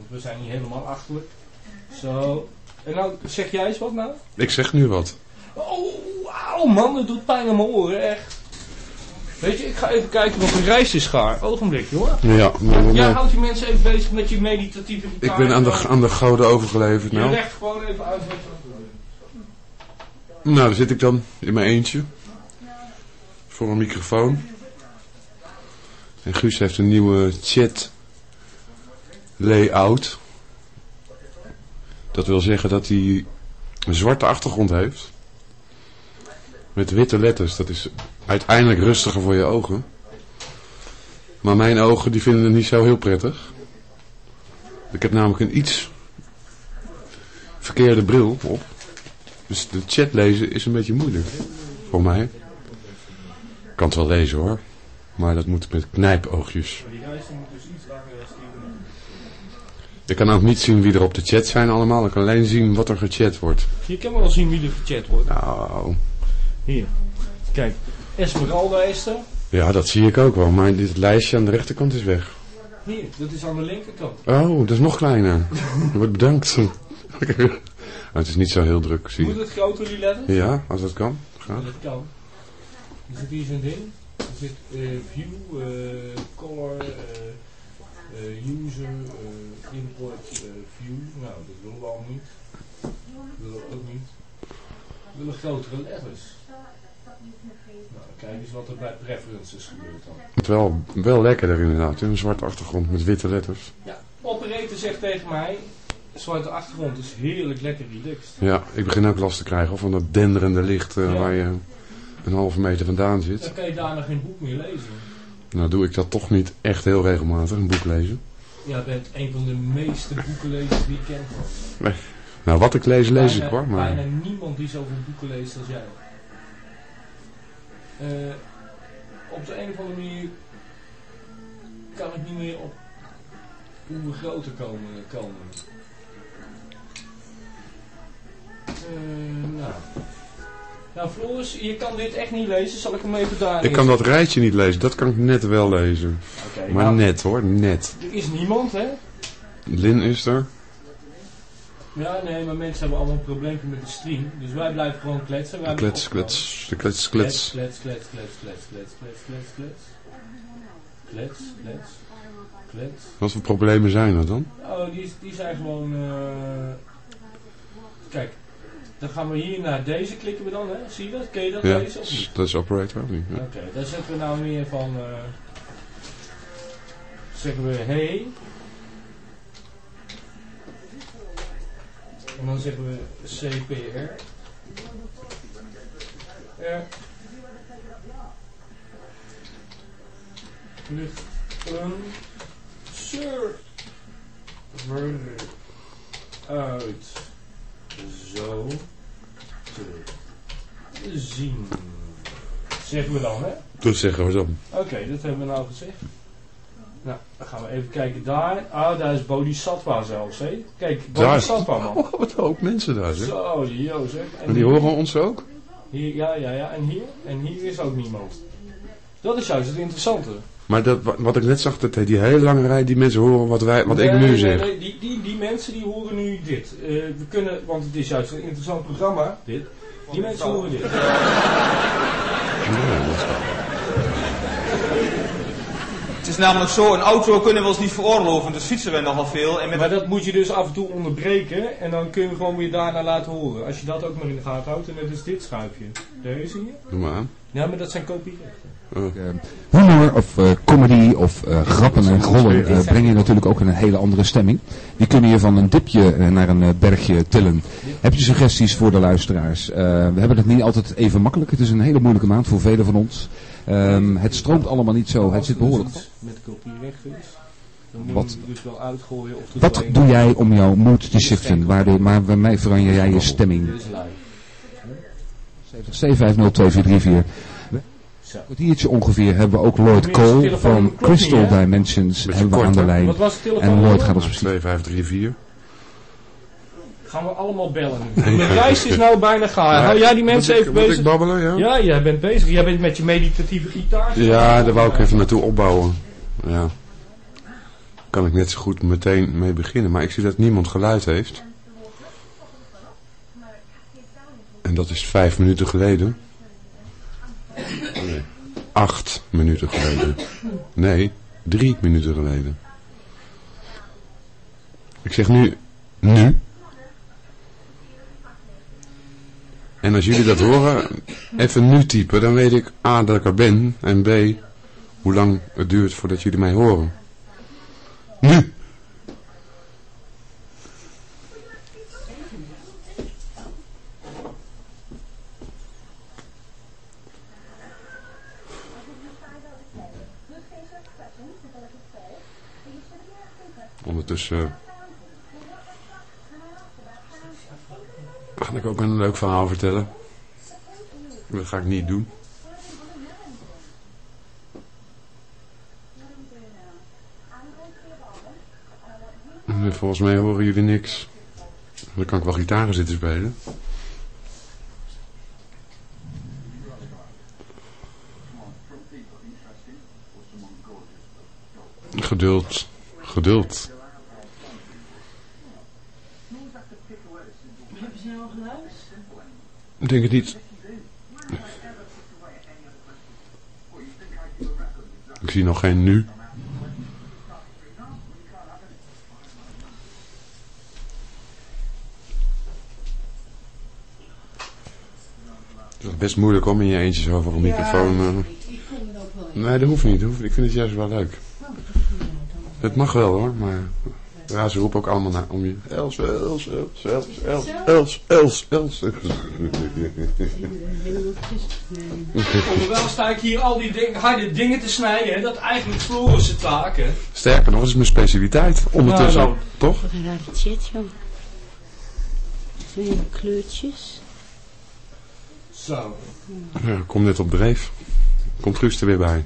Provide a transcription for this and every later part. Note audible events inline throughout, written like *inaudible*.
Want we zijn niet helemaal achterlijk. Zo. En nou, zeg jij eens wat nou? Ik zeg nu wat. Oh, wauw man, dat doet pijn aan mijn oren, echt. Weet je, ik ga even kijken wat een reis is gaar. Ogenblik, hoor. Ja, maar- maar- Jij houdt die mensen even bezig met je meditatieve ik ben aan de, aan de gouden overgeleverd Je nou. legt gewoon even uit wat je Nou, daar zit ik dan in mijn eentje. Voor een microfoon. En Guus heeft een nieuwe chat layout. Dat wil zeggen dat hij een zwarte achtergrond heeft. Met witte letters. Dat is uiteindelijk rustiger voor je ogen. Maar mijn ogen die vinden het niet zo heel prettig. Ik heb namelijk een iets verkeerde bril op. Dus de chat lezen is een beetje moeilijk. Voor mij. Ik kan het wel lezen hoor. Maar dat moet met knijpoogjes. Die reis moet dus iets. Ik kan ook niet zien wie er op de chat zijn allemaal. Ik kan alleen zien wat er gechat wordt. Je kan wel zien wie er gechat wordt. Nou, Hier. Kijk, Esmeralda is er. ja dat zie ik ook wel. Maar dit lijstje aan de rechterkant is weg. Hier, dat is aan de linkerkant. Oh, dat is nog kleiner. *laughs* Wordt bedankt. *laughs* Oh, het is niet zo heel druk, zie Moet het groter, die letters? Ja, als dat kan. Graag. dat kan. Er zit hier zo'n ding. Er zit eh, view, eh, color, eh, user, eh, import, eh, view. Nou, dat willen we al niet. Dat willen we ook niet. We willen grotere letters. Nou, kijk eens wat er bij preferences gebeurt dan. Het wel, wel lekkerder inderdaad. Een zwarte achtergrond met witte letters. Ja, operator zegt tegen mij, zwarte achtergrond is heerlijk lekker relaxed. Ja, ik begin ook last te krijgen van dat denderende licht eh, Ja. waar je een halve meter vandaan zit. Dan kan je daarna geen boek meer lezen. Nou doe ik dat toch niet echt heel regelmatig, een boek lezen. Ja, bent een van de meeste boekenlezers die ik ken. Nou, wat ik lees, lees bijna, ik hoor. Maar Bijna niemand die zoveel boeken leest als jij. Eh, op de een of andere manier kan ik niet meer op hoe we groter komen. komen. Eh, nou. Nou Floris, je kan dit echt niet lezen. Zal ik hem even daar ik kan dat rijtje niet lezen, dat kan ik net wel lezen. Maar nou, net hoor, net. Er is niemand, hè? Lin is er. Ja, nee, maar mensen hebben allemaal een probleempje met de stream. Dus wij blijven gewoon kletsen. Wij Klets, klets, de klets, Klets, klets. klets, klets, klets, klets, klets, klets, klets, klets. Klets. Wat voor problemen zijn er dan? Oh, die, die zijn gewoon... eh, Kijk, dan gaan we hier naar deze klikken we dan, hè? Zie je dat? Ken je dat, Ja, deze of niet? dat is operator of niet? Ja. Oké, daar zetten we nou meer van... eh, zeggen we hey. En dan zeggen we CPR. R. Ligt een server uit zo te zien. Zeggen we dan, hè? Dat zeggen we dan. Oké, dat hebben we nou gezegd. Nou, dan gaan we even kijken daar. Ah, daar is Bodhisattva zelfs, hè? Kijk, Bodhisattva, man. Oh, *laughs* wat hoop mensen daar zeg. Zo, yo, zeg. En En die hier- horen ons ook? Hier, ja, ja, ja. En hier? En hier is ook niemand. Dat is juist het interessante. Maar dat, wa- wat ik net zag, dat die hele lange rij, die mensen horen wat, wij, wat ik nu nee, zeg. nee, die, die, die mensen die horen nu dit. Eh, we kunnen, want het is juist een interessant programma, dit. Die mensen horen dit. Ja, dat is waar. Namelijk zo, een auto kunnen we ons niet veroorloven, dus fietsen we nogal veel. En met Maar dat moet je dus af en toe onderbreken en dan kun je gewoon weer daarna laten horen. Als je dat ook maar in de gaten houdt, en dat is dit schuifje. Deze hier. Doe maar aan. Ja, maar dat zijn kopierechten. Humor of eh, comedy of eh, grappen en grollen eh, breng je natuurlijk ook in een hele andere stemming. Die kunnen je van een dipje naar een bergje tillen. Heb je suggesties voor de luisteraars? Eh, we hebben het niet altijd even makkelijk. Het is een hele moeilijke maand voor velen van ons. Ehm, het stroomt allemaal niet zo. Het zit dus behoorlijk met de kopierechten is, dan moet Wat- dus wel uitgooien of Wat doorheen- doe jij om jouw mood te shiften? Waardoor, maar waarmee verander jij je stemming? Dit is live. 7502434. Zo. Een kwartiertje ongeveer hebben we ook Lloyd Cole van Crystal? Dimensions hebben we aan de lijn. En Lloyd gaat op 2534. Gaan we allemaal bellen nu. Mijn reis is nou bijna gaar. Hou jij die mensen Moet ik- even moet ik bezig? babbelen, ja? Ja, jij bent bezig. Jij bent met je meditatieve gitaar. Ja, daar wou ik even naartoe opbouwen. Ja. kan ik net zo goed meteen mee beginnen. Maar ik zie dat niemand geluid heeft. En dat is vijf minuten geleden. Nee, acht minuten geleden. Nee, drie minuten geleden. Ik zeg nu, nu. En als jullie dat horen, even nu typen, dan weet ik A dat ik er ben en B hoe lang het duurt voordat jullie mij horen. Nu! Ondertussen ga ik ook een leuk verhaal vertellen. Dat ga ik niet doen. Volgens mij horen jullie niks. Dan kan ik wel gitaren zitten spelen. Geduld. Geduld. Hebben ze nou geluid? Ik denk het niet. Ik zie nog geen nu. Het is best moeilijk om in je eentje zo voor een microfoon. Ja, eh. Nee, dat hoeft niet. Dat hoeft- Ik vind het juist wel leuk. Het mag wel hoor, maar ja, ze roepen ook allemaal naar om je. Els, Els, Els, Els, Els, Els, Els, Els. *laughs* Onderwijl sta ik hier al die ding, harde dingen te snijden, hè, dat eigenlijk Floris' taak, hè. Sterker nog, dat is mijn specialiteit. Ondertussen, Nou, toch? Wat een rare chat, joh. Twee kleurtjes. Zo. Ja, kom net op dreef. Komt Guus er weer bij.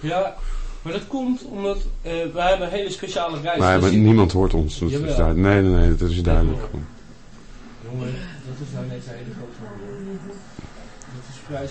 Ja, maar dat komt omdat eh wij hebben een hele speciale reis. Maar, Dat maar niemand hoort ons. Dat is Jawel. duidelijk. Nee, nee, nee, dat is duidelijk. Jongen, dat is nou net een hele grote. Dat is vrij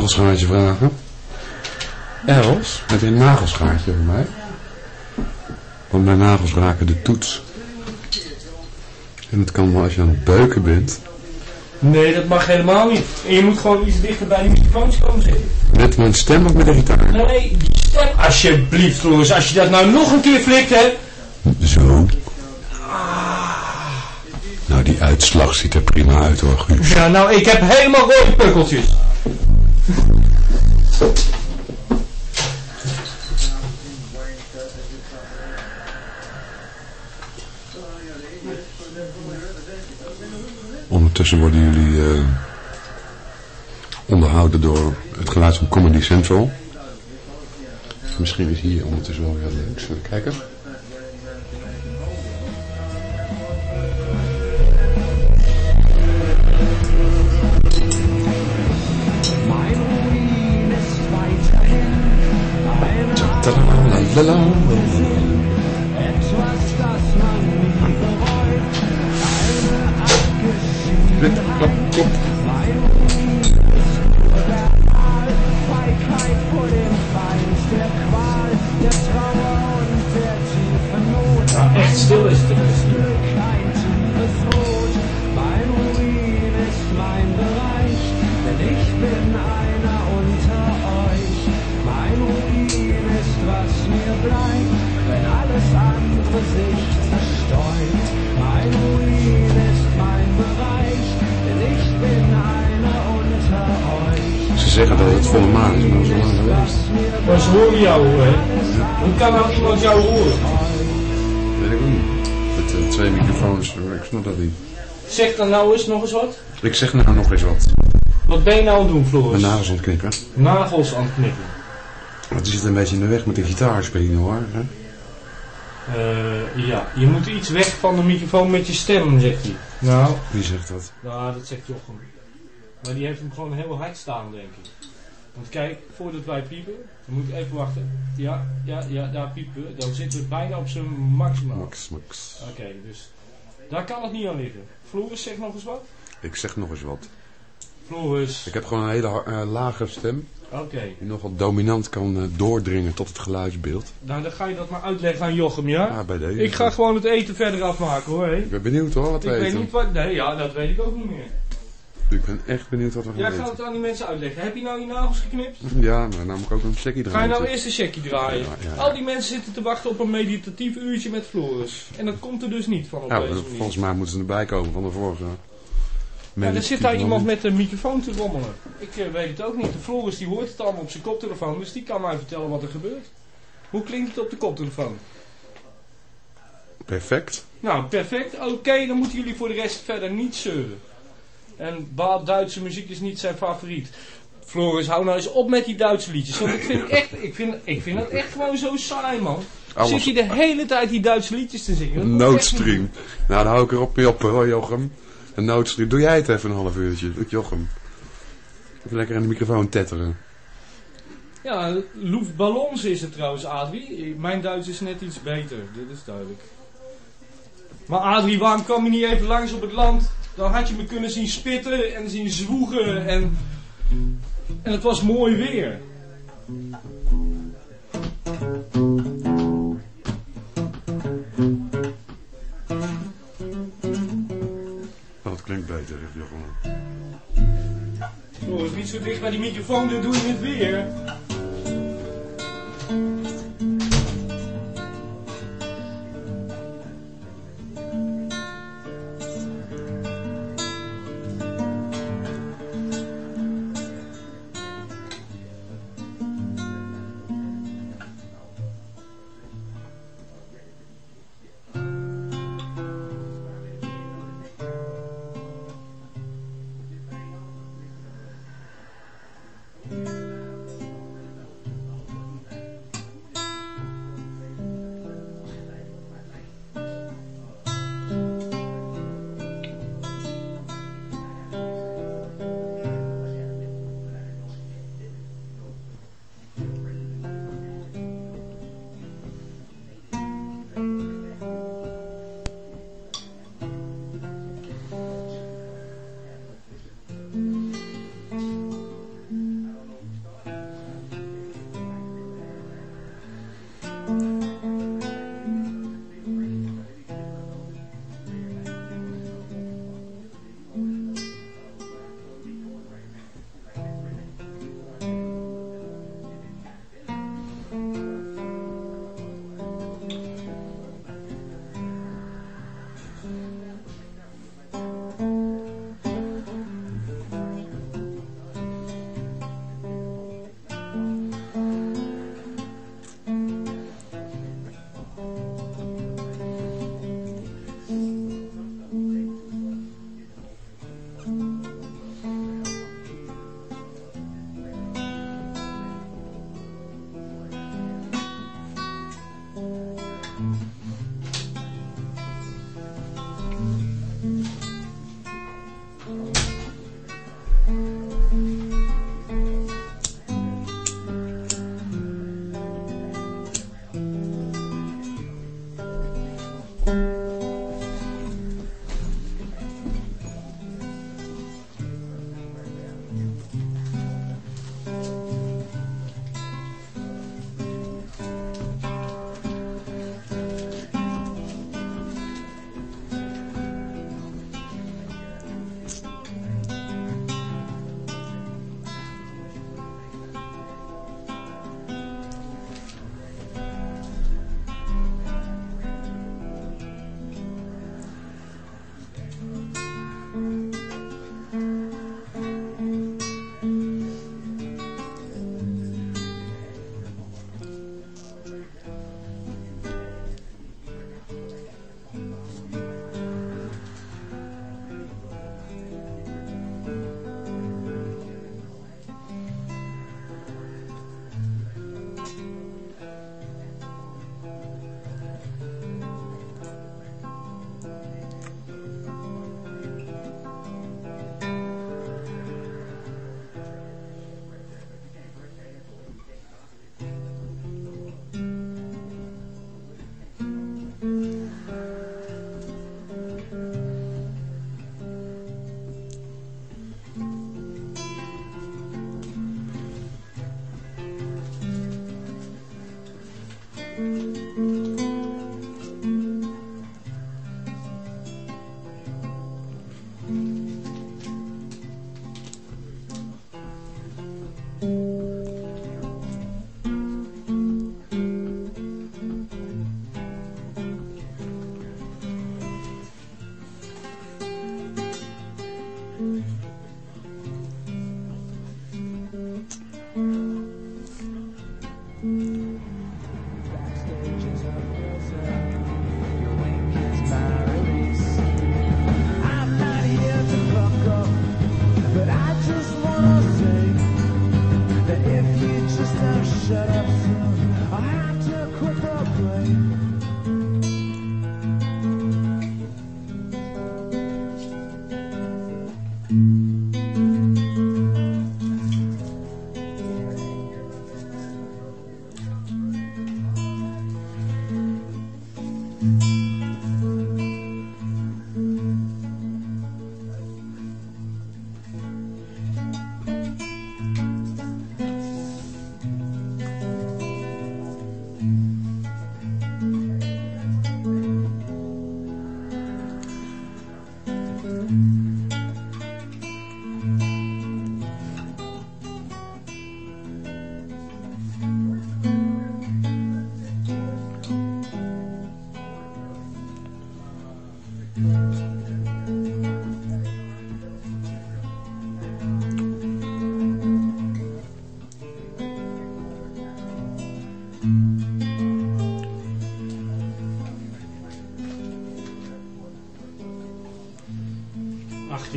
nagelschaartje vragen. Els, je een nagelschaartje voor mij? Want mijn nagels raken de toets. En het kan wel als je aan het beuken bent. Nee, dat mag helemaal niet. En je moet gewoon iets dichter bij die microfoons komen zitten. Met mijn stem of met de gitaar? Nee, die stem. Alsjeblieft, Floris. Als je dat nou nog een keer flikt, hè. Zo. Nou, die uitslag ziet er prima uit hoor, Guus. Ja, nou, ik heb helemaal rode pukkeltjes. Ondertussen worden jullie eh, onderhouden door het geluid van Comedy Central. Misschien is hier ondertussen wel weer leuk. Zullen we kijken? Nou eens nog eens wat. Ik zeg nou nog eens wat. Wat ben je nou aan het doen, Mijn Floris? nagels ontknippen. Nagels aan het knippen. Want die zit een beetje in de weg met de gitaar spelen hoor. Hè? Eh, ja, je moet iets weg van de microfoon met je stem, zegt hij. Nou, Wie zegt dat? nou, dat zegt Jochem. Maar die heeft hem gewoon heel hard staan, denk ik. Want kijk, voordat wij piepen, dan moet ik even wachten. Ja, ja, ja, daar piepen. Dan zitten we bijna op zijn maximaal. Max, Max. Oké, dus daar kan het niet aan liggen. Floris, zeg nog eens wat. Ik zeg nog eens wat. Floris. Ik heb gewoon een hele eh, lage stem. Oké, Die nogal dominant kan eh, doordringen tot het geluidsbeeld. nou dan ga je dat maar uitleggen aan Jochem, ja? Ah, bij deze. Ik ga gewoon het eten verder afmaken hoor. Ik ben benieuwd hoor, wat Ik we weet eten. niet wat. Nee, ja, dat weet ik ook niet meer. Ik ben echt benieuwd wat we gaan Jij gaat het aan die mensen uitleggen. Heb je nou je nagels geknipt? Ja, maar nou moet ik ook een checkie Ga je draaien. nou eerst een checkie draaien? Ja, ja, ja. Al die mensen zitten te wachten op een meditatief uurtje met Floris. En dat komt er dus niet van op deze manier. volgens mij moeten ze erbij komen van de vorige. Ja, er zit daar iemand met een microfoon te rommelen. Ik eh, weet het ook niet. De Floris die hoort het allemaal op zijn koptelefoon, dus die kan mij vertellen wat er gebeurt. Hoe klinkt het op de koptelefoon? Perfect. Nou, perfect. Oké, dan moeten jullie voor de rest verder niet zeuren. En Baal Duitse muziek is niet zijn favoriet. Floris, hou nou eens op met die Duitse liedjes. Want ik vind, echt, ik vind, ik vind dat echt gewoon zo saai, man. Alles- Zit je de hele tijd die Duitse liedjes te zingen? Echt noodstream. Nou, dan hou ik erop mee op hoor, Jochem. Een noodstream. Doe jij het even een half uurtje, Jochem. Even lekker aan de microfoon tetteren. Ja, Luftballons is het trouwens, Adrie. Mijn Duits is net iets beter, dit is duidelijk. Maar Adrie, waarom kwam je niet even langs op het land? Dan had je me kunnen zien spitten en zien zwoegen en... En het was mooi weer. Dat klinkt beter, zegt Jochem. Floris, niet zo dicht bij die microfoon, dan doe je het weer.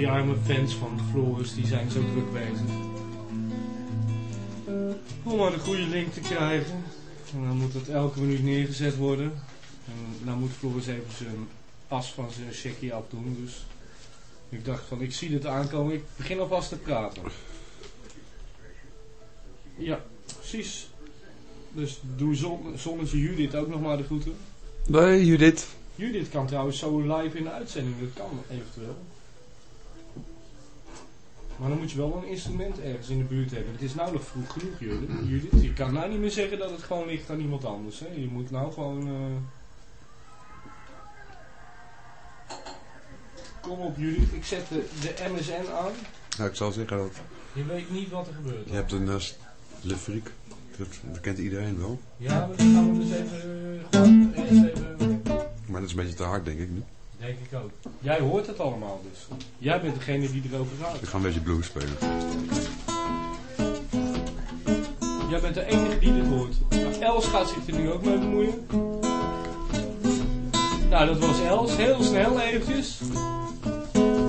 Die arme fans van Floris, die zijn zo druk bezig. Om maar de goede link te krijgen. En dan moet het elke minuut neergezet worden. En dan moet Floris even zijn as van zijn checkie afdoen. Dus ik dacht van, ik zie dit aankomen. Ik begin alvast te praten. Ja, precies. Dus doe zon, zonnetje Judith ook nog maar de groeten. Nee, Judith. Judith kan trouwens zo live in de uitzending. Dat kan eventueel. Maar dan moet je wel een instrument ergens in de buurt hebben. Het is nou nog vroeg genoeg, Judith. Je kan nou niet meer zeggen dat het gewoon ligt aan iemand anders. Hè? Je moet nou gewoon... eh, Kom op, Judith. Ik zet de, de MSN aan. Nou, ik zal zeggen dat Je weet niet wat er gebeurt. je hebt een uh, Le Freak. Dat, dat kent iedereen wel. Ja, maar dan gaan we dus even... eh, gewoon eerst even... Maar dat is een beetje te hard, denk ik nu. Denk ik ook. Jij hoort het allemaal dus. Jij bent degene die erover gaat. Ik ga een beetje blues spelen. Jij bent de enige die dit hoort. Nou, Els gaat zich er nu ook mee bemoeien. Nou, dat was Els. Heel snel eventjes.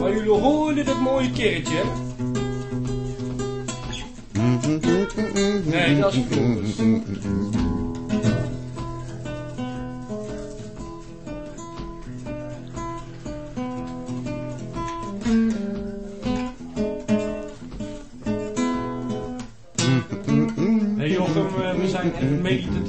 Maar jullie hoorden dat mooie kerretje? Nee, dat is Floris. Zijn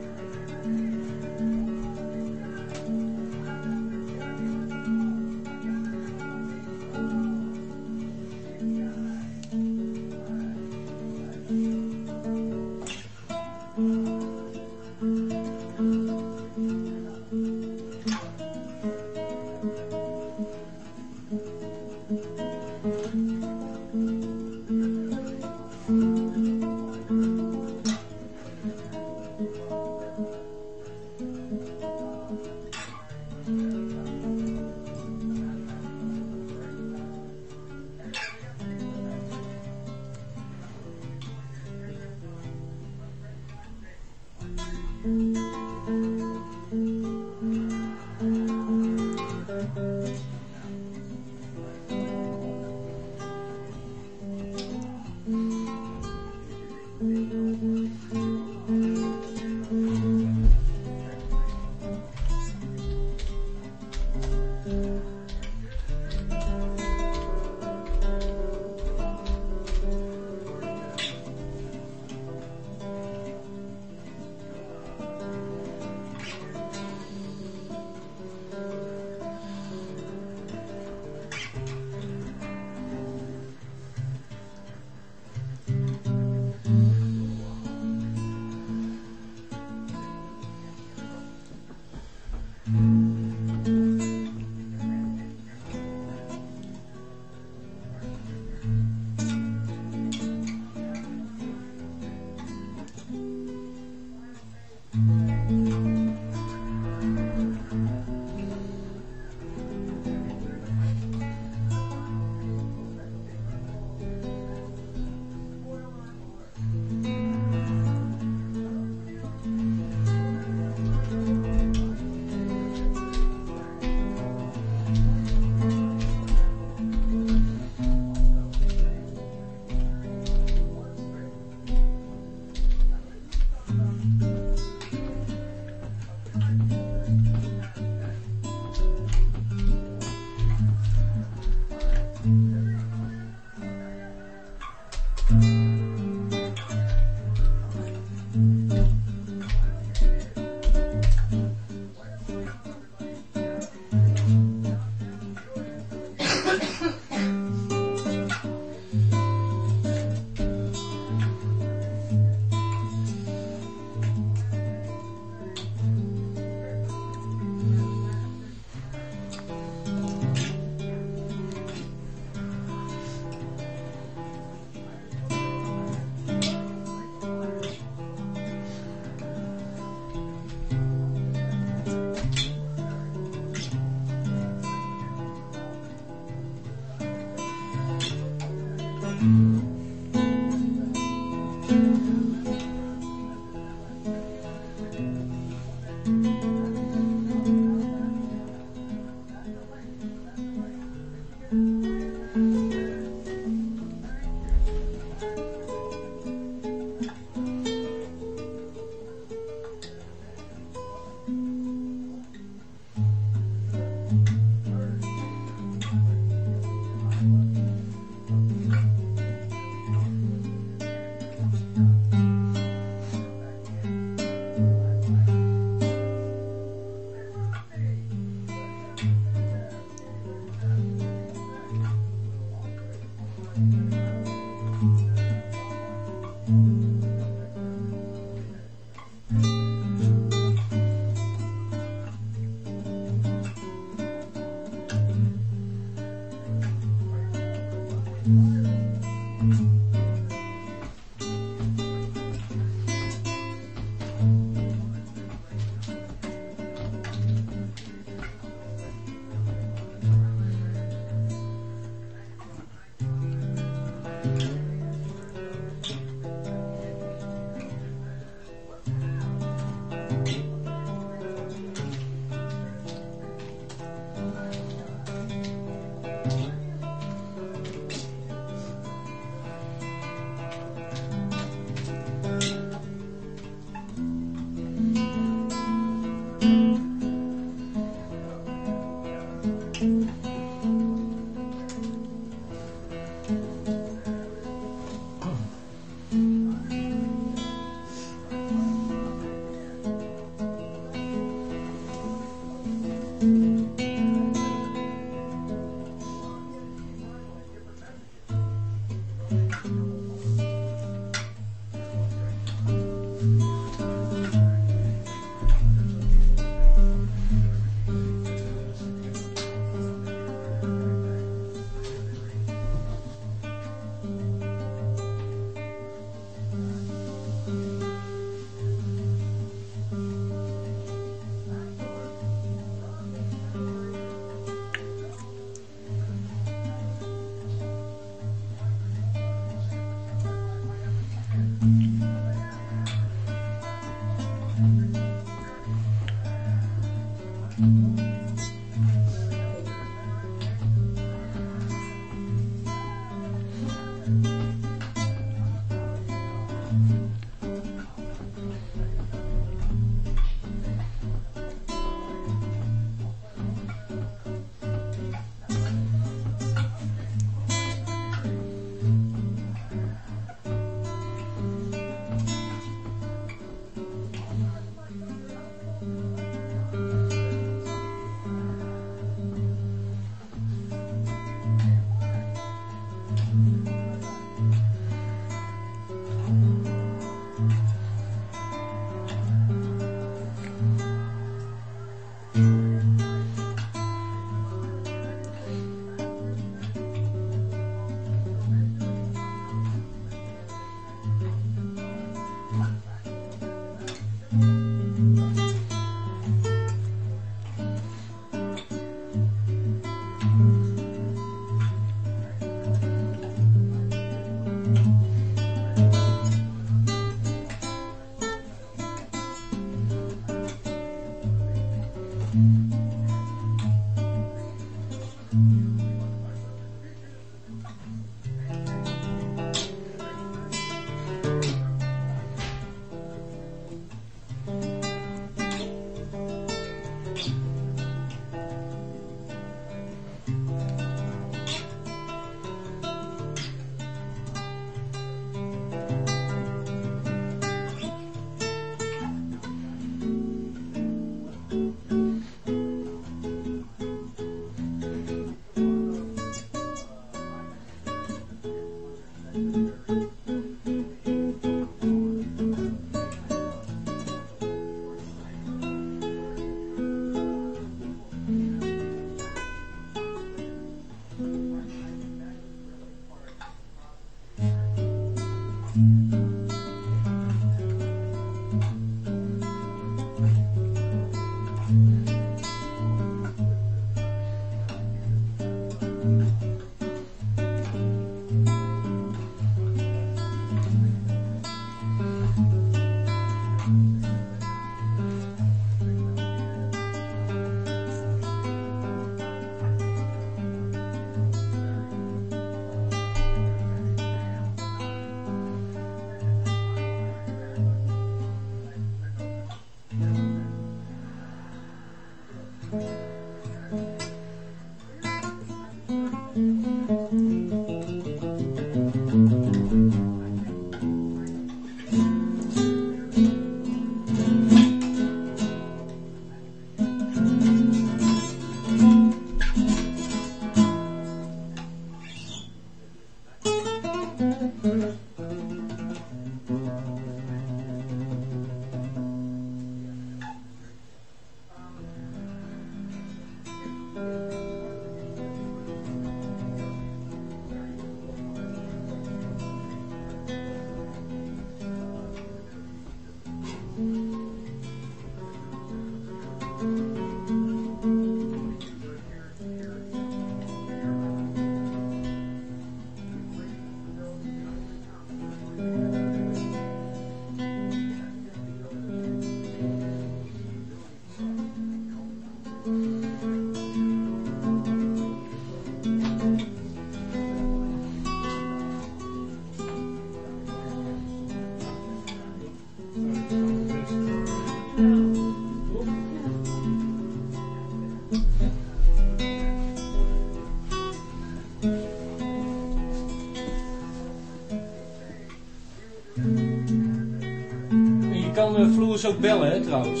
kan de Floris ook bellen, hè, trouwens.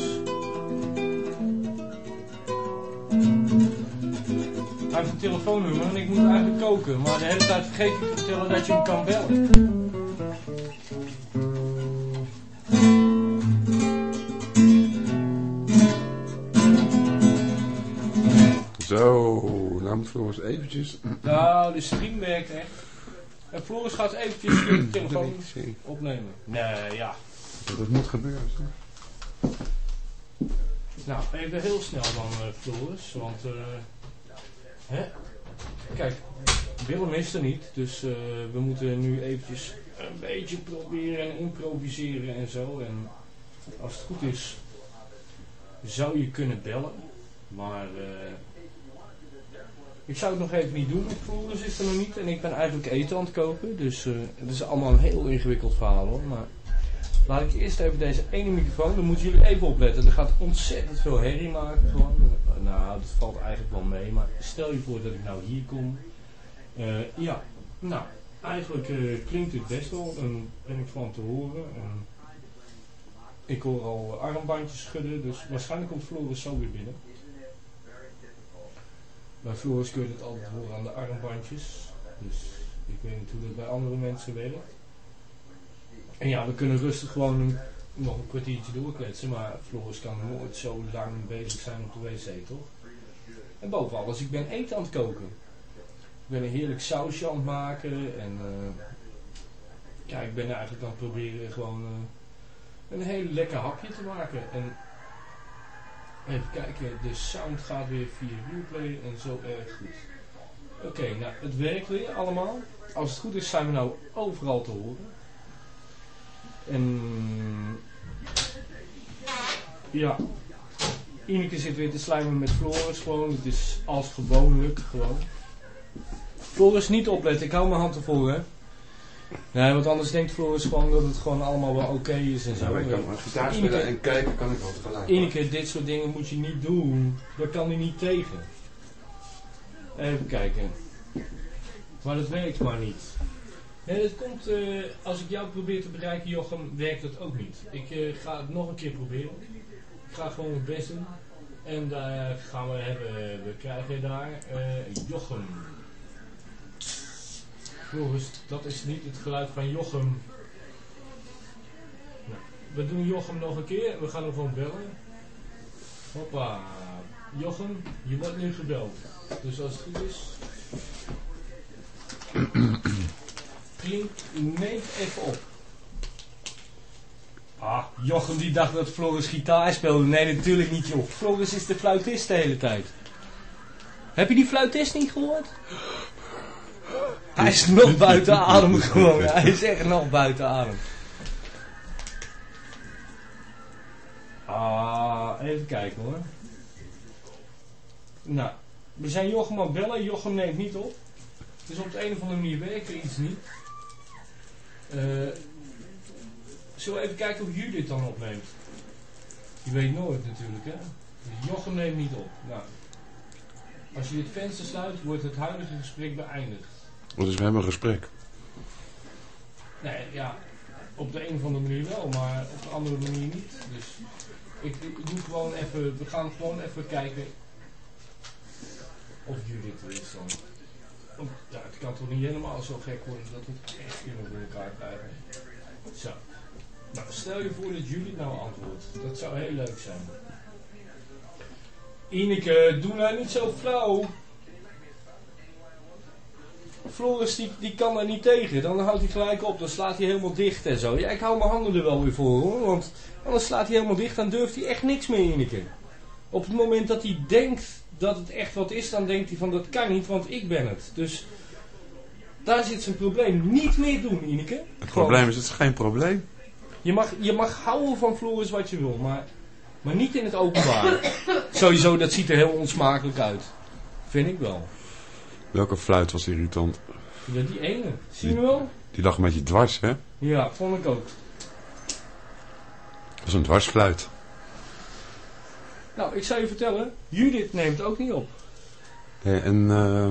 Hij heeft een telefoonnummer en ik moet eigenlijk koken. Maar de hele tijd vergeet ik te vertellen dat je hem kan bellen. Zo, nou moet Floris eventjes... Nou, de stream werkt echt. En Floris gaat eventjes de *clears throat* telefoon opnemen. Nee, ja. Dat moet gebeuren. zo. Nou, even heel snel dan, eh Floris. Want, eh hè? Kijk, Willem is er niet. Dus eh, we moeten nu eventjes een beetje proberen en improviseren en zo. En als het goed is, zou je kunnen bellen. Maar ik zou het nog even niet doen. Floris is er nog niet. En ik ben eigenlijk eten aan het koken. Dus het is allemaal een heel ingewikkeld verhaal hoor. Maar Laat ik eerst even deze ene microfoon, dan moeten jullie even opletten. Er gaat ontzettend veel herrie maken gewoon. Nou, dat valt eigenlijk wel mee, maar stel je voor dat ik nou hier kom. Eh, ja, nou, eigenlijk eh, klinkt het best wel en ben ik van te horen. En ik hoor al armbandjes schudden, dus waarschijnlijk komt Floris zo weer binnen. Bij Floris kun je het altijd horen aan de armbandjes. Dus ik weet niet hoe dat bij andere mensen werkt. En ja, we kunnen rustig gewoon nog een kwartiertje doorkletsen, maar Floris kan nooit zo lang bezig zijn op de wc, toch? En boven alles, ik ben eten aan het koken. Ik ben een heerlijk sausje aan het maken en eh, ja, ik ben eigenlijk aan het proberen gewoon eh, een heel lekker hapje te maken. En even kijken, de sound gaat weer via Replay en zo erg goed. Oké, nou het werkt weer allemaal. Als het goed is zijn we nou overal te horen. En ja, Ineke zit weer te slijmen met Floris gewoon. Het is als gewoonlijk gewoon. Floris niet opletten, ik hou mijn hand ervoor hè. Nee, want anders denkt Floris gewoon dat het gewoon allemaal wel oké is en zo. Nou, ik kan maar gitaar spelen Ineke- en kijken kan ik wel tegelijk. Ineke, dit soort dingen moet je niet doen. Daar kan hij niet tegen. Even kijken. Maar dat werkt maar niet. Nee, dat komt, eh, als ik jou probeer te bereiken, Jochem, werkt dat ook niet. Ik eh, ga het nog een keer proberen. Ik ga gewoon mijn best doen. En daar gaan we hebben, we krijgen daar eh, Jochem. Volgens, dat is niet het geluid van Jochem. Nou, we doen Jochem nog een keer we gaan hem gewoon bellen. Hoppa. Jochem, je wordt nu gebeld. Dus als het goed is. Klink, neem even op. Ah, Jochem die dacht dat Floris gitaar speelde. Nee, natuurlijk niet joh. Floris is de fluitist de hele tijd. Heb je die fluitist niet gehoord? Hij is nog buiten adem gewoon. Hij is echt nog buiten adem. Ah, even kijken hoor. Nou, we zijn Jochem aan bellen. Jochem neemt niet op. Dus op de een of andere manier werkt er iets niet. Eh zullen we even kijken of Judith dan opneemt? Je weet nooit natuurlijk hè. Jochem neemt niet op. Nou, als je dit venster sluit, wordt het huidige gesprek beëindigd. Dus we hebben een gesprek. Nee, ja, op de een of andere manier wel, maar op de andere manier niet. Dus ik, ik doe gewoon even, we gaan gewoon even kijken of Judith er is dan. Ja, het kan toch niet helemaal zo gek worden dat we echt kunnen elkaar krijgen. Zo. Nou, stel je voor dat Judith nou antwoordt. Dat zou heel leuk zijn. Ineke, doe nou niet zo flauw. Floris die, die kan daar niet tegen. Dan houdt hij gelijk op. Dan slaat hij helemaal dicht en zo. Ja, ik hou mijn handen er wel weer voor hoor. Want anders slaat hij helemaal dicht. Dan durft hij echt niks meer Ineke. Op het moment dat hij denkt dat het echt wat is. Dan denkt hij van dat kan niet. Want ik ben het. Dus daar zit zijn probleem. Niet meer doen Ineke. Het probleem is, het is geen probleem. Je mag, je mag houden van Floris wat je wil. Maar, Maar niet in het openbaar. *coughs* Sowieso, dat ziet er heel onsmakelijk uit. Vind ik wel. Welke fluit was irritant? Ja, die ene. Zie je wel? Die lag een beetje dwars, hè? Ja, vond ik ook. Dat was een dwarsfluit. Nou, ik zou je vertellen, Judith neemt ook niet op. Hé, en eh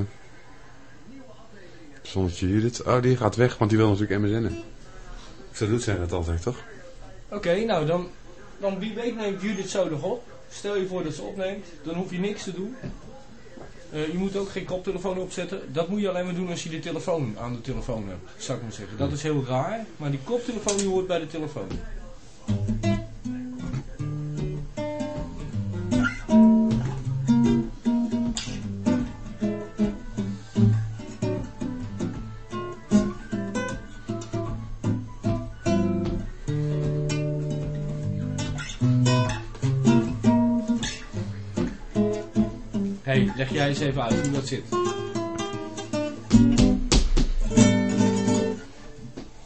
zonnetje Judith, oh die gaat weg, want die wil natuurlijk MSN'en. Zo doet zij dat altijd, toch? Oké, nou dan, dan wie weet neemt Judith zo nog op. Stel je voor dat ze opneemt, dan hoef je niks te doen. Eh, je moet ook geen koptelefoon opzetten. Dat moet je alleen maar doen als je de telefoon aan de telefoon hebt, zou ik maar zeggen. Dat is heel raar, maar die koptelefoon die hoort bij de telefoon. Leg jij eens even uit hoe dat zit.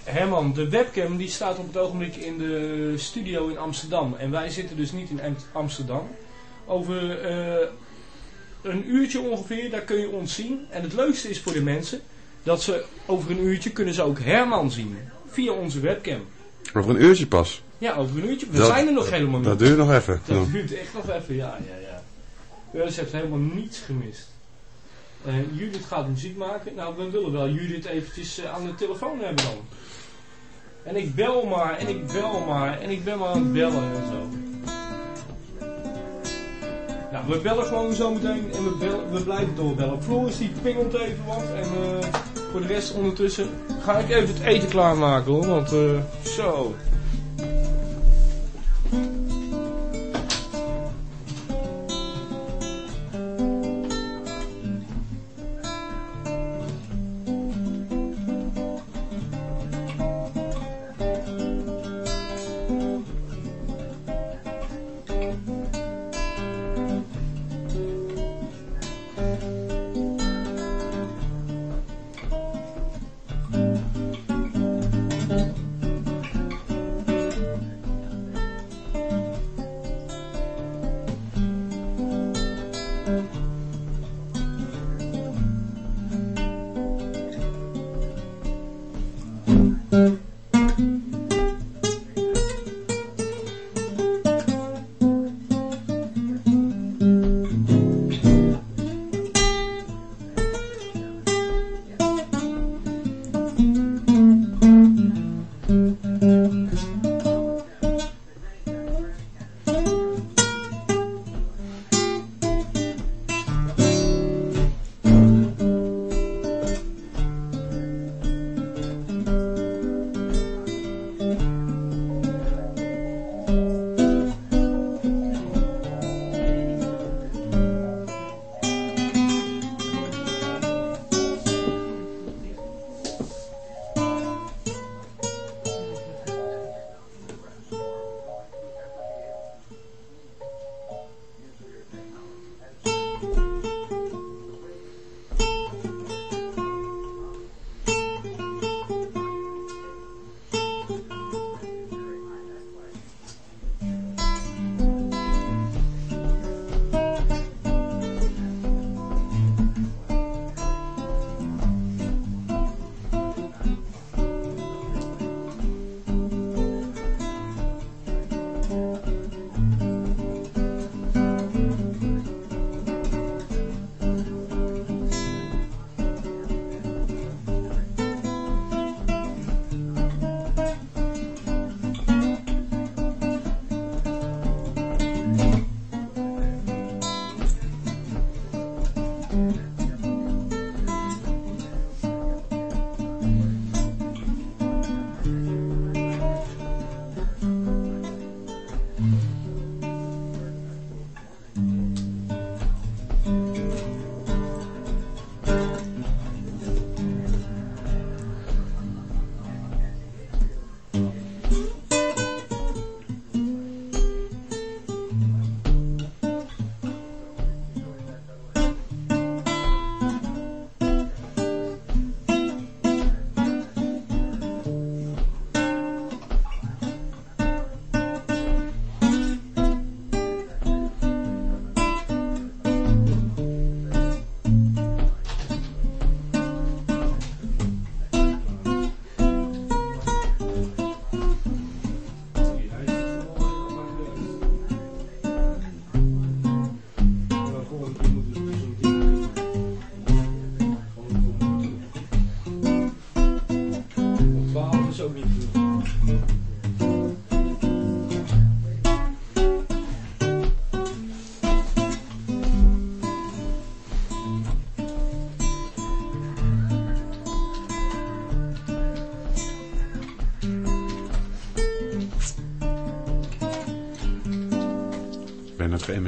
Herman, de webcam die staat op het ogenblik in de studio in Amsterdam. En wij zitten dus niet in Am- Amsterdam. Over eh, een uurtje ongeveer, daar kun je ons zien. En het leukste is voor de mensen, dat ze over een uurtje kunnen ze ook Herman zien. Via onze webcam. Over een uurtje pas. Ja, over een uurtje. We Dat- zijn er nog helemaal niet. Dat duurt nog even. Dat duurt echt nog even, ja, ja, ja. Welles heeft helemaal niets gemist. Eh, Judith gaat muziek maken. Nou, we willen wel Judith eventjes eh, aan de telefoon hebben dan. En ik bel maar, en ik bel maar, en ik ben maar aan het bellen en zo. Nou, we bellen gewoon zo meteen en we, we blijven doorbellen. Floris die pingelt even wat en eh, voor de rest ondertussen ga ik even het eten klaarmaken hoor, want eh, zo.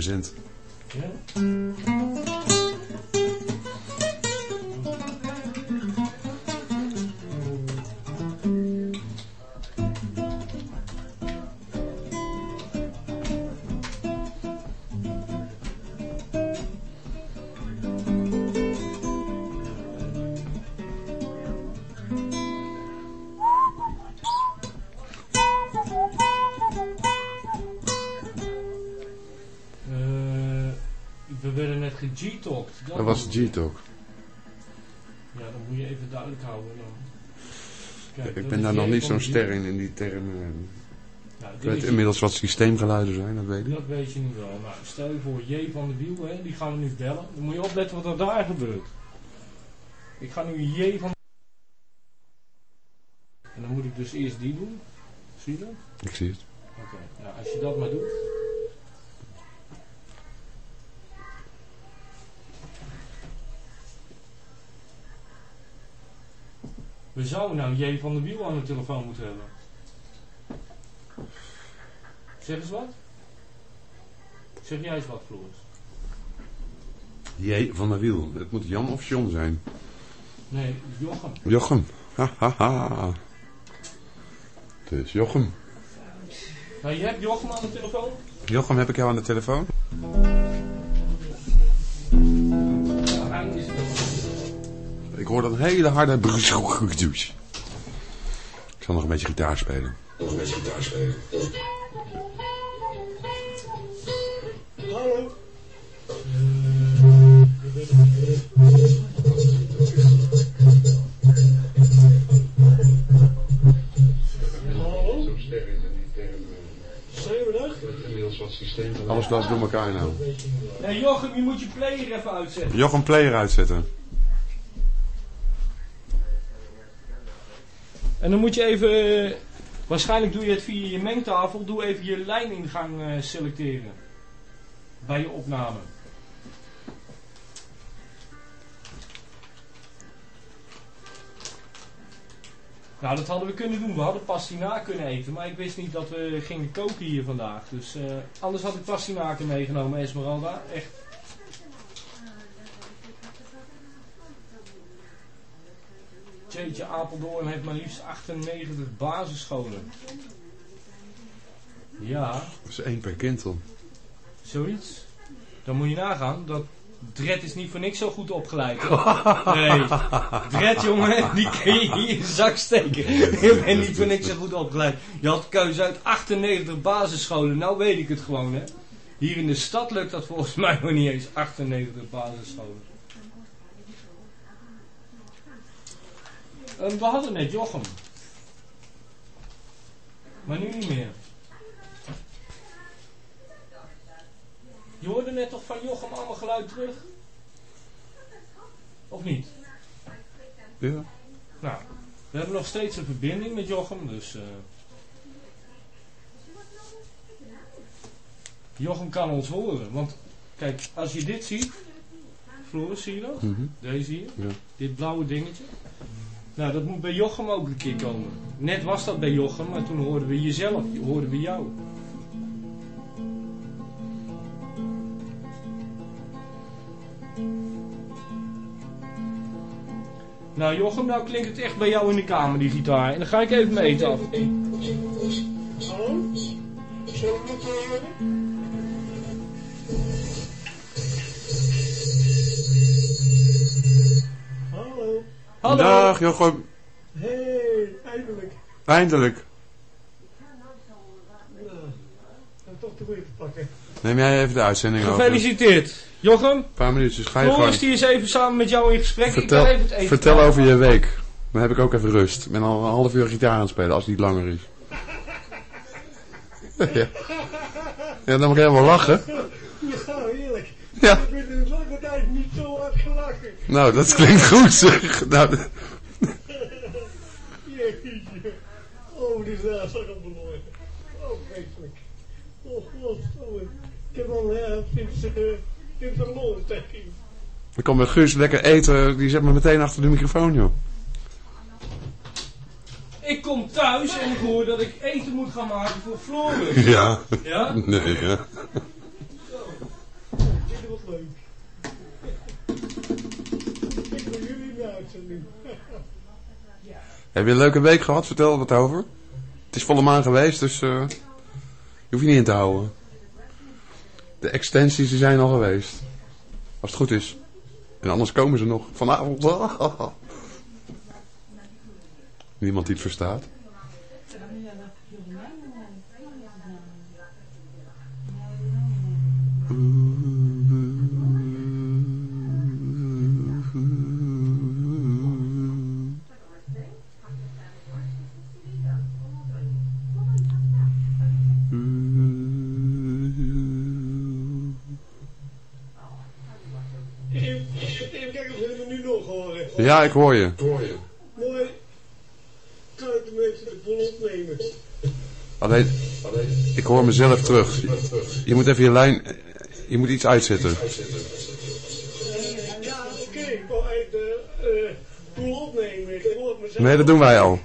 Nooit werden net ge-G-talked. Dat was G-Talk. Ja, dan moet je even duidelijk houden. Dan. Kijk, Ik dat ben daar nog niet zo'n de ster in, in die termen. Ja, Ik weet inmiddels wat systeemgeluiden zijn, dat weet ik. Dat weet je nu wel. Nou, stel je voor J van de Wiel, hè, die gaan we nu bellen. Dan moet je opletten wat er daar gebeurt. Ik ga nu J van En dan moet ik dus eerst die doen. Zie je dat? Ik zie het. Oké, ja, als je dat maar doet. We zouden nou J van de Wiel aan de telefoon moeten hebben. Zeg eens wat? Zeg jij eens wat, Floris? J van der Wiel. Het moet Jan of John zijn. Nee, Jochem. Jochem. Ha, ha, ha. Het is Jochem. Nou, je hebt Jochem aan de telefoon? Jochem, heb ik jou aan de telefoon? Hoor dat hele harde... Ik zal nog een beetje gitaar spelen. Nog een beetje gitaar spelen. Hallo. Alles loopt door elkaar nou. Nee, Jochem, je moet je player even uitzetten. Jochem player uitzetten. En dan moet je even... eh, waarschijnlijk doe je het via je mengtafel. Doe even je lijningang eh, selecteren. Bij je opname. Nou, dat hadden we kunnen doen. We hadden pastinaak kunnen eten. Maar ik wist niet dat we gingen koken hier vandaag. Dus eh, anders had ik pastinaken meegenomen, Esmeralda. Echt. Jeetje, Apeldoorn heeft maar liefst 98 basisscholen. Ja, Dat is één per kind dan. zoiets. Dan moet je nagaan, dat Dred is niet voor niks zo goed opgeleid. hoor. *laughs* Nee, Dred jongen, die kun je hier in je zak steken. Je bent niet voor niks zo goed opgeleid. Je had keuze uit 98 basisscholen, nou weet ik het gewoon hè. Hier in de stad lukt dat volgens mij nog niet eens, 98 basisscholen. We hadden net Jochem. Maar nu niet meer. Je hoorde net toch van Jochem allemaal geluid terug? Of niet? Ja. Nou, we hebben nog steeds een verbinding met Jochem, dus... eh Jochem kan ons horen, want kijk, als je dit ziet... Floris, zie je dat? Mhm. Deze hier? Ja. Dit blauwe dingetje? Nou, dat moet bij Jochem ook een keer komen. Net was dat bij Jochem, maar toen hoorden we jezelf, hoorden we jou. Nou Jochem, nou klinkt het echt bij jou in de kamer, die gitaar. En dan ga ik even mijn eten af. Het Hallo. Dag Jochem. Hey, eindelijk. Eindelijk. Nou, heb toch de goede te pakken. Neem jij even de uitzending over. Een Gefeliciteerd. Jochem, paar minuutjes. Ga je Floris gewoon. die is even samen met jou in gesprek. ik Vertel, ga even het eten vertel over je week. Dan heb ik ook even rust. Ik ben al een half uur gitaar aan het spelen, als het niet langer is. *laughs* ja. ja, dan moet ik helemaal lachen. Ja, heerlijk. Ja. Ik ben in lange tijd niet. Nou, dat klinkt goed zeg. Nou, Jeetje. Oh, die zaal zag hem verloren. Oh, vreselijk. Oh, godverdomme. Ik heb al uh, sinds, uh, sinds een longontdekking. dan komt met Guus lekker eten. Die zet me meteen achter de microfoon, joh. Ik kom thuis en ik hoor dat ik eten moet gaan maken voor Floris. Ja. Ja? Nee, ja. uitzending. *laughs* Heb je een leuke week gehad? Vertel er wat over. Het is volle maan geweest, dus eh, je hoeft je niet in te houden. De extensies zijn al geweest. Als het goed is. En anders komen ze nog vanavond. *laughs* Niemand die het verstaat even kijken of we me nu nog horen. Ja, ik hoor je. Mooi. Kan ik de mensen de boel opnemen? Alleen, ik hoor mezelf terug. Je moet even je lijn, je moet iets uitzetten. Ja, oké. Ik eigenlijk de eh, boel opnemen. Ik hoor mezelf. Nee, dat doen wij al.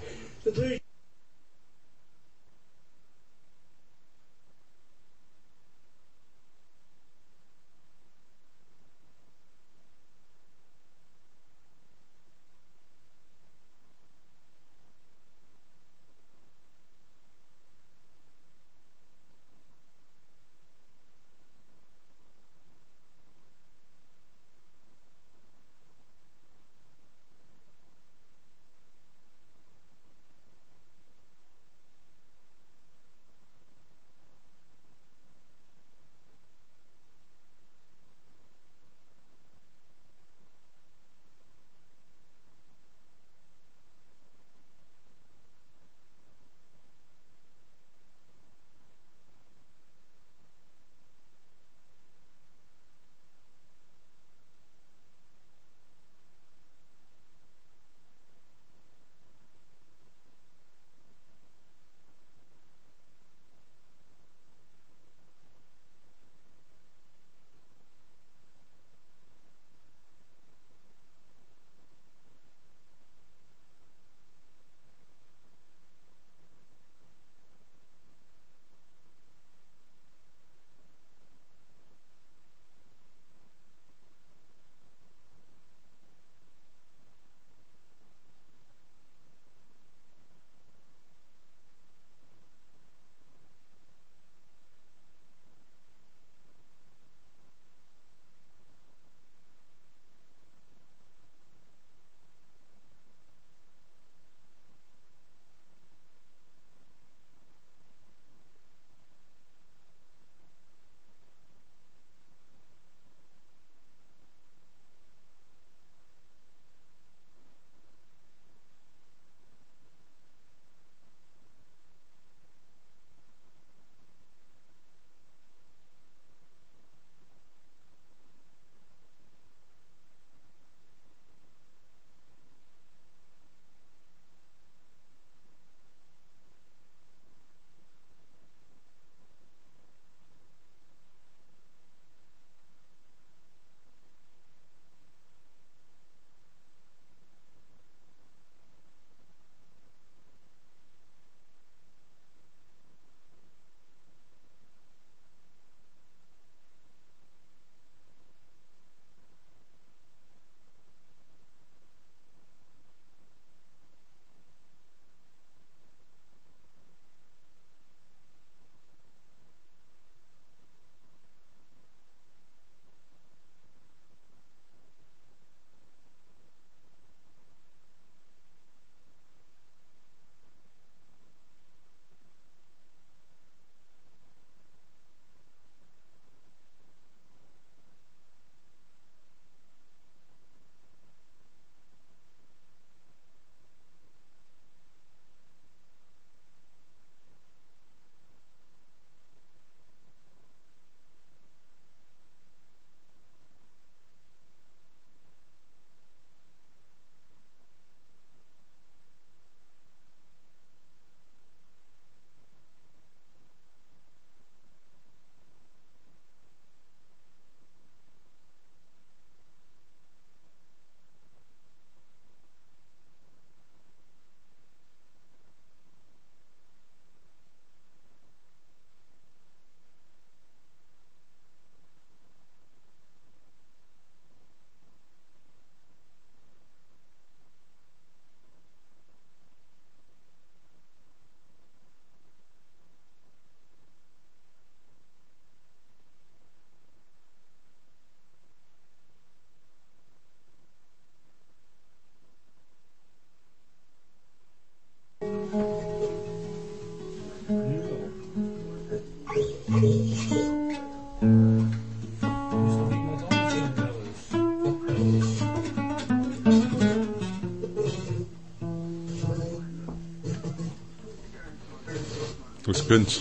Kunst.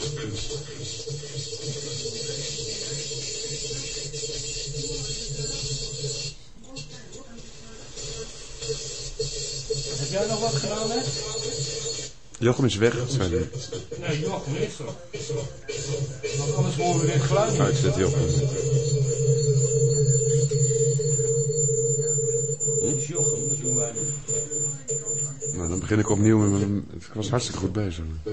Heb jij nog wat gedaan, hè? Jochem is weg, zei hij. Nee, Jochem is er. Want anders horen we dit geluid niet. Nou, ik zet Jochem. Dat is Jochem, dat doen wij niet. Nou, dan begin ik opnieuw met mijn... Ik was hartstikke goed bezig. Hm.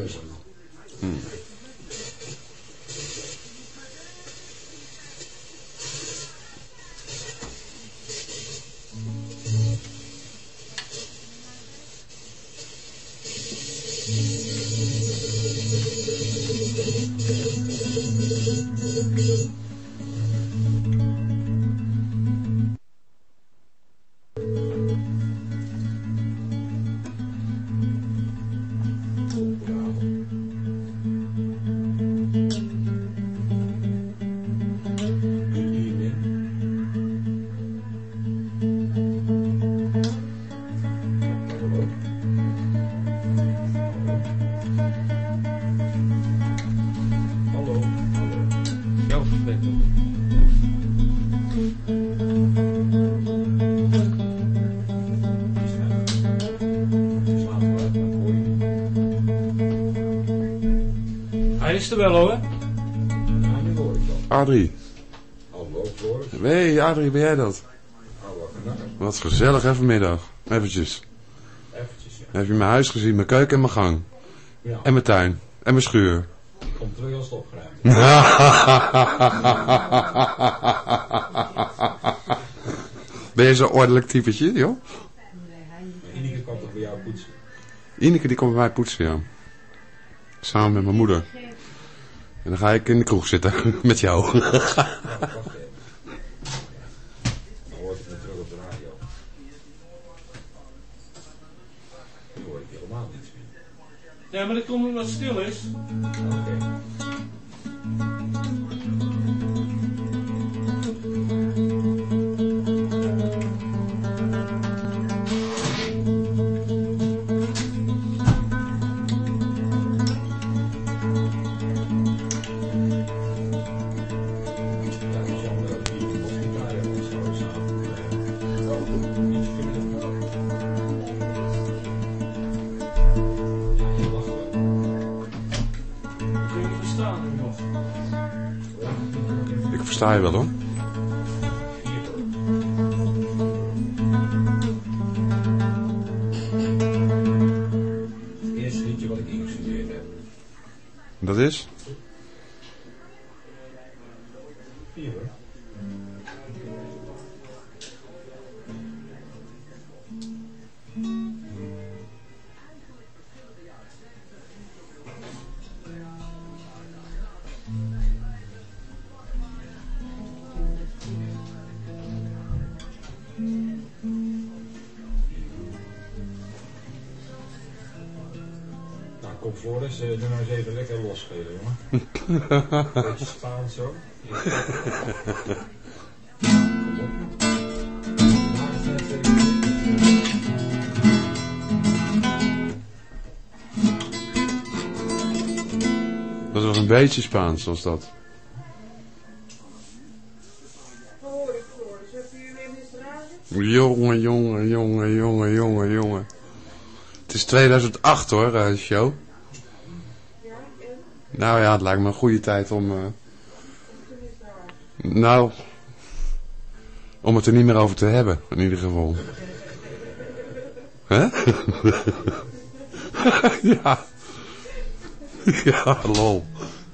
Adrie, ben jij dat? Wat gezellig, hè, vanmiddag. Eventjes. Eventjes, ja. Heb je mijn huis gezien, mijn keuken en mijn gang. Ja. En mijn tuin. En mijn schuur. Komt terug als het opgeruimd Ben je zo'n ordelijk typetje, joh? Ineke kan toch bij jou poetsen? Ineke die komt bij mij poetsen, ja. Samen met mijn moeder. En dan ga ik in de kroeg zitten *laughs* met jou. Dan hoort ik me terug op de radio. Nu hoor ik helemaal niets meer. Ja, maar dat komt omdat stil is. Oké. Versta je wel, hoor. Dat is? Beetje Spaans zo. Dat was een beetje Spaans, was dat. Jongen, jongen, jongen, jongen, jongen, jongen. Het is 2008 hoor, eh, show. Nou ja, het lijkt me een goede tijd om... eh, nou... Om het er niet meer over te hebben, in ieder geval. Hè? *laughs* ja. Ja, lol.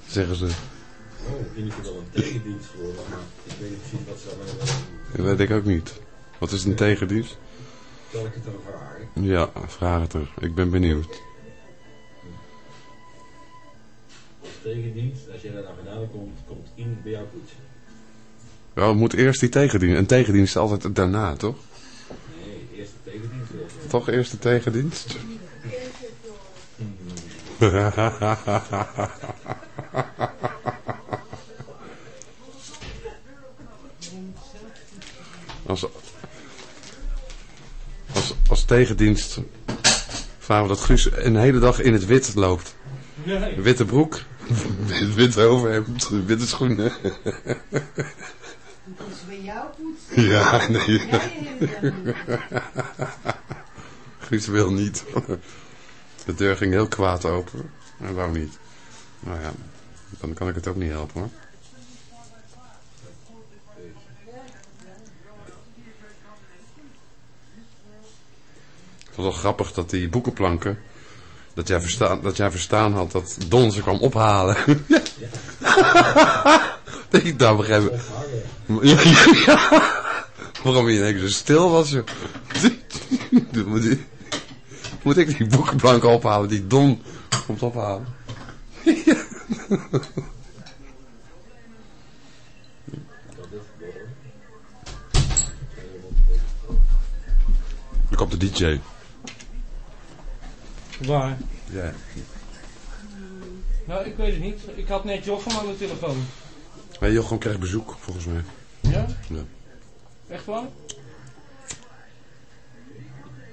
Zeggen ze. Oh, Ineke wel een tegendienst geworden, maar ik weet niet precies wat ze daarmee willen. Dat weet ik ook niet. Wat is een tegendienst? Zal ik het dan vragen? Ja, vraag het er. Ik ben benieuwd. Als tegendienst, als jij daar naar beneden komt, komt Ineke bij jou poetsen. Wel, moet eerst die tegendienst. Een tegendienst is altijd daarna, toch? Nee, eerst de tegendienst ze. Toch eerst de tegendienst? *laughs* Als, als, als tegendienst vragen we dat Guus een hele dag in het wit loopt. Witte broek, wit, overhemd, witte schoenen. Dat is bij jou poetsen. Ja, nee. Guus wil niet. De deur ging heel kwaad open. Hij wou niet. Nou ja, dan kan ik het ook niet helpen hoor. Het wel grappig dat die boekenplanken, dat jij verstaan, dat jij verstaan had dat Don ze kwam ophalen. *laughs* Dat ik daar begreep. Ja, ja, ja. Waarom je in één keer zo stil was. *laughs* Moet ik- ik die boekenplanken ophalen die Don komt ophalen? *laughs* Ik op de DJ. Waar? Ja. Nou, ik weet het niet. Ik had net Jochem aan de telefoon. Nee, Jochem krijgt bezoek, volgens mij. Ja? Ja. Echt waar?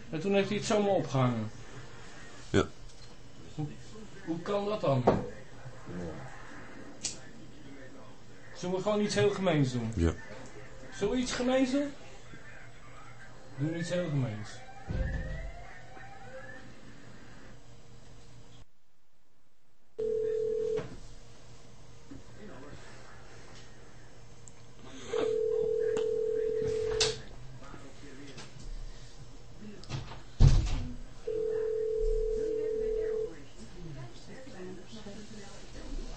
En toen heeft hij het zomaar opgehangen. Ja. Hoe, hoe kan dat dan? Zullen we gewoon iets heel gemeens doen? Ja. Zullen we iets gemeens doen? Doe iets heel gemeens.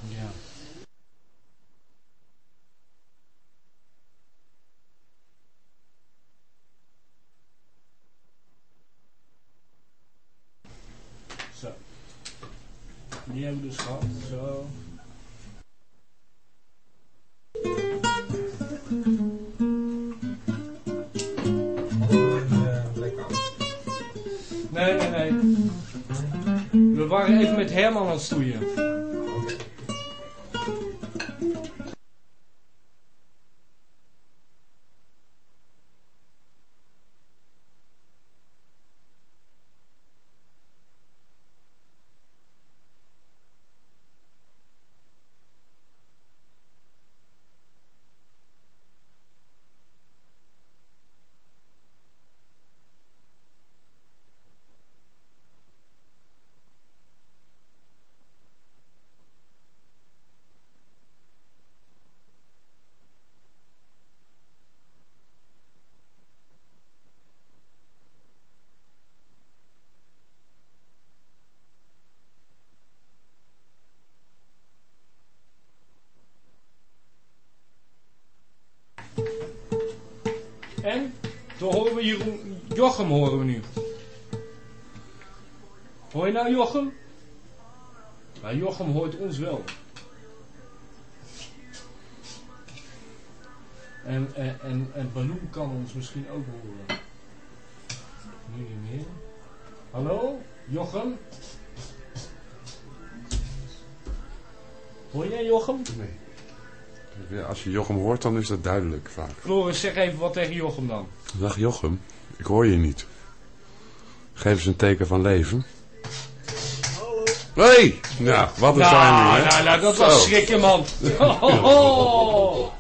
Ja. Zo. Gehad. Zo. Nee, nee, nee. We waren even met Herman aan het stoeien. Jochem horen we nu. Hoor je nou Jochem? Maar Jochem hoort ons wel. En, en, en, en Baloo kan ons misschien ook horen. Nu niet meer. Hallo? Jochem? Hoor jij Jochem? Nee. Als je Jochem hoort, dan is dat duidelijk vaak. Floris, zeg even wat tegen Jochem dan. Dag Jochem, ik hoor je niet. Geef eens een teken van leven. Hallo. Hey! Ja, wat een timing, Nou, hè? nou, nou, dat Zo. was schrikken, man. Ho, *laughs* ho, ho.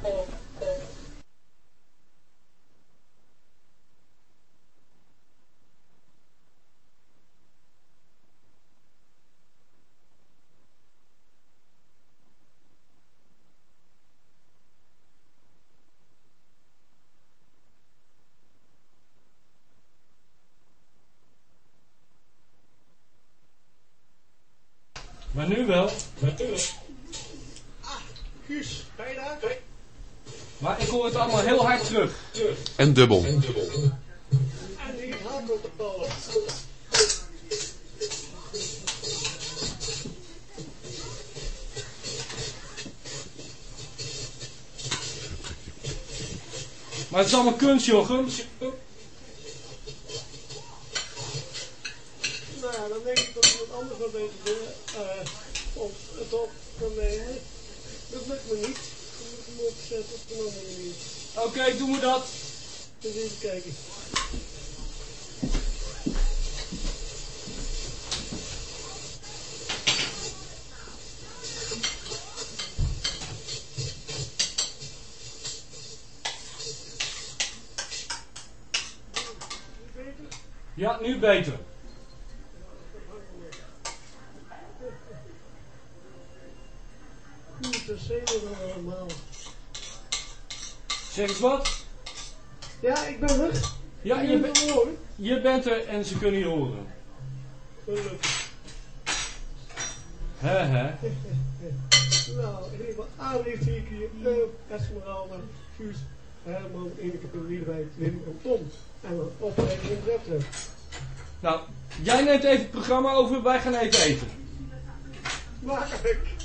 Maar nu wel. Natuurlijk. Ah, Guus, ben je daar? Maar ik hoor het allemaal heel hard terug. Dubbel. Maar het is allemaal kunst, Jochem. Nou ja, dan denk ik dat iemand anders wel beter doen. eh om het op te nemen. Dat lukt me niet. Dan moet ik hem opzetten op een andere manier. Oké, doen we dat. Dus even kijken. Ja, nu beter. Goed, dat zijn we allemaal. Zeg eens wat? Ja, ik ben er. Ja, je, ben be- er hoor. je bent kunnen je horen. Gelukkig. Hè, hè. Nou, geval aanlicht zie ik hier uh, Esmeralda, Guus, Herman, Ineke, Liedewijk, Wim en Tom. En een opleiding in Bretten. Nou, jij neemt even het programma over, wij gaan even eten. Makkelijk.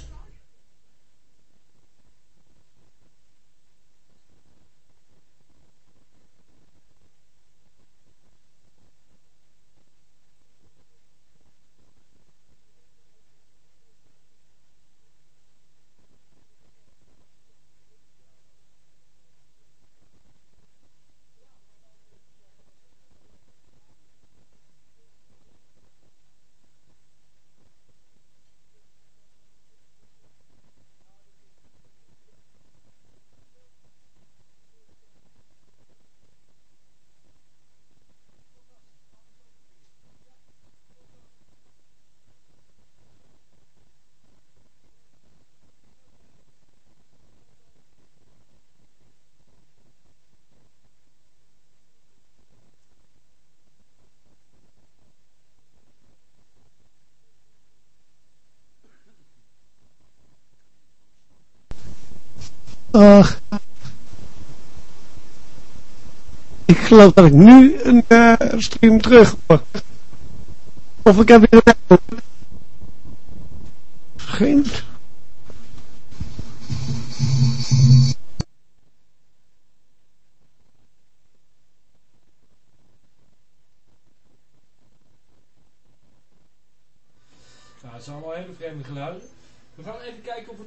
Ik geloof dat ik nu een eh, stream terug. Of ik heb weer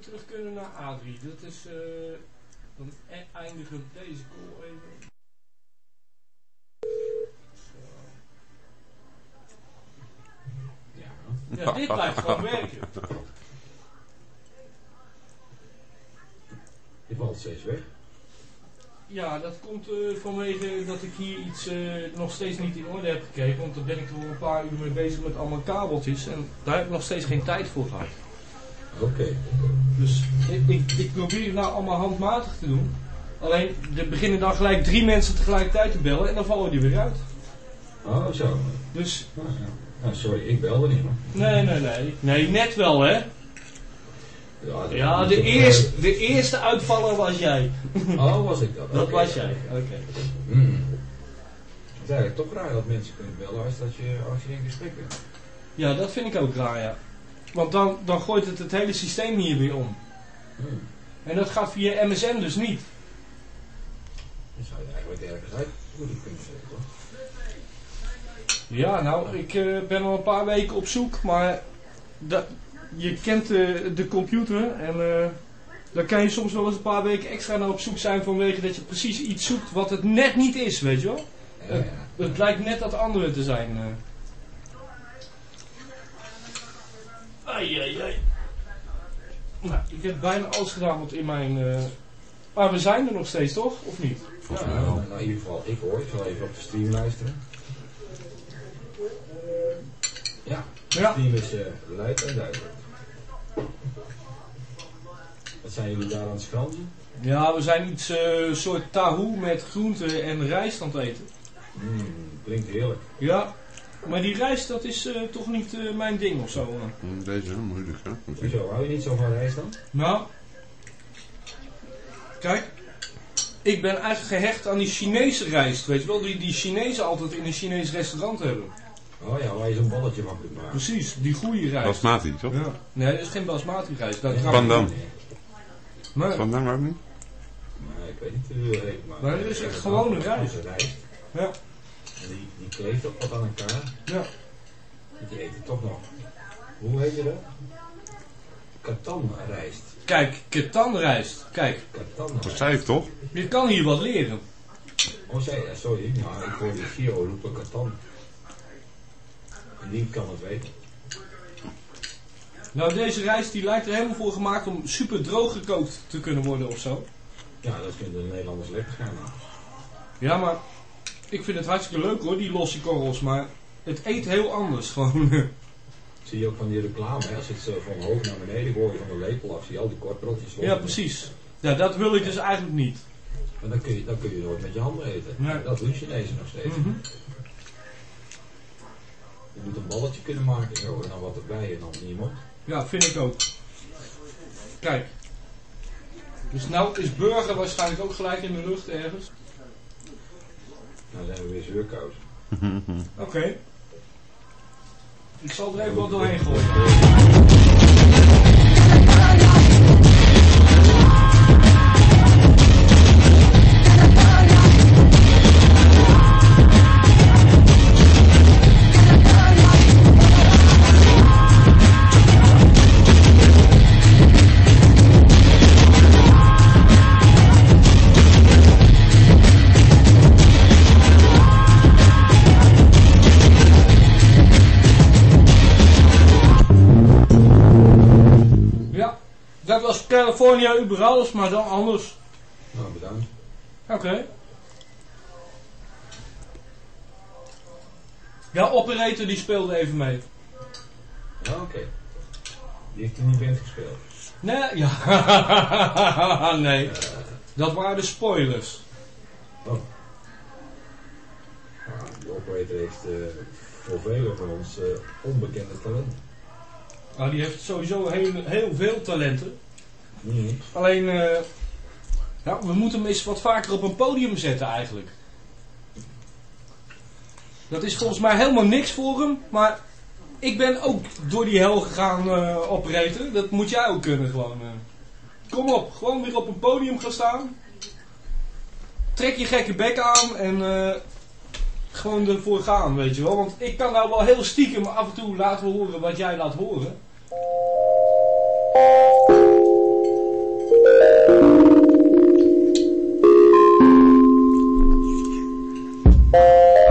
terug kunnen naar A3. Dat is... eh dan e- eindigen we deze call even. Zo. Ja, dit *laughs* blijft gewoon werken. Die valt steeds weg. Ja, dat komt eh, vanwege dat ik hier iets eh, nog steeds niet in orde heb gekeken. Want daar ben ik er al een paar uur mee bezig met allemaal kabeltjes. En daar heb ik nog steeds geen tijd voor gehad. Oké. Dus ik, ik, ik probeer het nou allemaal handmatig te doen. Alleen, er beginnen dan gelijk drie mensen tegelijkertijd te bellen en dan vallen die weer uit. Oh, zo. Dus, ja. Nou, sorry, ik belde niet. nee, nee, nee. Nee, net wel hè. Ja, de eerste, de eerste uitvaller was jij. Oh, was ik dat? *laughs* Dat was jij, oké. Het is eigenlijk toch raar dat mensen kunnen bellen als, dat je, als je in gesprek bent. Ja, dat vind ik ook raar, ja. Want dan, dan gooit het het hele systeem hier weer om. Hmm. En dat gaat via MSN dus niet. Dan zou je eigenlijk ergens uit moeten kunnen zetten? Ja, nou, ik eh, ben al een paar weken op zoek, maar dat, je kent eh, de computer en eh dan kan je soms wel eens een paar weken extra naar op zoek zijn vanwege dat je precies iets zoekt wat het net niet is, weet je wel? Ja, ja. Het lijkt net dat andere te zijn. eh. Ai, ai, ai. Nou, ik heb bijna alles gedaan wat in mijn... eh, Maar we zijn er nog steeds, toch? Of niet? Ja, nou, nou, in ieder geval, ik hoor. Ik zal even op de stream luisteren. Ja, de Ja. stream is uh, luid en duidelijk. Wat zijn jullie daar aan het schansen? Ja, we zijn iets eh soort tahoe met groente en rijst aan het eten. Mm, klinkt heerlijk. Ja, maar die rijst dat is eh, toch niet eh, mijn ding of zo. Hm, Deze, moeilijk hè. Hoezo, hou je niet zo van rijst dan? Nou, kijk, ik ben eigenlijk gehecht aan die Chinese rijst, weet je wel, die die Chinezen altijd in een Chinees restaurant hebben. Oh ja, waar je zo'n balletje van kunt maken. Precies, die goede rijst. Basmati, toch? Ja. Nee, dat is geen basmati rijst. Dat Bandam. Nee. Vandaan ook niet? Nee, ik weet niet hoe het heet, maar... Maar dit is echt gewone rijst. Gewone rijst. Ja. En die, die kleeft ook wat aan elkaar. Ja. Die eten toch nog. Hoe heet je dat? Katanrijst. Kijk, ketanrijst. Kijk, Dat Katanrijst. zei ik toch? je kan hier wat leren. Oh, zei, ja, sorry, maar ik hoorde Giro roepen katan. En die kan het weten. Nou, deze rijst die lijkt er helemaal voor gemaakt om super droog gekookt te kunnen worden of zo. Ja, dat vinden de Nederlanders lekker gaan. Ja, maar Ik vind het hartstikke leuk hoor, die losse korrels, maar het eet heel anders *laughs* gewoon. Zie je ook van die reclame, hè? als het zo van hoog naar beneden gooit van de lepel af, zie je al die kortbroodjes ja, precies. Ja, dat wil ik dus eigenlijk niet. Maar dan kun je, dan kun je nooit met je handen eten. Dat doen Chinezen nog steeds. Mhm. Je moet een balletje kunnen maken zo, en dan wat erbij en dan niemand. Ja, vind ik ook. Kijk. Dus nou is burger waarschijnlijk ook gelijk in de lucht ergens. Nou zijn we weer zuurkoud. Oké. Ik zal er even wat doorheen gooien. California über alles, maar dan anders. Nou, bedankt. Oké. Ja, operator die speelde even mee. Ja, oké. Die heeft in die band gespeeld. Nee, ja. *laughs* nee. Dat waren de spoilers. Ja, die operator heeft eh, voor velen van ons eh, onbekende talent. Nou, die heeft sowieso heel, heel veel talenten. Alleen, eh, ja, we moeten hem eens wat vaker op een podium zetten eigenlijk. Dat is volgens mij helemaal niks voor hem, maar ik ben ook door die hel gegaan eh operator. Dat moet jij ook kunnen gewoon. eh. Kom op, gewoon weer op een podium gaan staan. Trek je gekke bek aan en gewoon ervoor gaan, weet je wel. Want ik kan nou wel heel stiekem af en toe laten horen wat jij laat horen. En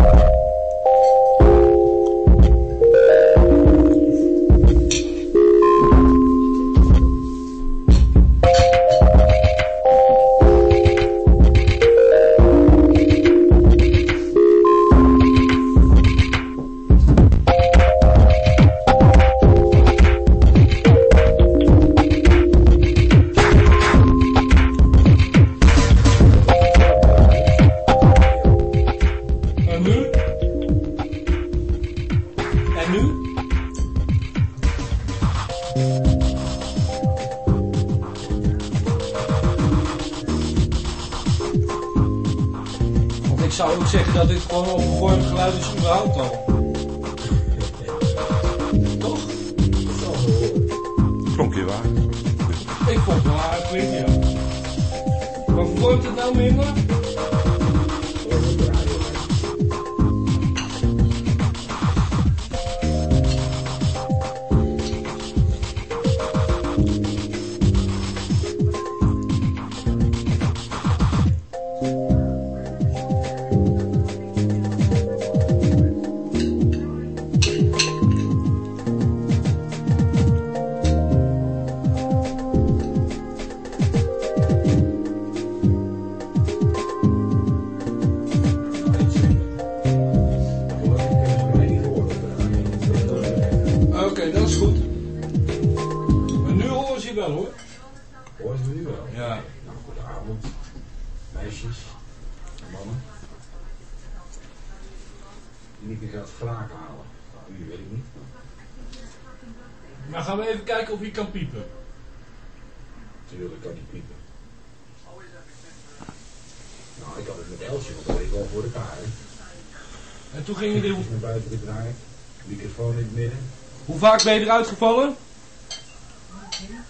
Hoe vaak ben je eruit gevallen?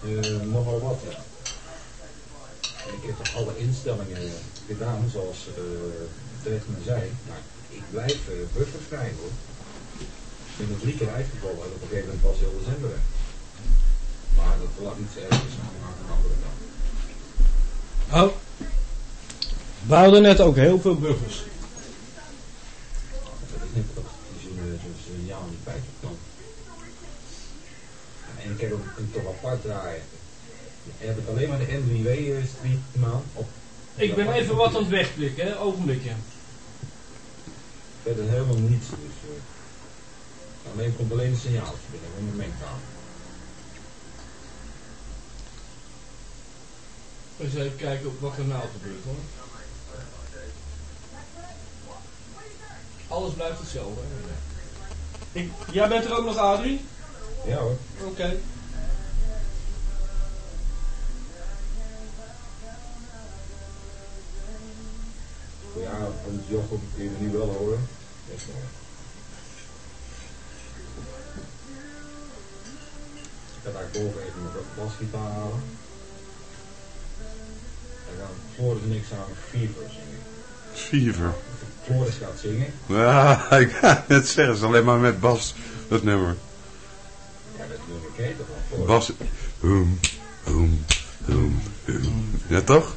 Eh, nogal wat, ja. En ik heb toch alle instellingen gedaan zoals uh, Dirk me zei. Maar ik blijf uh, buffervrij hoor. Ik ben er drie keer uitgevallen en op een gegeven moment was heel december weg. Maar dat lag iets ergens aan een andere kant. Oh. We hadden net ook heel veel buffers. Dat is net wat zo'n zo signaal niet bij kan. En ik heb ook een toch apart draaien. Heb ik alleen maar de N3W stream op. Ik ben even wat aan het wegklikken, hè? Ogenblikje. verder helemaal niets. Dus, uh, alleen komt alleen een signaaltje binnen met een mengtafel. Eens even kijken op wat kanaal het gebeurt hoor. Alles blijft hetzelfde. Hè? Ik, jij bent er ook nog, Adrie? Ja hoor. Oké. Ja, van Jochem kun je nu wel horen. Ik ga daar boven even mijn basgitaar halen. En dan Floris en ik samen Fever zingen. Fever. Floris gaat zingen. Ja, *laughs* ik ga het zeggen. Het is alleen maar met Bas, dat nummer. Ja, dat nummer ken je toch wel? Bas. Hoem, hoem, hoem, hoem. Ja, toch?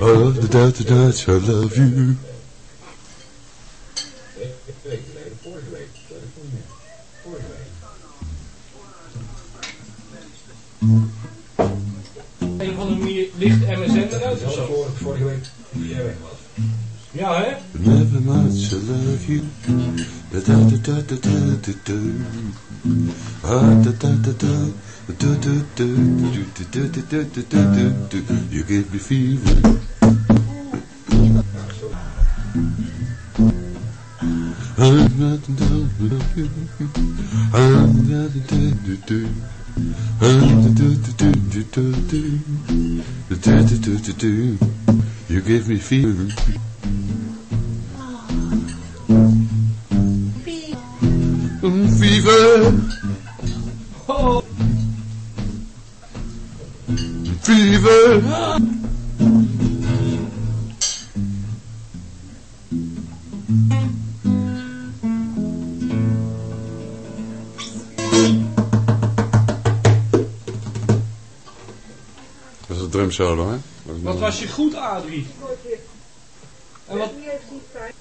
I love the Dutch, Dutch, I love you. Een van de manier ligt MSN eruit of zo? vorige, vorige week die jij weg was. Ja hè? Never much I love you. Da da da da da da da da. Ah da da da da. Do do do do do do do do do do do do. You give me fever. I'm not done with you. I'm not done do do. I'm do do do do do do. Do do do do do. You give me fever. Fever. Oh, Fever. Dat is een drumsolo, hè? wat was je goed, Adrie? En wat,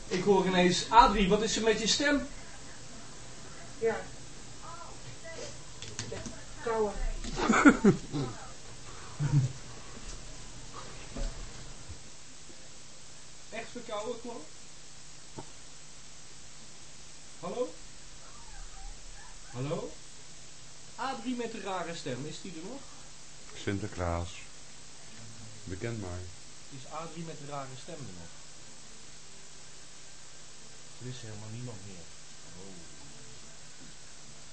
ik hoor ineens, Adrie, wat is er met je stem? Ja. Kouwen. *laughs* Echt verkouden, klopt? Hallo? Hallo? Adrie met de rare stem, is die er nog? Sinterklaas. Bekend maar. Is Adrie met de rare stem er nog? Er is helemaal niemand meer. Oh.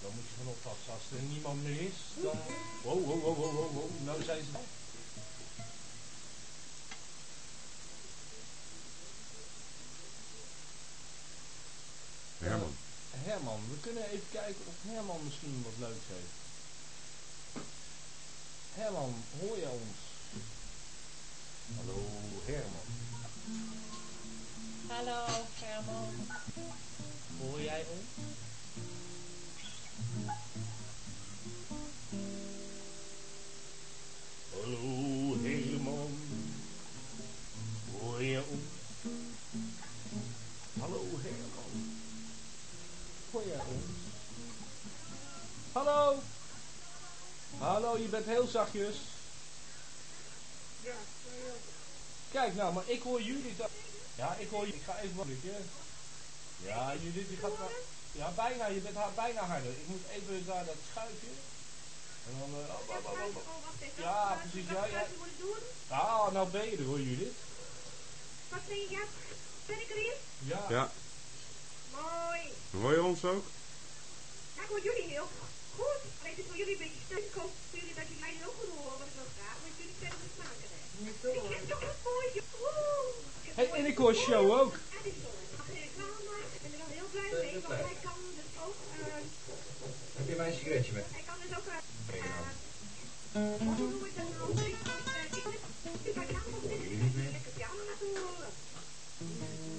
Dan moet je van oppassen. Als er niemand meer is, dan... Wow, wow, wow, wow, wow, wow. Nou zijn ze... Herman. Herman, we kunnen even kijken of Herman misschien wat leuks heeft. Herman, hoor je ons? Hallo, Herman. Hallo, Herman. Hoor jij ons? Hallo, je bent heel zachtjes. Ja, Kijk nou, maar ik hoor jullie. da- Ja, ik hoor je. Ik ga even wat. Ja, Judith, die gaat. Ja, bijna. Je bent haar bijna harder. Ik moet even daar dat schuifje. En dan. eh, oh, oh, oh, oh, oh. Ja, precies. Ja, ja. Ah, nou ben je er hoor, Judith. Wat zeg je? Ja, ben ik erin? Ja. Ja. Mooi. Hoor je ons ook? Ja, ik hoor jullie heel goed weet het voor jullie een beetje stuk komt, jullie dat je mij ook wil horen wat ik wil want jullie kunnen het maken. Hè. Niet zo. Ik heb toch een mooi Het Innecore Show ook. En ik ben er wel heel blij mee, want hij kan dus ook... Heb je mijn een sigaretje mee? Hij kan dus ook... Hoe noem ik dat nou? Ik ben kamer op dit ik heb horen.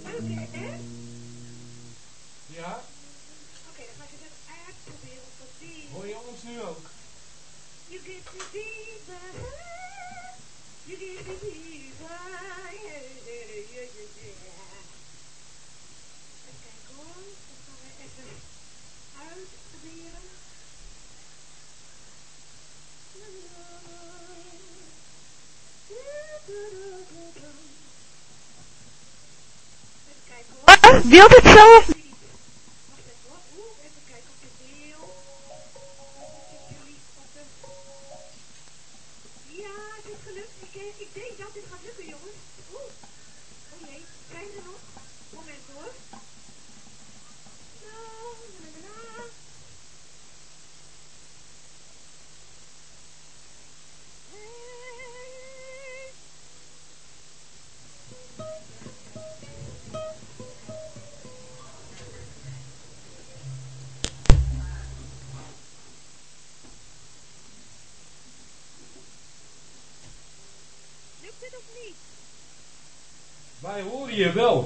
Leuk hè? Ja? Nu ook? You give me. You give me fever. Yeah, yeah, yeah, yeah. Even kijken hoor. Dan gaan we even uitproberen. Ah, wilt het zo Ik, denk dat dit gaat lukken, jongens. Wij horen je wel.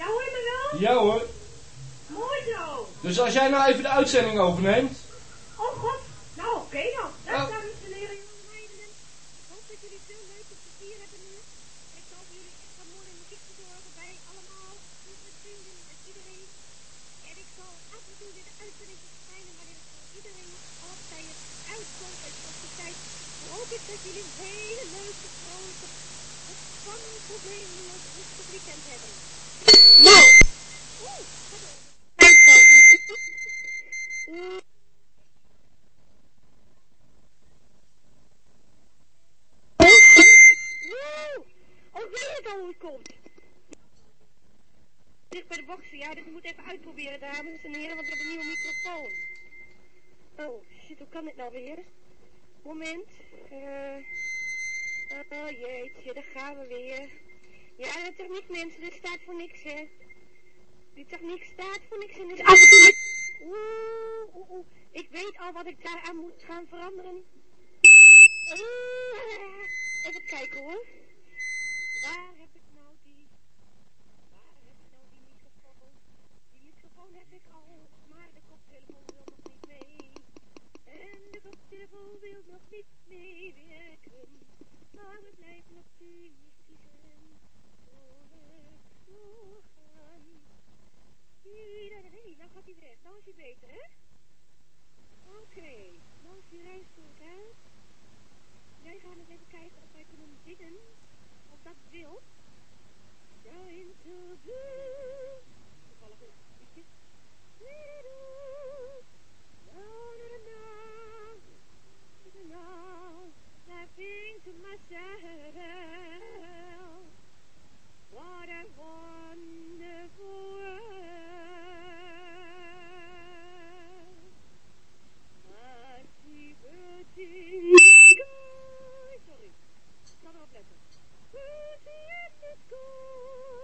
Ja, hoor je me wel? Ja hoor. Mooi zo. Dus als jij nou even de uitzending overneemt. Oh god. Nou, oké dan. Dag, Oh. dames en heren, jongens. Ik hoop dat jullie veel leuk en plezier hebben nu. Ik voor jullie extra mooie muziek verzorgen bij allemaal. Met vrienden en iedereen. En ik zal af en toe de uitzending verschijnen, wanneer het voor iedereen op tijd uitkomt. En op de tijd hoop ik dat jullie een hele leuke, vrolijke, ontspannen, probleemloos, hebben. Woe! Oh, weet ik al hoe het komt. Dicht bij de boxen, ja, ik moet even uitproberen, dames en heren, want ik heb een nieuwe microfoon. Oh, shit, hoe kan dit nou weer? Moment. eh oh jeetje, daar gaan we weer. Ja, de techniek mensen, dit staat voor niks, hè. Die techniek staat voor niks en dit is af en toe. Oeh, oeh, oeh. Ik weet al wat ik daaraan moet gaan veranderen. Oeh, even kijken hoor. Waar heb ik nou die... Waar heb ik nou die microfoon? Die microfoon heb ik al, maar de koptelefoon wil nog niet mee. En de koptelefoon wil nog niet meewerken. Maar blijven optimistisch en nou gaat hij weg. Nou is hij beter, hè? Oké, nou is reis goed uit. Wij gaan eens even kijken of wij kunnen zingen. Of dat wil. Going to do. Toevallig een liedje. Laughing to myself. What a wonderful world. I see birds in the sky. Sorry, ik zal erop letten. Birds in the sky.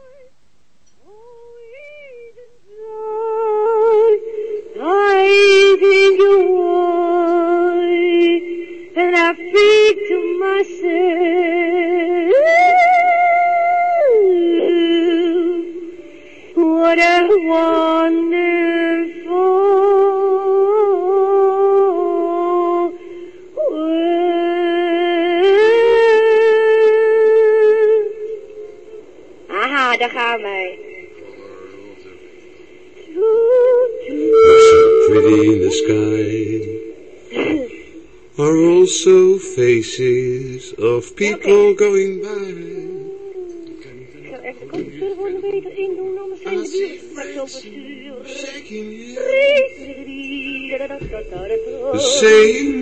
Sky are also faces of people going by. Ik ga even de koptelefoon er beter in doen, anders zijn de buren straks oversturen. Shaking saying, how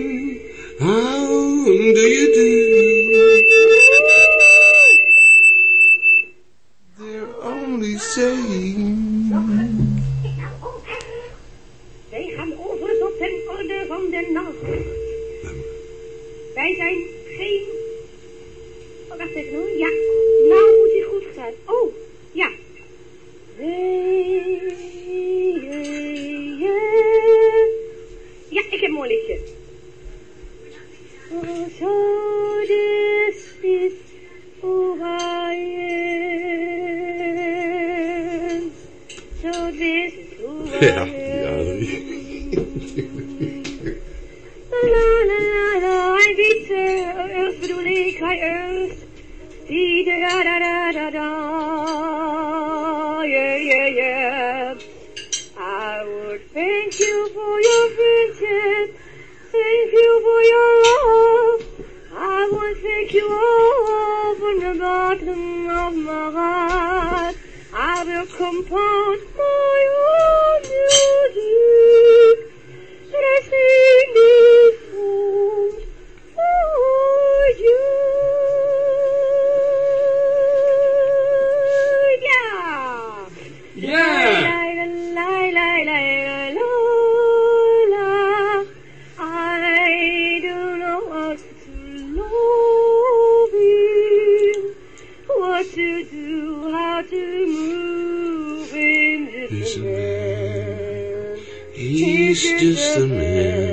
just a minute.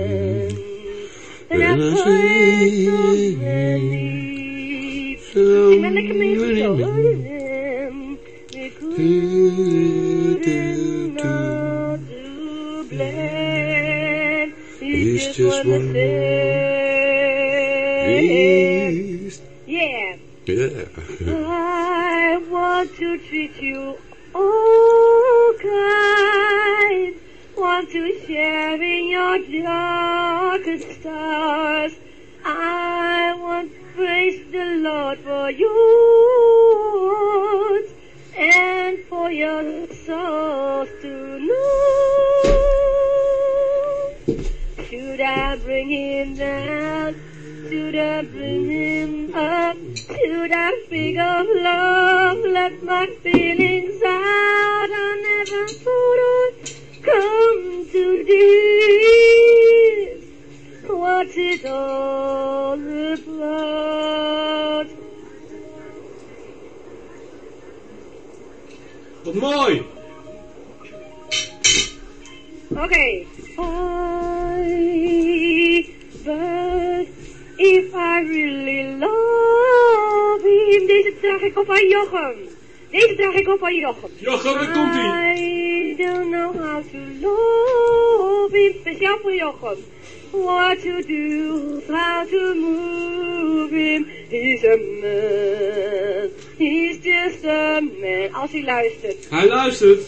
Luistert.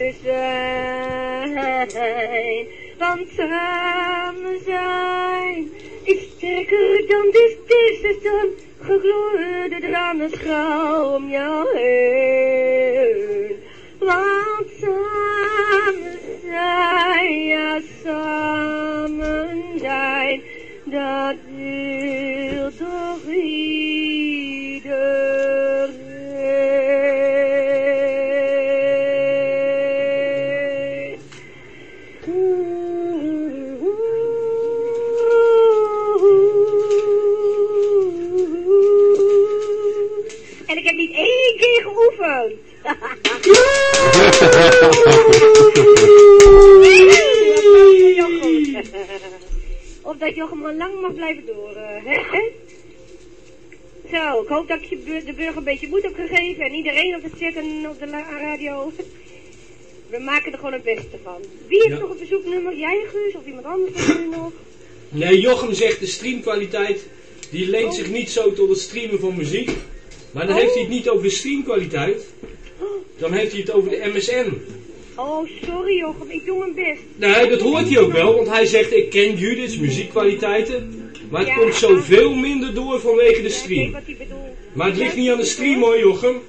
Te zijn. Dat ik je de burger een beetje moed heb gegeven en iedereen op de chat en op de radio. We maken er gewoon het beste van. Wie heeft Ja. nog een verzoeknummer? Jij Guus of iemand anders van u nog? Nee, Jochem zegt de streamkwaliteit, die leent zich niet zo tot het streamen van muziek. Maar dan heeft hij het niet over de streamkwaliteit. Dan heeft hij het over de MSN. Oh, sorry Jochem, ik doe mijn best. Nee, dat hoort hij ook wel, want hij zegt ik ken Judith's muziekkwaliteiten. Maar het Ja. komt zoveel minder door vanwege de Ja, ik weet stream. wat hij bedoelt. Maar het ligt niet aan de stream hoor, Jochem.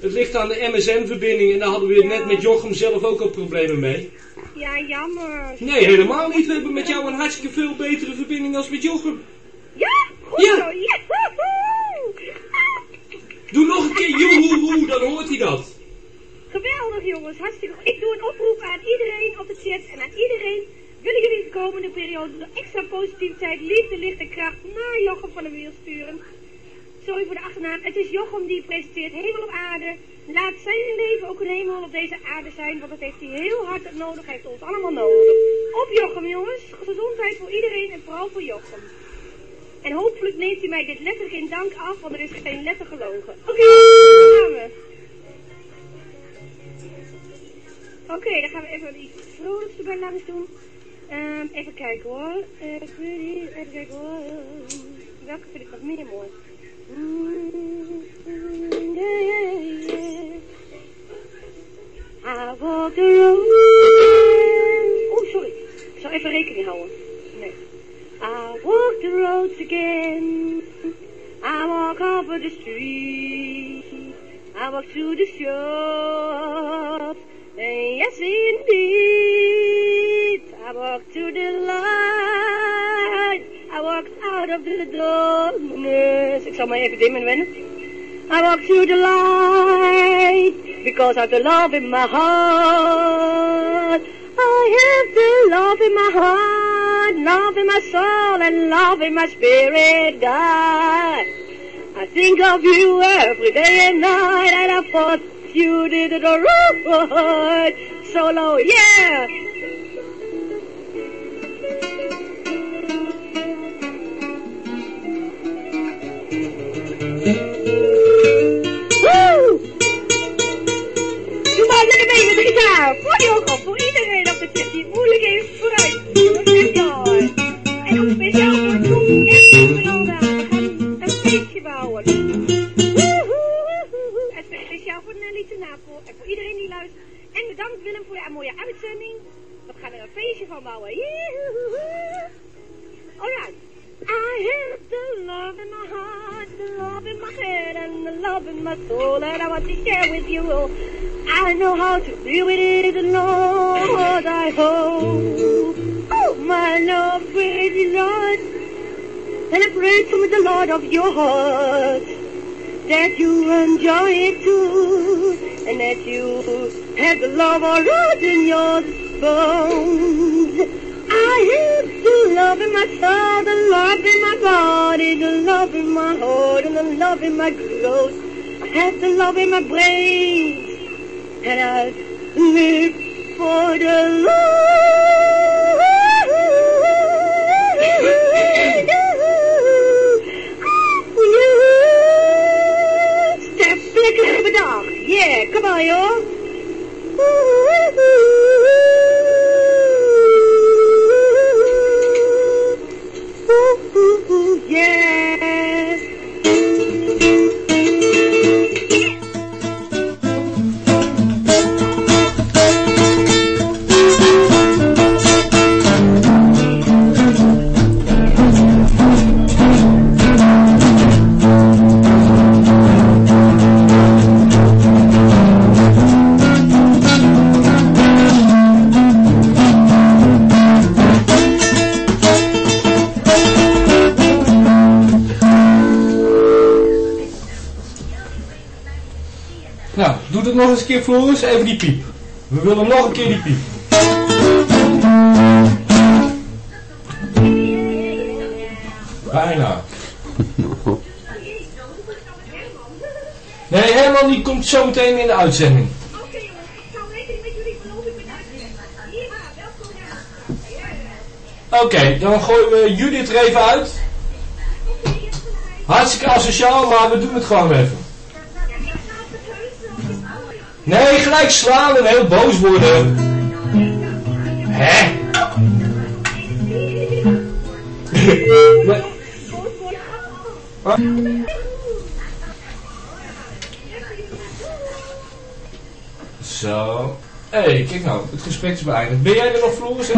Het ligt aan de MSN-verbinding en daar hadden we net met Jochem zelf ook al problemen mee. Ja, jammer. Nee, helemaal niet. We hebben met jou een hartstikke veel betere verbinding als met Jochem. Ja, goed Ja. zo. Joehoe. Doe nog een keer joehoehoe, dan hoort hij dat. Geweldig jongens, hartstikke goed. Ik doe een oproep aan iedereen op de chat en aan iedereen. Willen jullie de komende periode de extra positiviteit, liefde, licht en kracht naar Jochem van der Wiel sturen? Sorry voor de achternaam. Het is Jochem die presenteert Hemel op Aarde. Laat zijn leven ook een hemel op deze aarde zijn, want dat heeft hij heel hard nodig. Hij heeft ons allemaal nodig. Op Jochem jongens. Gezondheid voor iedereen en vooral voor Jochem. En hopelijk neemt hij mij dit letterlijk in dank af, want er is geen letter gelogen. Oké, daar gaan we. Oké, dan gaan we even iets vrolijks erbij langs doen. Ehm, even kijken hoor. Eh, even kijken hoor. Welke vind ik nog meer mooi? I walk the road. Oh, sorry. Ik zal even rekening houden. I walk the roads again. I walk over the street. I walk through the shops. Yes, indeed. I walk to the light. I walk out of the darkness. Ik zal maar even dimmen wennen. I walk to the light because I have the love in my heart. I have the love in my heart, love in my soul, and love in my spirit, God. I think of you every day and night, and I thought you did it all right. Solo, yeah. Woo! Doe maar lekker mee met de gitaar. Voor Jochem, voor iedereen op de chat die het moeilijk heeft vooruit. Enjoy. En ook speciaal voor Tom en vooral wel. We gaan een feestje bouwen. Woehoe. Bedankt Willem voor je mooie uitzending. We gaan er een feestje van bouwen. Joehoe. Alright. I have the love in my heart, the love in my head, and the love in my soul that I want to share with you. I know how to deal with it, Lord, I hope. Oh, my love, praise Lord. And I pray to the Lord of your heart that you enjoy it too, and that you have the love already in your bones. I have the love in my soul, the love in my body, the love in my heart, and the love in my growth. I have the love in my brain, and I live for the Lord. Goedemiddag. Yeah, goodbye, y'all. Nog eens een keer ons. Even die piep. We willen nog een keer die piep. Bijna. Nee, Herman die komt zo meteen in de uitzending. Oké Oké, dan gooien we Judith er even uit. Hartstikke asociaal, maar we doen het gewoon even. Gelijk slaan en heel boos worden. Hè? Zo. Hé, hey, kijk nou, het gesprek is beëindigd. Ben jij er nog, Floris?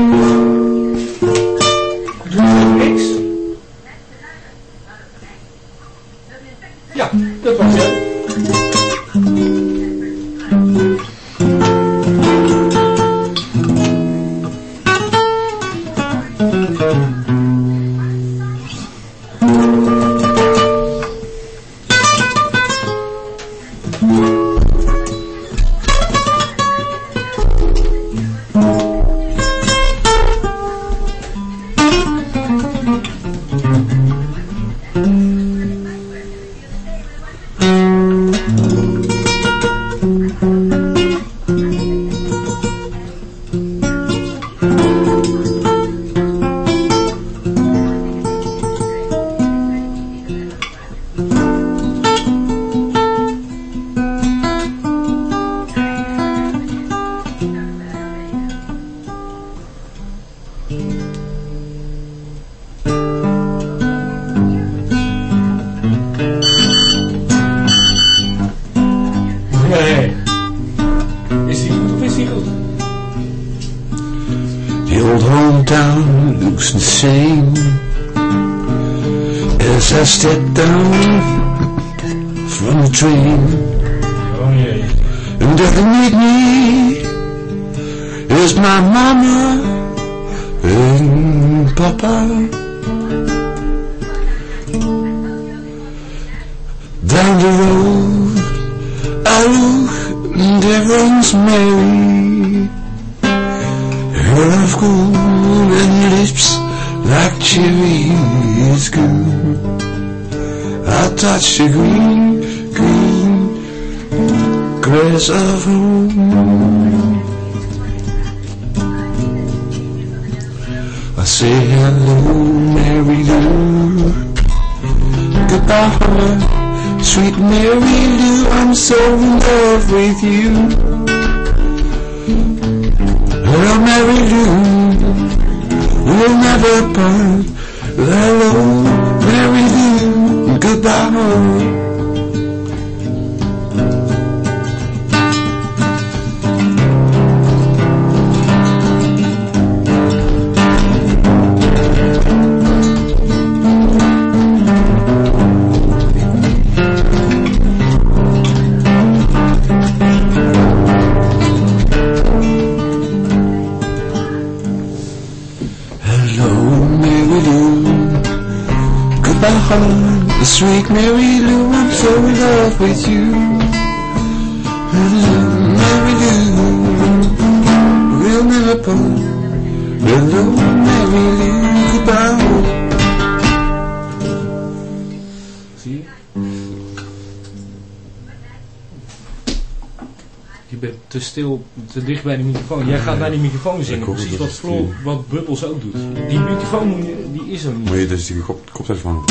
Microfoon. Jij gaat naar die microfoon zingen. Precies wat, wat Bubbles ook doet. Die microfoon die is er niet. Moet je dus die kop, koptelefoon op?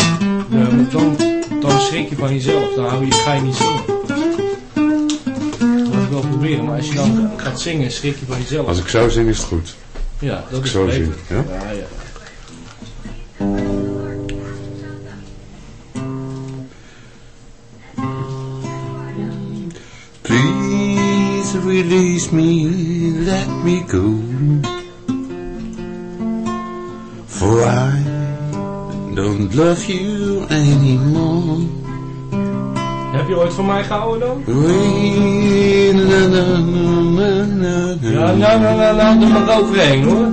Ja, maar dan, dan schrik je van jezelf. Dan hou je, ga je niet zingen. Dat mag ik wel proberen. Maar als je dan gaat zingen, schrik je van jezelf. Als ik zo zing is het goed. Ja, dat is zo beter. zing, ja? Love you anymore. Heb je ooit van mij gehouden dan? Ja, nou, nou, nou, nou, overheen hoor.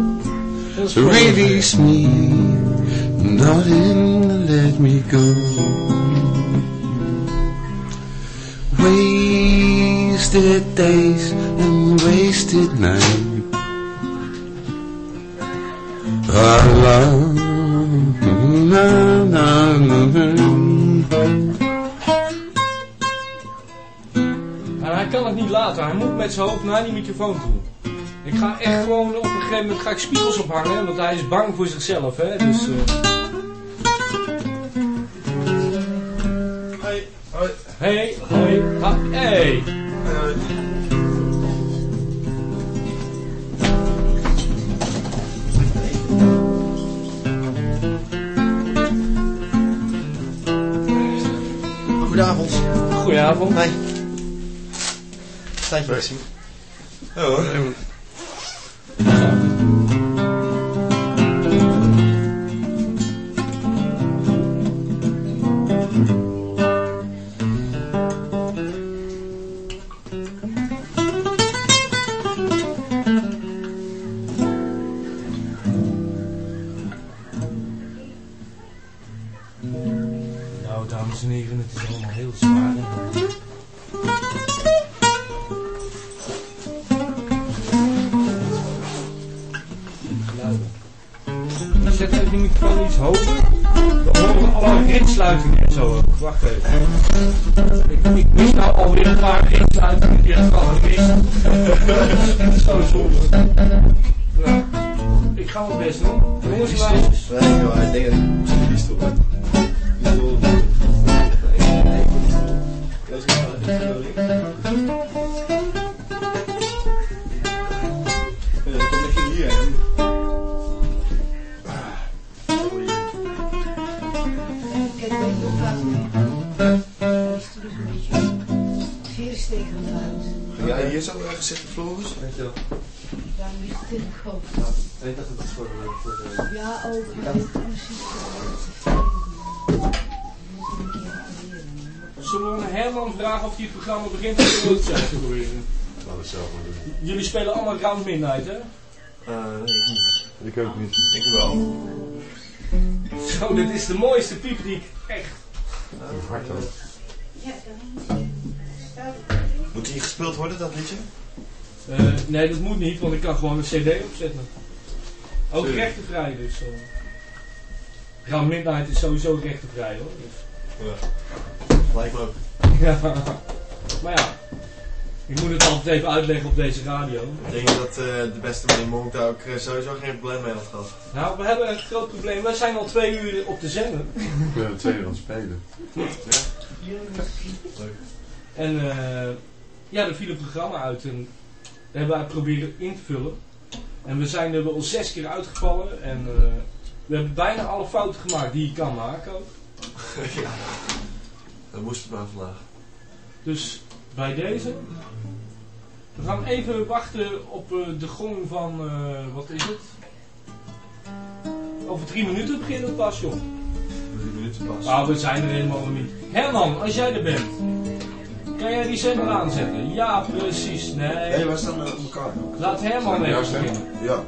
Release me, darling, let me go. Wasted days and wasted nights. Zijn hoofd naar die microfoon toe. Ik ga echt gewoon op een gegeven moment ga ik spiegels ophangen, want hij is bang voor zichzelf, hè. Dus, eh heen. Kijk, weet je dus een eruit. Ja, hier zo ergens zitten, Floris? Weet je wel. Daar ligt het in de goot. Ik dacht dat het voor de... Voor de... Ja, ook. Een keer proberen. Zullen we aan Herman vragen of hij het programma begint of zullen we het zelf proberen? Laat het zelf maar doen. Jullie spelen allemaal Round Midnight, hè? Eh, nee, ik niet. Ik ook niet. Ik wel. Zo, dit is de mooiste piep die ik echt... Hard hoor. Ja, staat het. Moet hier gespeeld worden, dat liedje? Eh, nee, dat moet niet, want ik kan gewoon een cd opzetten. Ook rechtenvrij, dus... eh Round Midnight is sowieso rechtenvrij, hoor. Dus, Ja. Lijkt me ook. *laughs* ja. Maar ja, ik moet het altijd even uitleggen op deze radio. Ik denk dat eh, de beste meneer Monk daar ook eh, sowieso geen probleem mee had gehad. Nou, we hebben een groot probleem. Wij zijn al twee uur op de zender. Ik ben twee uur aan het spelen. En eh, ja, er viel een programma uit en hebben wij proberen in te vullen. En we zijn er wel zes keer uitgevallen en eh, we hebben bijna alle fouten gemaakt die je kan maken ook. *laughs* ja. Dat moest het maar vandaag. Dus bij deze. We gaan even wachten op eh, de gong van, eh, wat is het? Over drie minuten beginnen we pas, joh. Drie minuten pas. Nou, we zijn er helemaal nog niet. Herman, als jij er bent, kan jij die zender aanzetten? Ja, precies. Nee. Nee, wij staan op elkaar. Laat Herman even beginnen. Ja.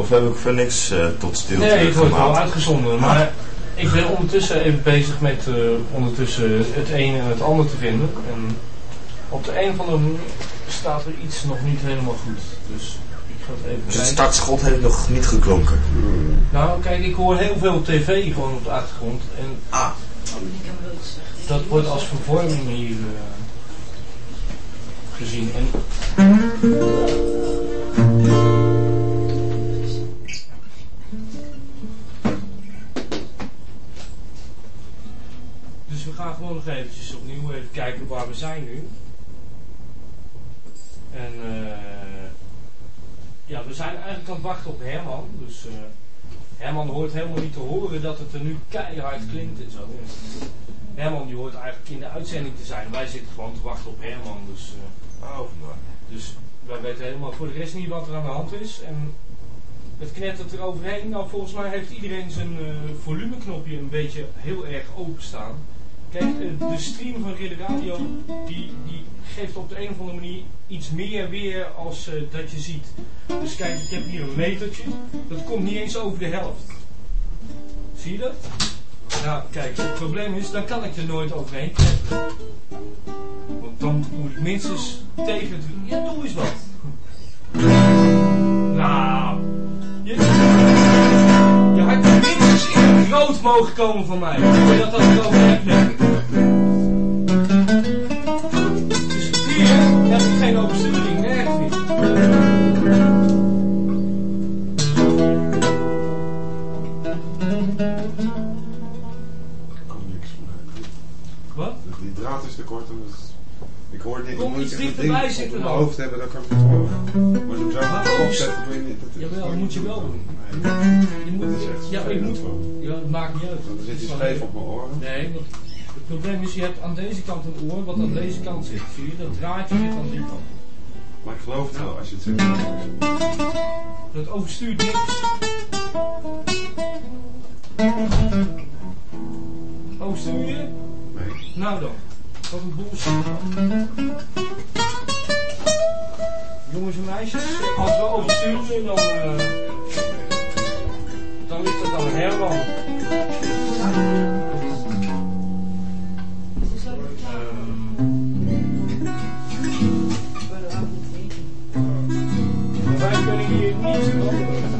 Of heb ik voor niks eh, tot stilte nee, het wordt wel uitgezonden. Maar ik ben ondertussen even bezig met eh, ondertussen het een en het ander te vinden. En op de een of andere manier staat er iets nog niet helemaal goed. Dus ik ga het even Dus het startschot heeft nog niet geklonken. Nou, kijk, ik hoor heel veel tv gewoon op de achtergrond. En Ah. dat wordt als vervorming hier eh, gezien. En zitten gewoon te wachten op Herman. Dus, eh, Oh, dus wij weten helemaal voor de rest niet wat er aan de hand is. En het knettert er overheen. Nou, volgens mij heeft iedereen zijn eh, volumeknopje een beetje heel erg openstaan. Kijk, eh, de stream van Ridder Radio, die, die geeft op de een of andere manier iets meer weer als dat je ziet. Dus kijk, ik heb hier een metertje. Dat komt niet eens over de helft. Zie je dat? Nou, kijk, het probleem is, dan kan ik er nooit overheen knetteren minstens tegen... Ja, doe eens wat. Nou... Je, je had minstens in het rood mogen komen van mij. Ik weet dat dat ik over heb? Dus hier heb ik geen op. Ik hoor niet. Kom ik moet iets dichterbij het zitten dan. hoofd hebben, dan kan ik het horen. Maar je zo Maar op de kop ook- zet, dan doe je niet. Dat Jawel, dat moet je wel doen. Nee, Je moet, dat is echt ja, je moet, ja, dat maakt niet uit. Dan zit Het is hij wel- scheef op mijn oren. Nee, want het probleem is, je hebt aan deze kant een oor wat aan deze kant zit. Zie je, dat draadje zit aan die kant. Maar ik geloof het wel als je het zegt. Dat overstuurt niks. Overstuur je? Nee. Nou dan. Jongens en meisjes, als we oversturen, dan, eh, dan ligt het aan Herman. Maar wij kunnen hier niets veranderen.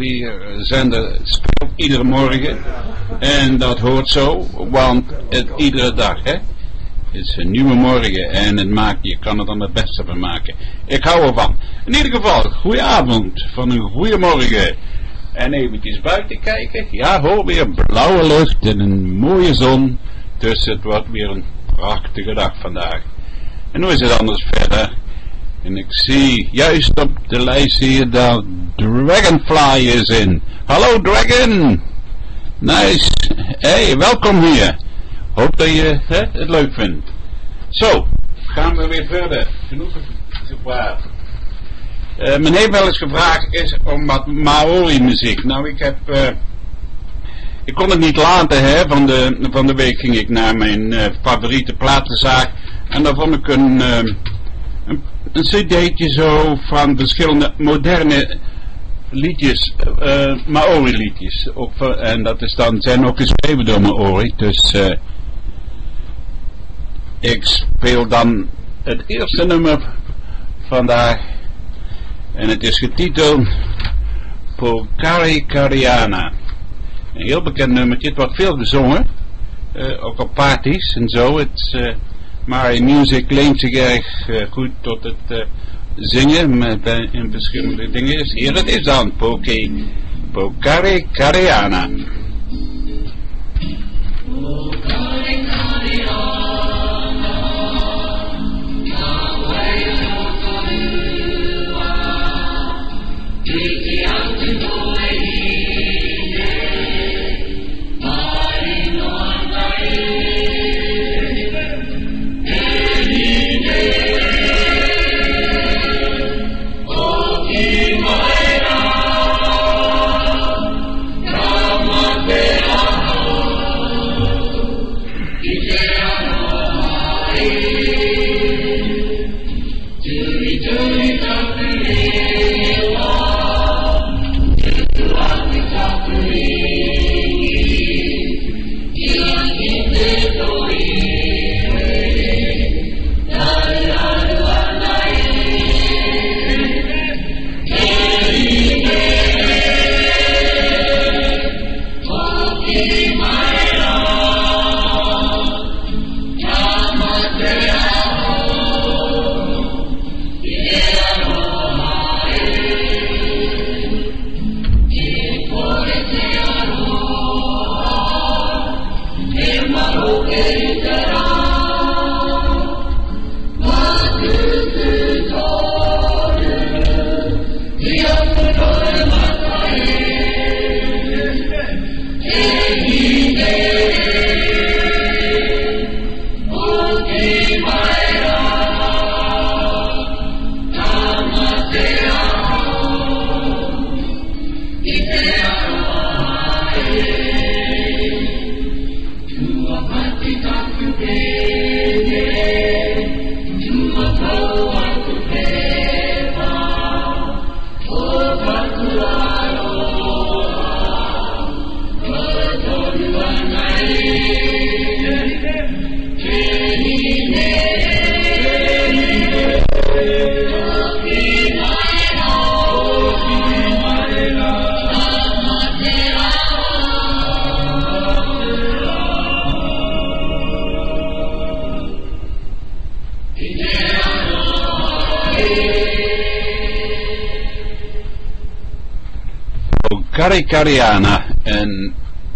Hier eh, zender iedere morgen. En dat hoort zo, want het iedere dag, hè. Het is een nieuwe morgen en het maakt, je kan er dan het beste van maken. Ik hou ervan. In ieder geval, goedenavond van een goede morgen. En eventjes buiten kijken. Ja, hoor weer blauwe lucht en een mooie zon. Dus het wordt weer een prachtige dag vandaag. En hoe is het anders verder? En ik zie, juist op de lijst je dat Dragonfly is in. Hallo Dragon! Nice! Hey, welkom hier. Hoop dat je hè, het leuk vindt. Zo, gaan we weer verder. Genoeg gepraat. Eh men heeft wel eens gevraagd is om wat Maori muziek. Nou, ik heb... eh, ik kon het niet laten, hè. Van de, van de week ging ik naar mijn eh, favoriete platenzaak. En daar vond ik een, een, een cd'tje zo van verschillende moderne liedjes, eh Maori liedjes. Ook, van- en dat is dan, zijn ook geschreven door Maori. Dus eh, ik speel dan het eerste nummer vandaag. En het is getiteld Pokari Kariana. Een heel bekend nummertje. Het wordt veel gezongen. eh, ook op parties en zo. Het, eh, maar in music leent zich erg eh, goed tot het eh, zingen met, bij- in verschillende dingen. Dus hier het is dan. Poki, Pokari Kariana. Karikariana, een,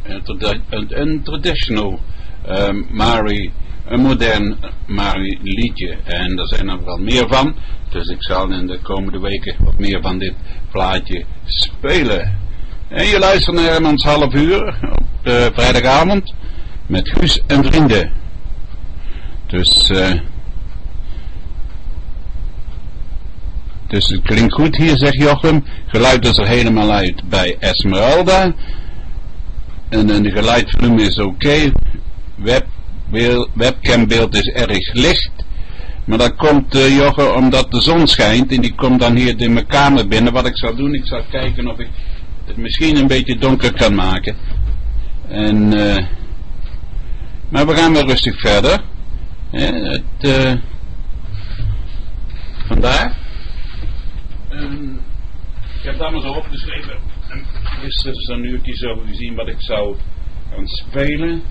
een, tradi- een, een traditional um, Mari, een modern Mari liedje. En er zijn er wel meer van, dus ik zal in de komende weken wat meer van dit plaatje spelen. En je luistert naar Hermans half uur op eh, vrijdagavond met Guus en vrienden. Dus, eh dus het klinkt goed hier, zegt Jochem. Geluid is er helemaal uit bij Esmeralda. En, de geluidsvolume is oké. Web, beeld- webcambeeld is erg licht. Maar dat komt, eh Jochem, omdat de zon schijnt. En die komt dan hier in mijn kamer binnen. Wat ik zal doen, ik zal kijken of ik het misschien een beetje donker kan maken. En, eh, maar we gaan weer rustig verder. Hè, het, eh, vandaar. Ik heb het allemaal zo opgeschreven. En gisteren is een uurtje zo gezien wat ik zou gaan spelen.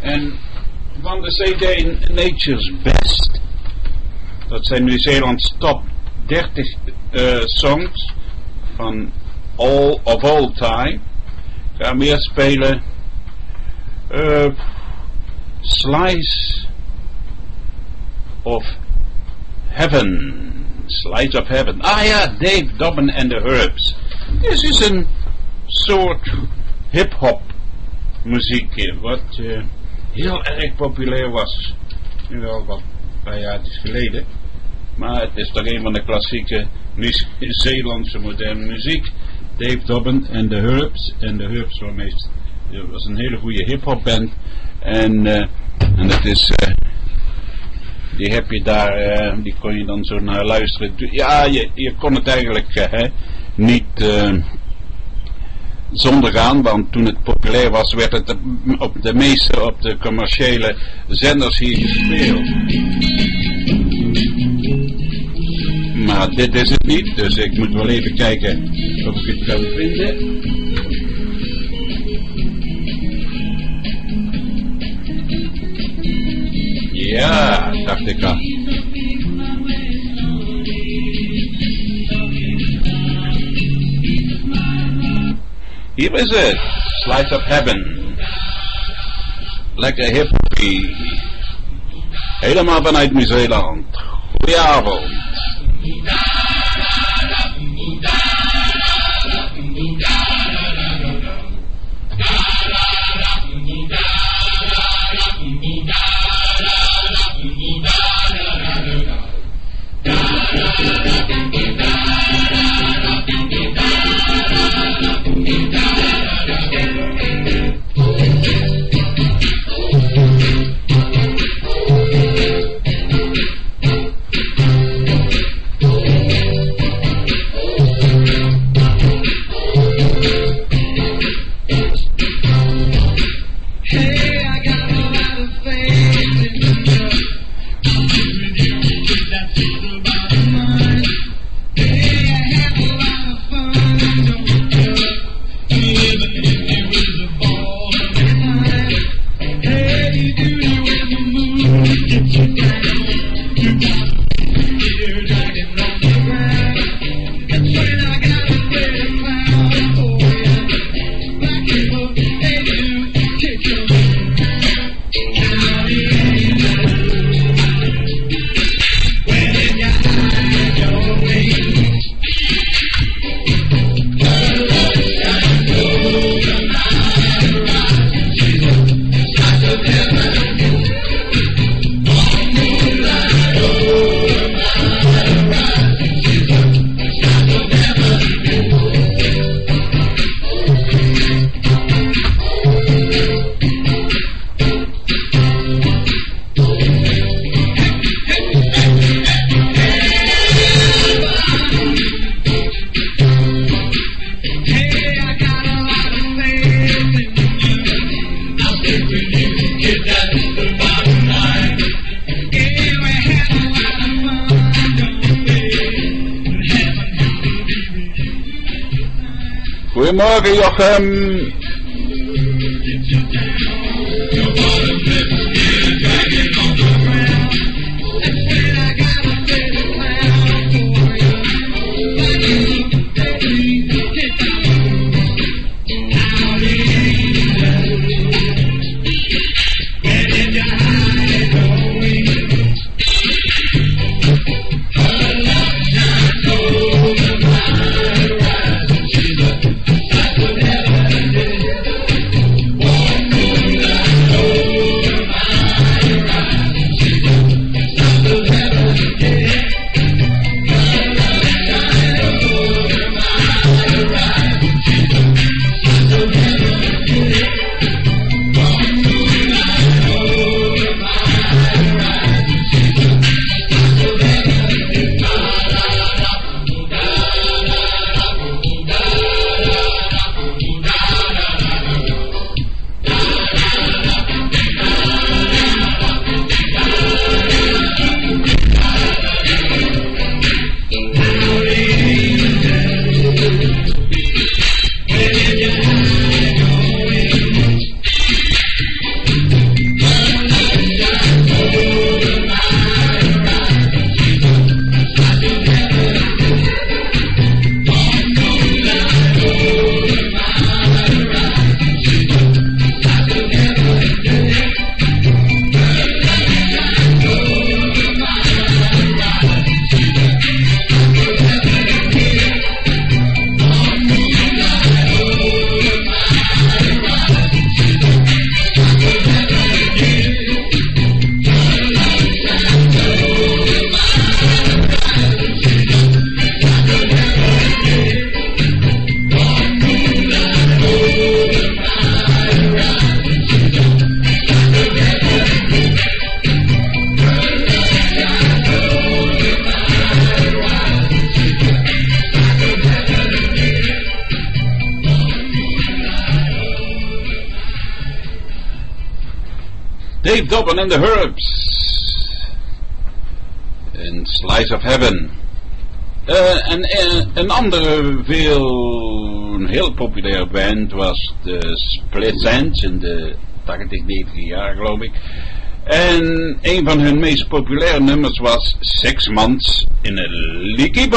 En van de CD Nature's Best. Dat zijn Nieuw-Zeelands top 30 eh, songs van all of all time. Gaan weer spelen. eh, Slice of Heaven. Slice of Heaven. Ah ja, Dave Dobbin and the Herbs. Dit is een soort hip-hop muziekje, wat eh, heel erg populair was. Nu wel wat een paar jaar geleden. Maar het is toch een van de klassieke Nieuw-Zeelandse moderne muziek. Dave Dobbin en de Herbs. En de Herbs was, dat was een hele goede hip-hop band. En, eh, en dat is. eh, die heb je daar, eh, die kon je dan zo naar luisteren. Ja, je, je kon het eigenlijk eh, niet eh, zonder gaan, want toen het populair was, werd het op de meeste, op de commerciële zenders hier gespeeld. Maar dit is het niet, dus ik moet wel even kijken of ik het kan vinden. Ja, dacht ik al. Hier is het, Slice of Heaven. Lekker hippie. Helemaal vanuit Nieuw-Zeeland. Goedenavond. awesome. in de 80, 90 jaar geloof ik. En een van hun meest populaire nummers was Six Months in a Leaky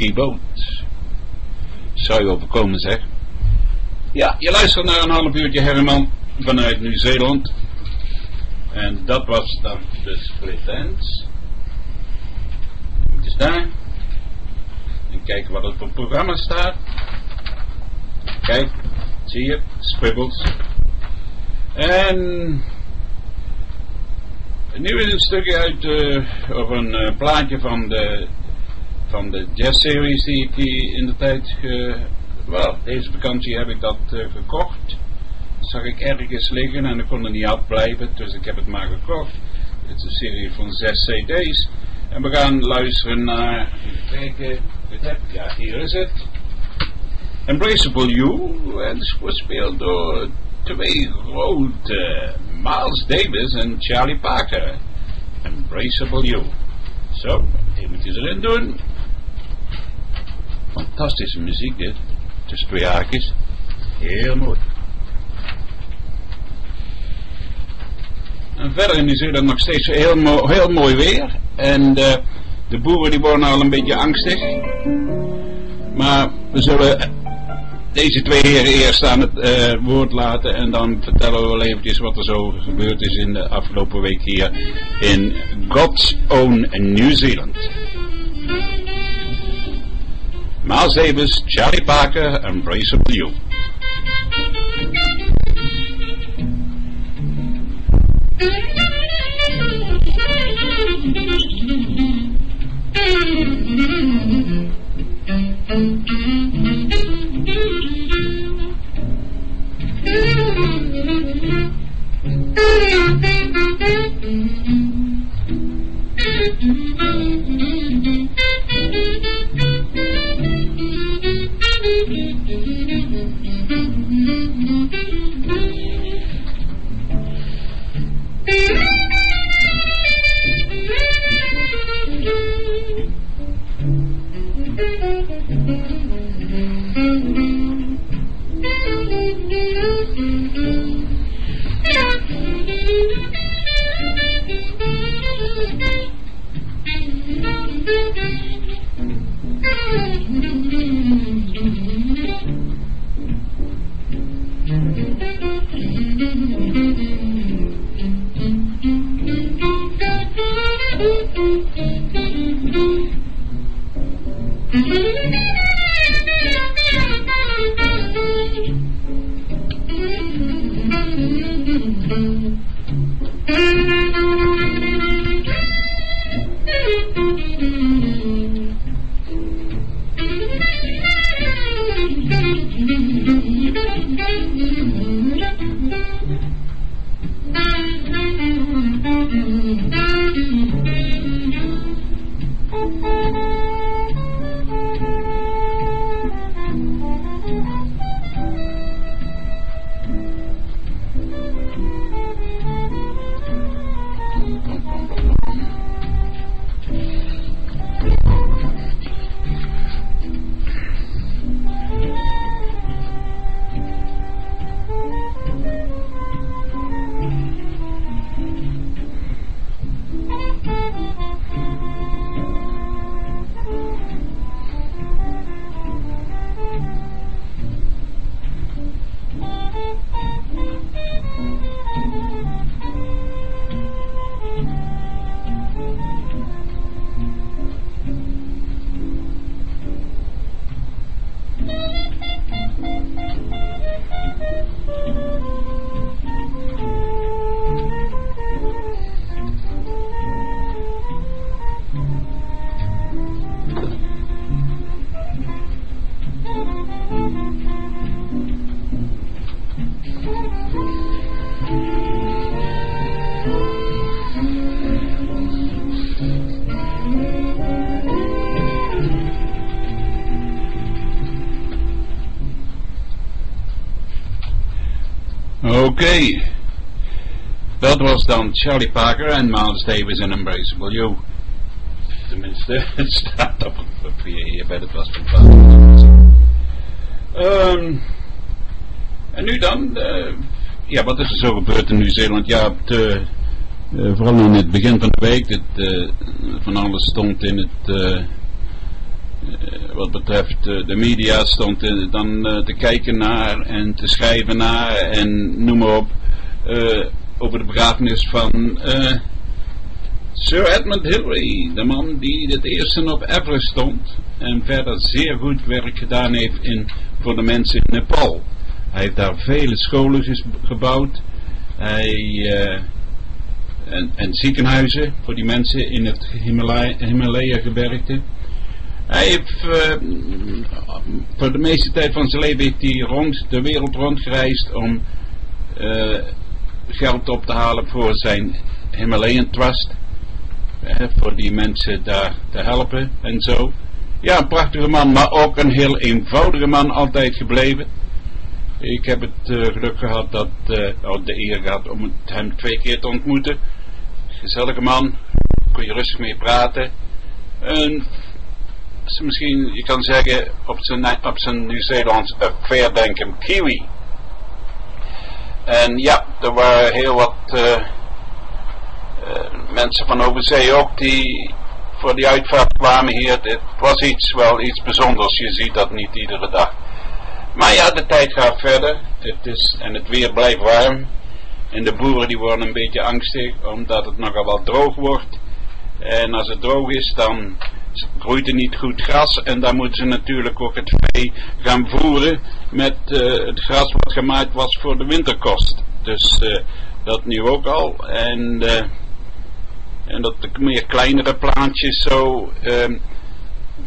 die Dat Zou je overkomen zeg. Ja, je luistert naar een half uurtje Herman vanuit Nieuw-Zeeland. En dat was dan de split ends. is daar. En kijken wat er op het programma staat. Kijk, zie je, scribbles. En nu is een stukje uit, eh, of een eh, plaatje van de van de jazzseries die ik in de tijd, wel, deze vakantie heb ik dat eh, gekocht. Zag ik ergens liggen en ik kon er niet afblijven, dus ik heb het maar gekocht. Het is een serie van zes cd's. En we gaan luisteren naar, even kijken, het heb, ja hier is het. Embraceable You, en is gespeeld door twee grote, Miles Davis en Charlie Parker. Embraceable You. Zo, eventjes erin doen. Fantastische muziek dit, tussen twee haakjes. Heel mooi. En verder in Nieuw-Zeeland nog steeds heel, heel mooi weer. En de, de boeren die worden al een beetje angstig. Maar we zullen deze twee heren eerst aan het eh, woord laten. En dan vertellen we wel eventjes wat er zo gebeurd is in de afgelopen week hier in God's Own New Zealand. Miles Davis, Charlie Parker, and Embraceable You. *laughs* Oké. Dat was dan Charlie Parker en Miles Davis en Embraceable You. Tenminste, *laughs* het staat op het papier hier bij was fantastisch. Ehm en nu dan, eh, ja, wat is er zo gebeurd in Nieuw-Zeeland? Ja, het, eh, eh, vooral in het begin van de week, het, van alles stond in het, wat betreft eh, de media, stond dan eh, te kijken naar en te schrijven naar en noem maar op, eh, over de begrafenis van Sir Edmund Hillary, de man die het eerste op Everest stond en verder zeer goed werk gedaan heeft in, voor de mensen in Nepal. Hij heeft daar vele scholen gebouwd hij, en, en ziekenhuizen voor die mensen in het Himalaya, Himalaya-gebergte. Hij heeft eh, voor de meeste tijd van zijn leven heeft hij rond de wereld rondgereisd om eh, geld op te halen voor zijn Himalayan Trust. voor die mensen daar te helpen en zo. Ja, een prachtige man, maar ook een heel eenvoudige man altijd gebleven. Ik heb het eh, geluk gehad dat, oh, de eer gehad om hem twee keer te ontmoeten. Gezellige man, kon je rustig mee praten. Een, misschien, je kan zeggen, op zijn, op zijn Nieuw-Zeelands, een fair denken kiwi. En ja, er waren heel wat eh, eh, mensen van overzee ook die voor die uitvaart kwamen hier. Het was iets, wel iets bijzonders. Je ziet dat niet iedere dag. Maar ja, de tijd gaat verder. Het is, en het weer blijft warm. En de boeren die worden een beetje angstig omdat het nogal wel droog wordt. En als het droog is, dan groeit er niet goed gras. En dan moeten ze natuurlijk ook het vee gaan voeren met eh, het gras wat gemaaid was voor de winterkost. Dus eh, dat nu ook al. En, eh, en dat de meer kleinere plaatjes zo, ehm,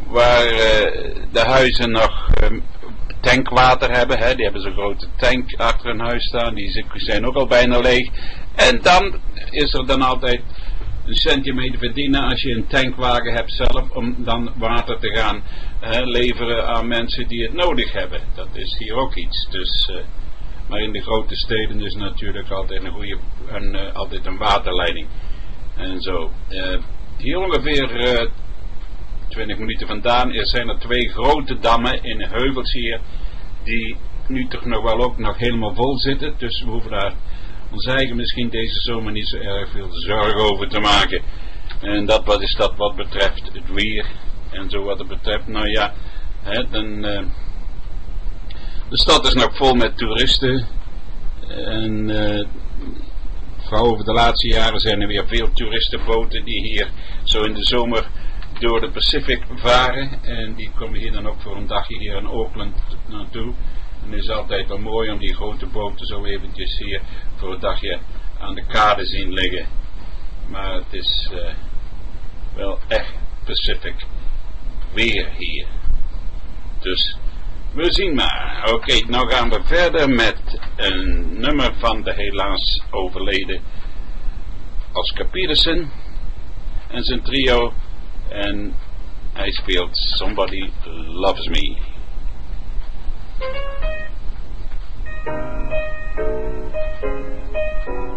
waar de huizen nog ehm, tankwater hebben. Hè. Die hebben zo'n grote tank achter hun huis staan. Die zi- zijn ook al bijna leeg. En dan is er dan altijd een te verdienen als je een tankwagen hebt zelf. Om dan water te gaan hè, leveren aan mensen die het nodig hebben. Dat is hier ook iets. Dus, eh, maar in de grote steden is natuurlijk altijd een goede, een, eh, altijd een waterleiding. En zo. Eh, hier ongeveer eh, 20 minuten vandaan er zijn er twee grote dammen in heuvels hier, die nu toch nog wel ook nog helemaal vol zitten. Dus we hoeven daar ons eigen misschien deze zomer niet zo erg veel zorgen over te maken. En dat wat is dat wat betreft het weer en zo wat het betreft, nou ja, hè, dan, eh, de stad is nog vol met toeristen. En eh, vooral over de laatste jaren zijn er weer veel toeristenboten die hier zo in de zomer door de Pacific varen. En die komen hier dan ook voor een dagje hier in Auckland naartoe. En het is altijd wel mooi om die grote boten zo eventjes hier voor een dagje aan de kade zien liggen. Maar het is eh, wel echt Pacific weer hier. Dus we zien maar. Oké, nou gaan we verder met een nummer van de helaas overleden Oscar Peterson en zijn trio. En hij speelt Somebody Loves Me. Thank you.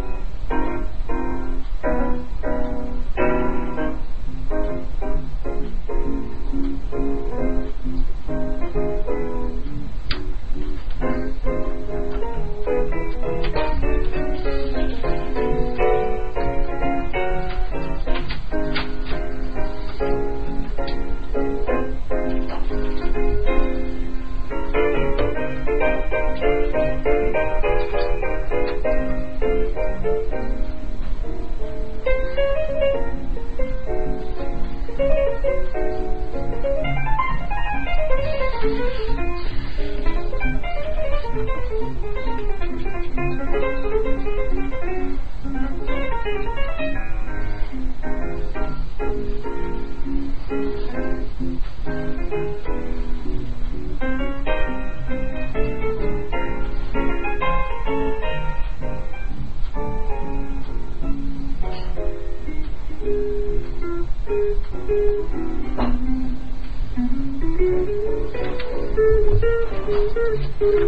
Thank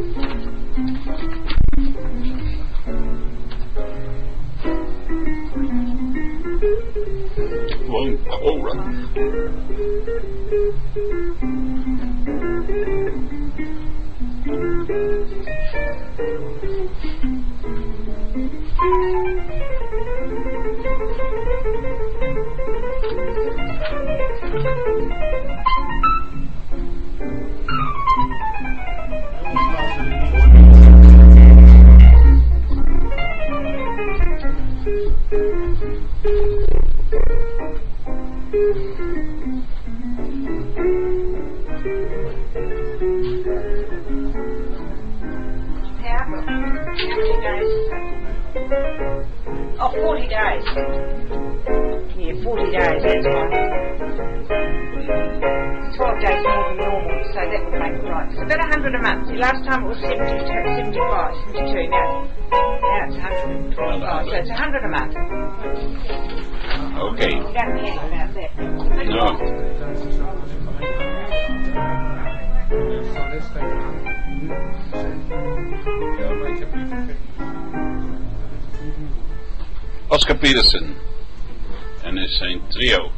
En is zijn trio.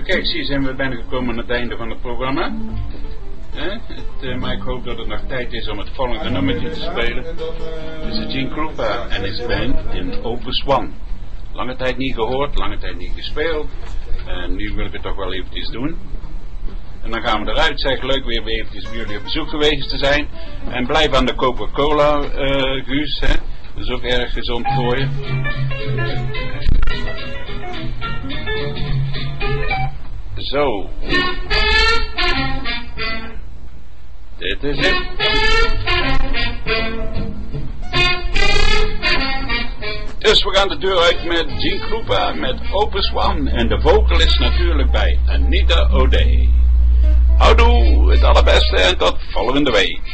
Oké, zie, zijn we bijna gekomen aan het einde van het programma. Hè? Het, eh, maar ik hoop dat het nog tijd is om het volgende nummertje te spelen. Het is Gene Krupa en his band in Opus One. Lange tijd niet gehoord, lange tijd niet gespeeld. En nu wil ik het toch wel eventjes doen. En dan gaan we eruit. Zeg, leuk weer eventjes bij jullie op bezoek geweest te zijn. En blijf aan de Coca-Cola, eh Guus. Hè? Dat is ook erg gezond voor je. Zo. Dit is het. Dus we gaan de deur uit met Gene Krupa met Opus One. En de vocal is natuurlijk bij Anita O'Day. Houdoe, het allerbeste en tot volgende week.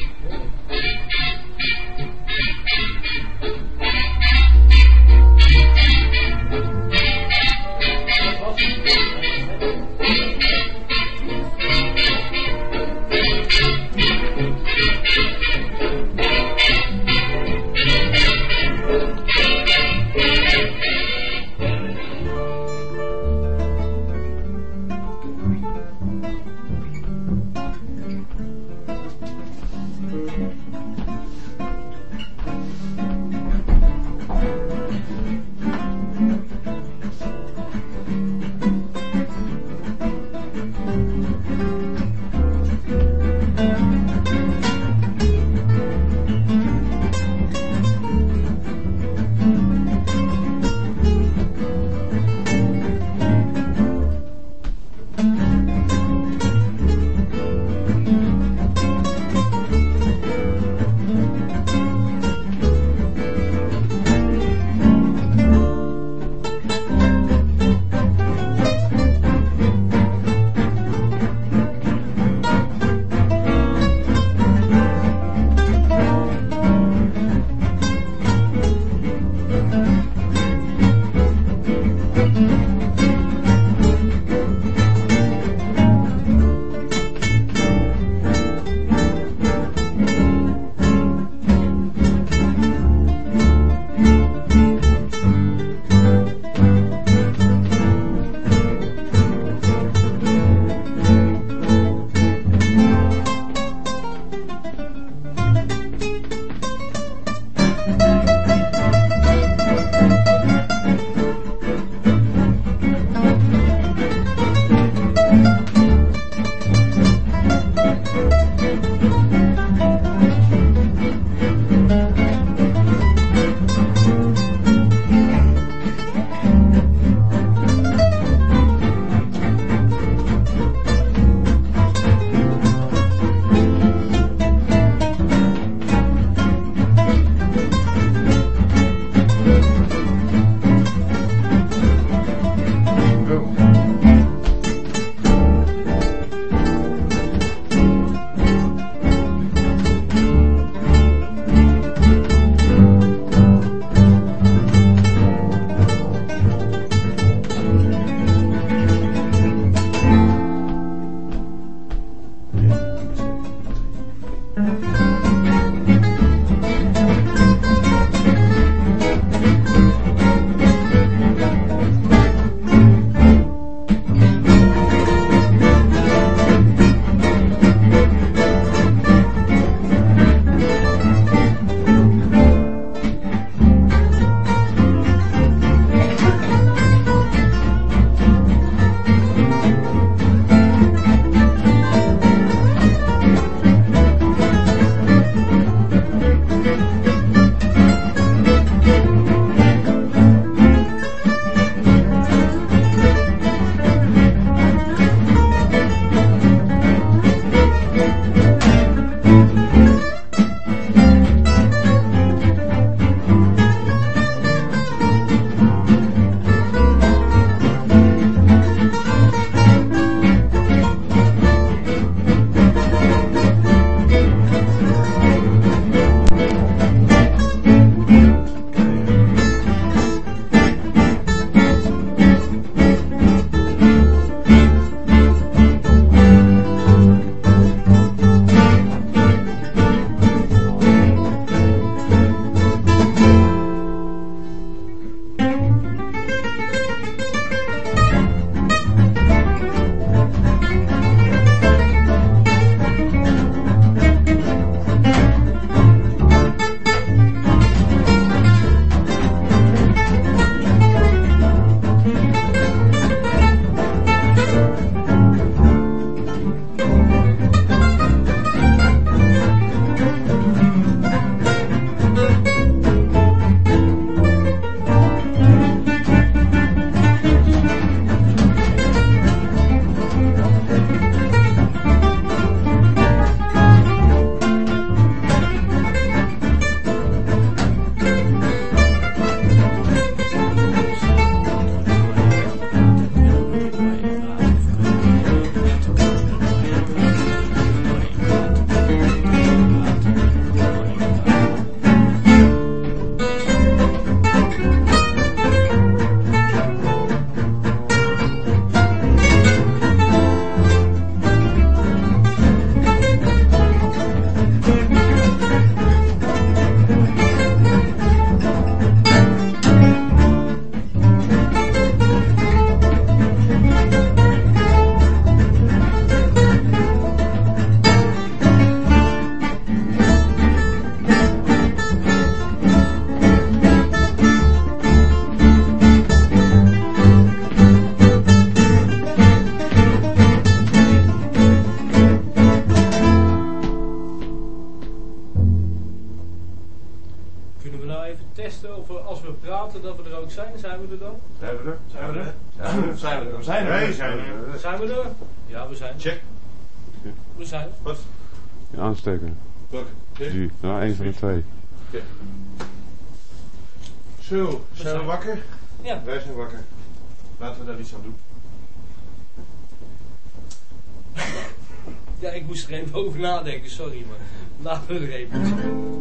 Ook zijn? Zijn we er dan? Zijn we er? Zijn we er? Zijn we er? Zijn we er? We zijn er. Nee, zijn er. Zijn we er? Ja, we zijn er. Check. We zijn er. Wat? Ja, aansteken. Welke? Dit? Ja, één van de twee. Zo, zijn we wakker? Ja. Wij zijn wakker. Laten we daar iets aan doen. Ja, ik moest er even over nadenken, sorry, maar laten we er even.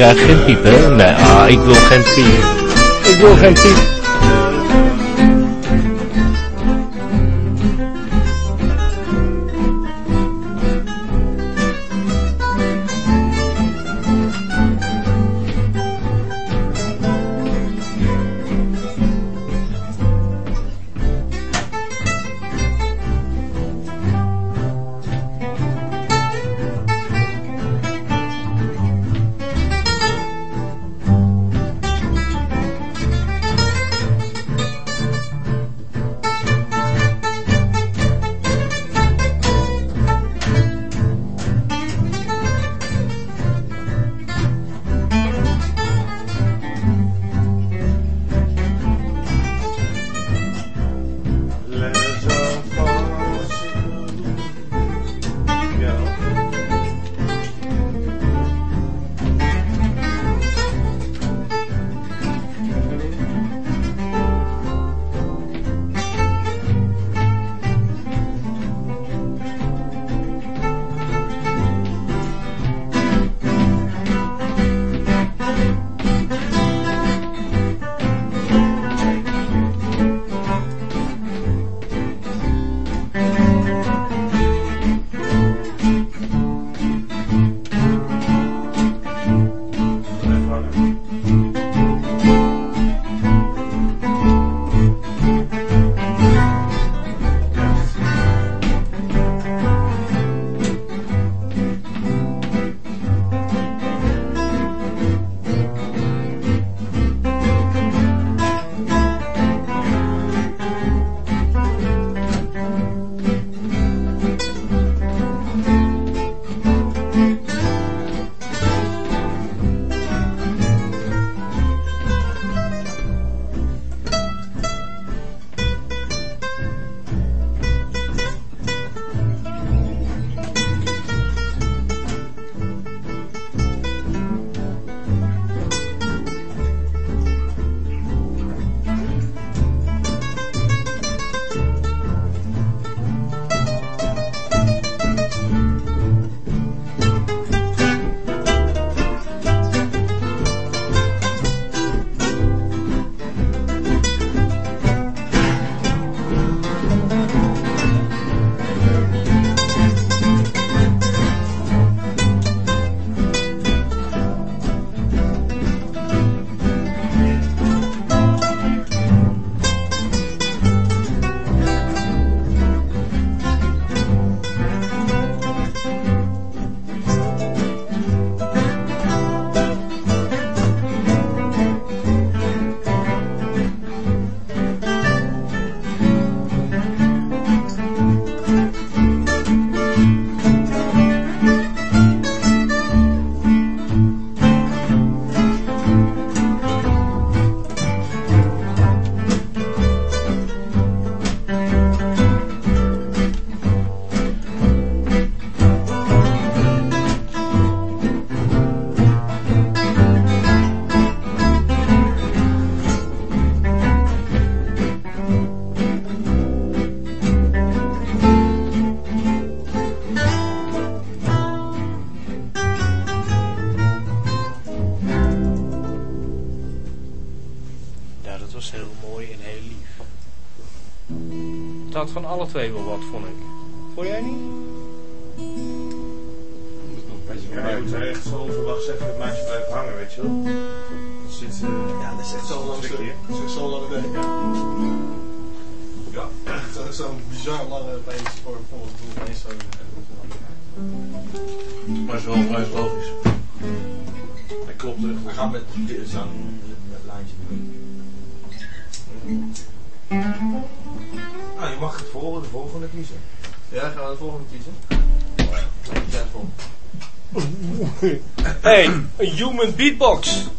We krijgen geen piep, hè? Nee, ah, ik wil geen piep. Ik wil geen piep. had van alle twee wel wat, vond ik. Vond jij niet? a human beatbox.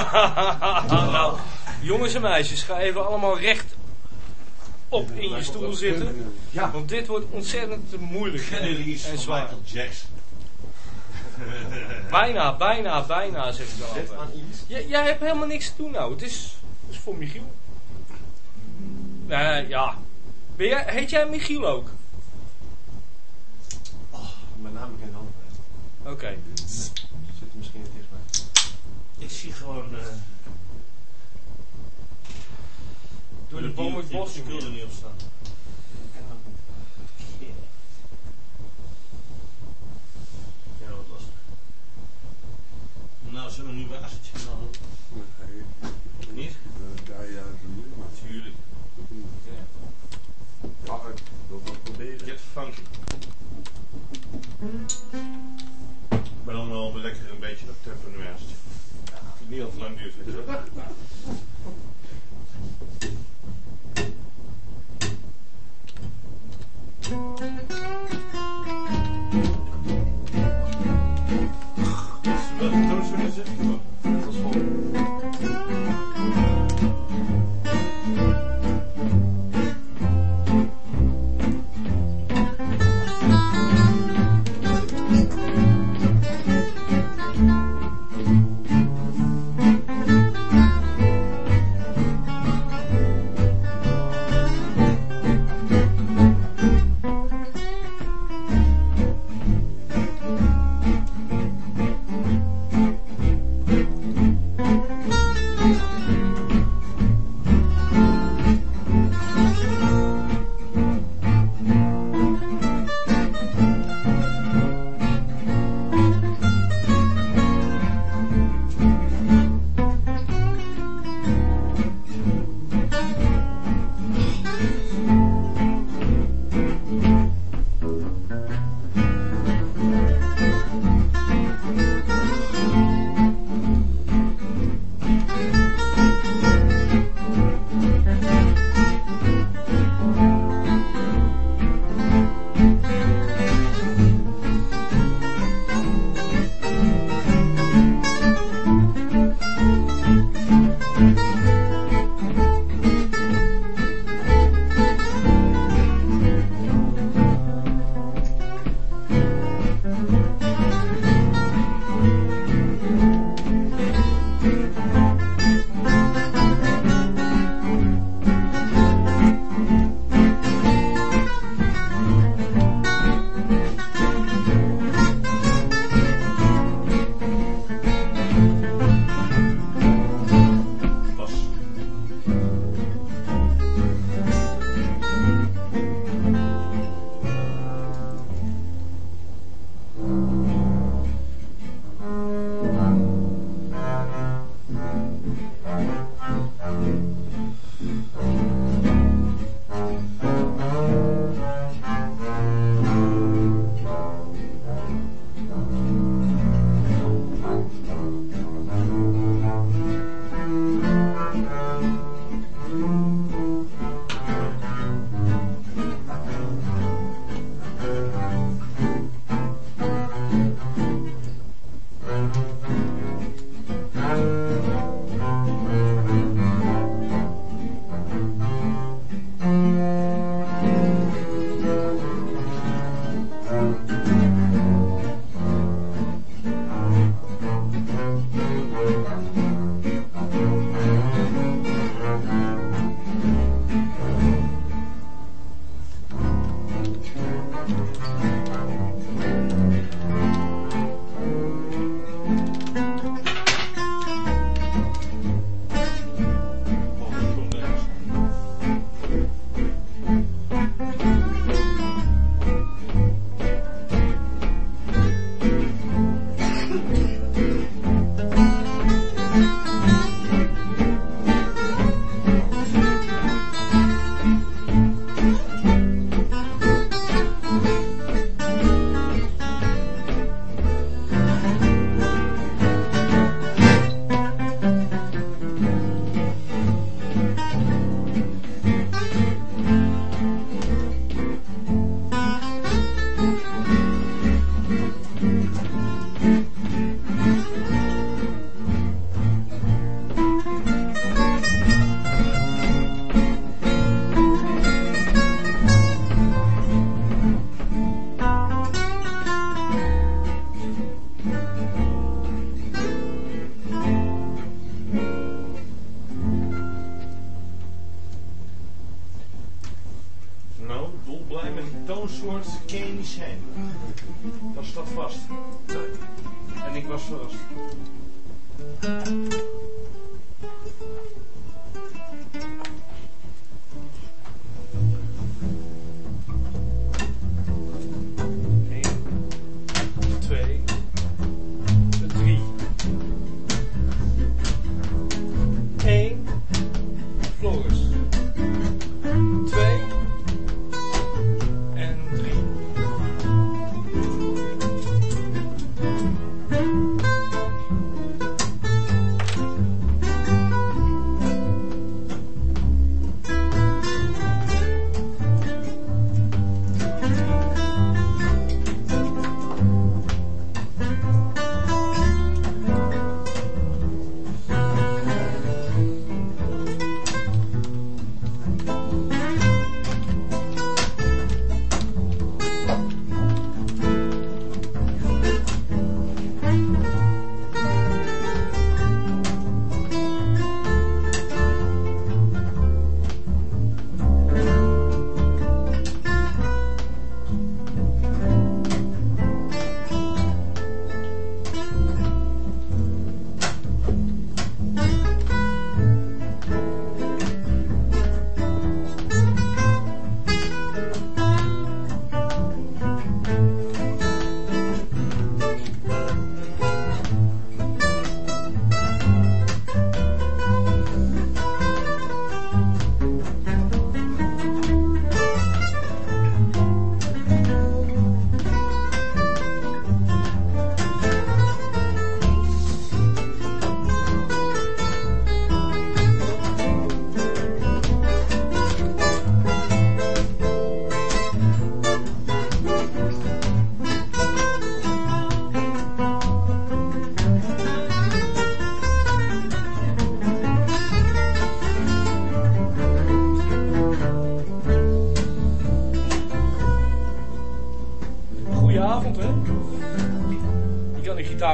*laughs* nou, jongens en meisjes, ga even allemaal recht op in je stoel zitten. Ja. Want dit wordt ontzettend moeilijk en van zwaar. Michael Jackson? *laughs* Bijna, bijna, bijna, zeg ik dan altijd. jij hebt helemaal niks te doen nou. Het is, het is voor Michiel. Nee, ja. Ben jij, heet jij Michiel ook? Oh, mijn naam begint al. Oké er misschien het dichtbij. Ik zie gewoon... eh Door de boom het bos Ik wil er niet op staan. Ja, wat lastig. Nou, zullen we nu wazertje dan? Niet? Tuurlijk. Ja. proberen. Get funky. Ja, niet al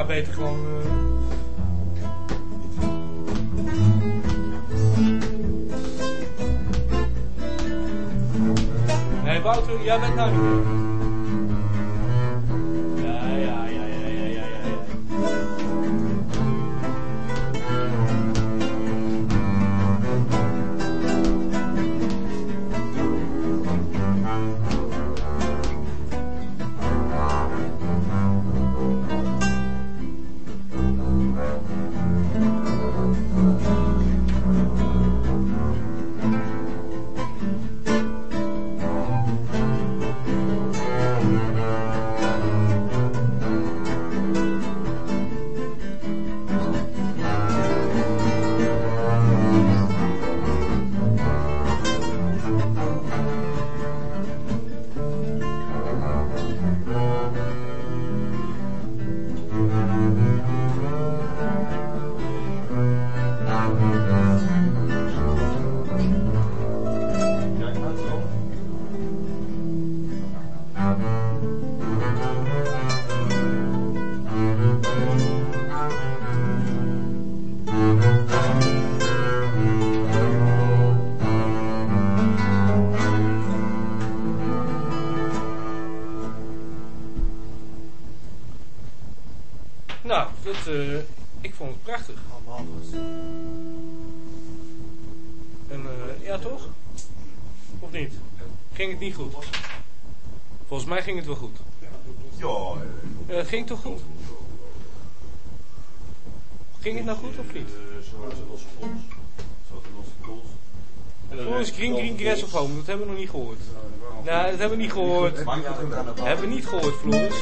beter gewoon. Nou goed of niet? Floris Green Green Grass of Home, dat hebben we nog niet gehoord. Nee, dat hebben we niet gehoord. Hebben we niet gehoord, Floris.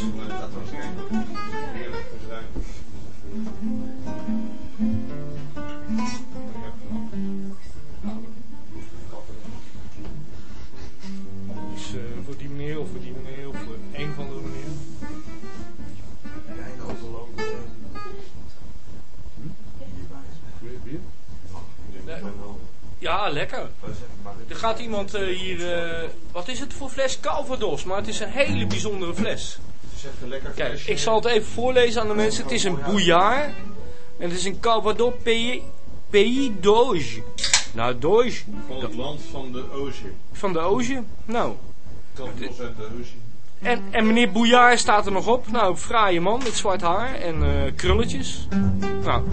Lekker. Er gaat iemand eh, hier. eh, wat is het voor fles Calvados? Maar het is een hele bijzondere fles. Het is echt een lekker Kijk, flesje. ik zal het even voorlezen aan de mensen. Het is een bouillard. En het is een Calvados Pays, Pays d'Auge. Nou, d'Auge. Van het land van de Oosje. Van de Auge. Nou, Calvados uit de Oosje. En, en meneer Bouillard staat er nog op. Nou, fraaie man met zwart haar en eh, krulletjes. Nou,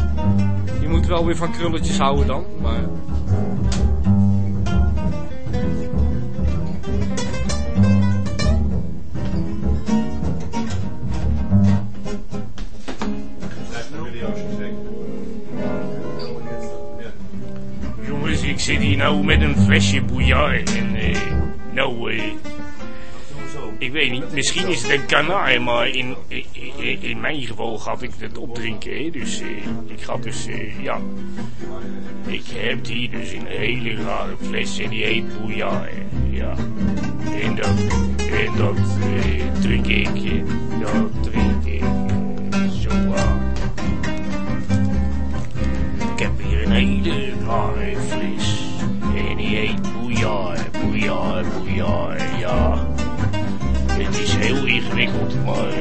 je moet wel weer van krulletjes houden dan, maar... zit hier nou met een flesje bouillard en eh, nou, eh, ik weet niet, misschien is het een kanaar, maar in, in, in- mijn geval gaat ik het opdrinken, dus eh, ik ga dus, ja, ik heb hier dus een hele rare fles en die heet bouillard, ja, en dat, en dat drink ik, dat drink ik, zo. Ik heb hier een hele rare fles. En die heet bouillard, bouillard, bouillard, ja. Het is heel ingewikkeld, maar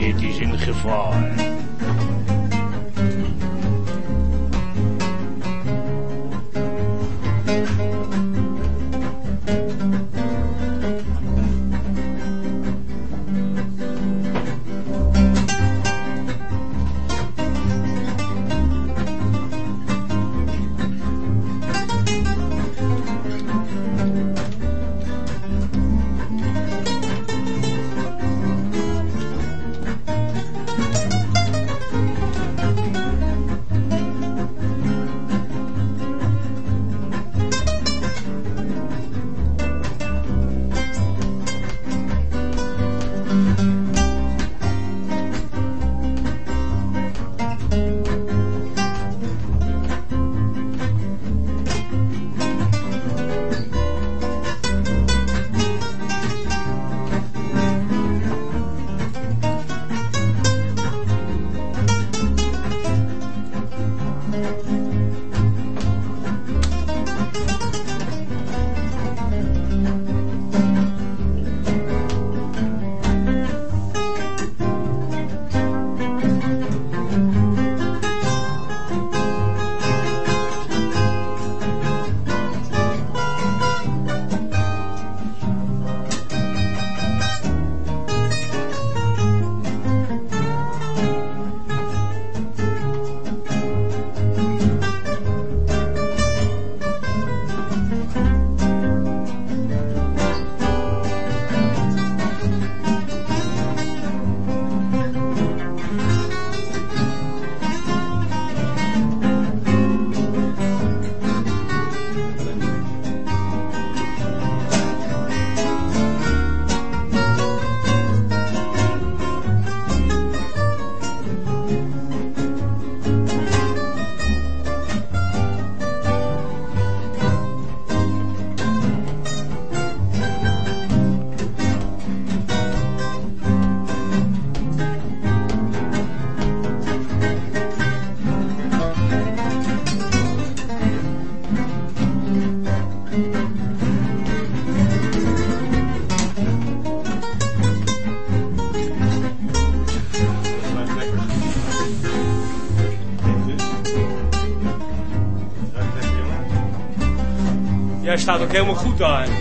het is een gevaar. Staat ook helemaal goed daar.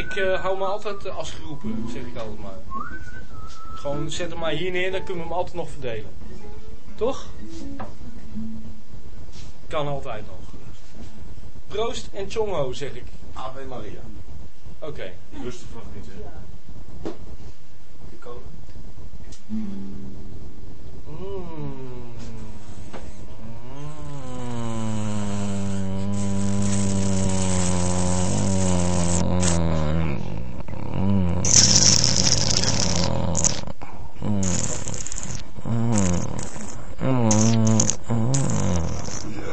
Ik eh, hou me altijd eh, als geroepen, zeg ik altijd maar. Gewoon zet hem maar hier neer, dan kunnen we hem altijd nog verdelen. Toch? Kan altijd nog. Proost en chongho, zeg ik. Ave Maria. Oké. Rustig van genieten. Die kolen. Mm.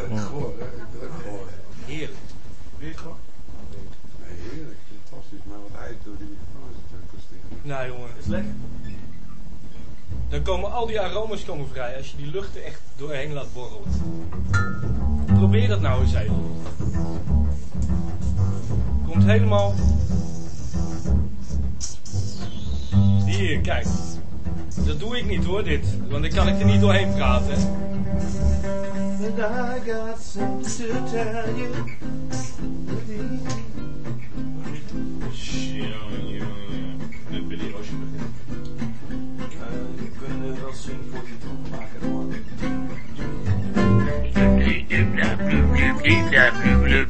Ja, goor, hè? Ik ben ook goor. Heerlijk. Weet je gewoon? Nee, heerlijk. Fantastisch. Maar wat hij door die microfoon is natuurlijk kosten. Nou jongen. Is lekker. Dan komen al die aroma's komen vrij als je die lucht er echt doorheen laat borrelen. Probeer dat nou eens even. Komt helemaal... Hier, kijk. Dat doe ik niet hoor, dit. Want dan kan ik er niet doorheen praten. And I got something to tell you. Ja, ja, ja. Met Billy als do do do do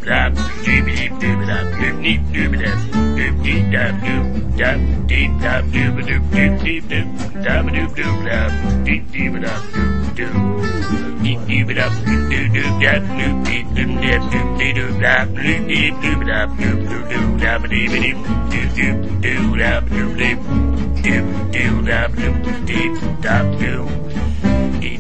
do Ja,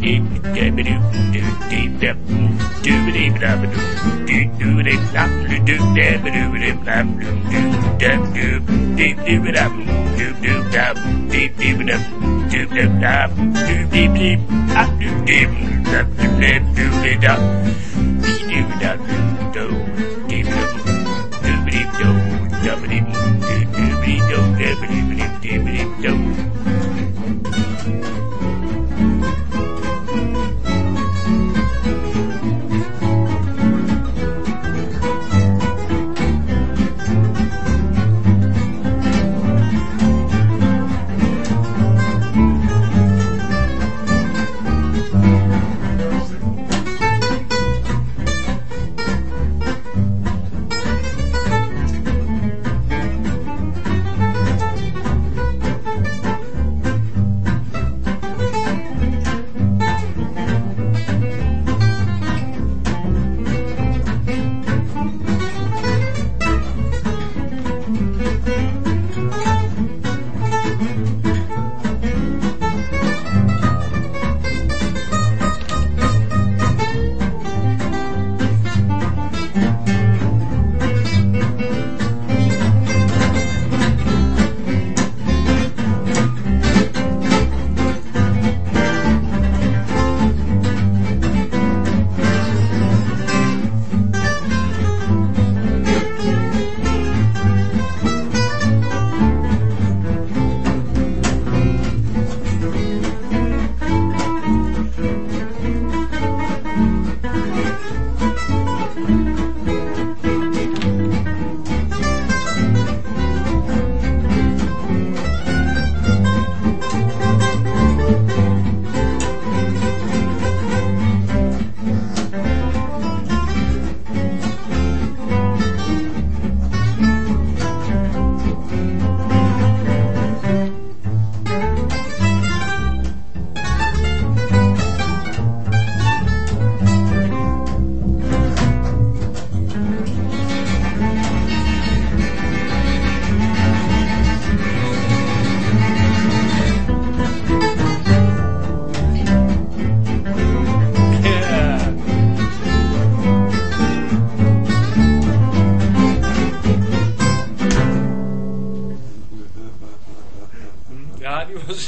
die was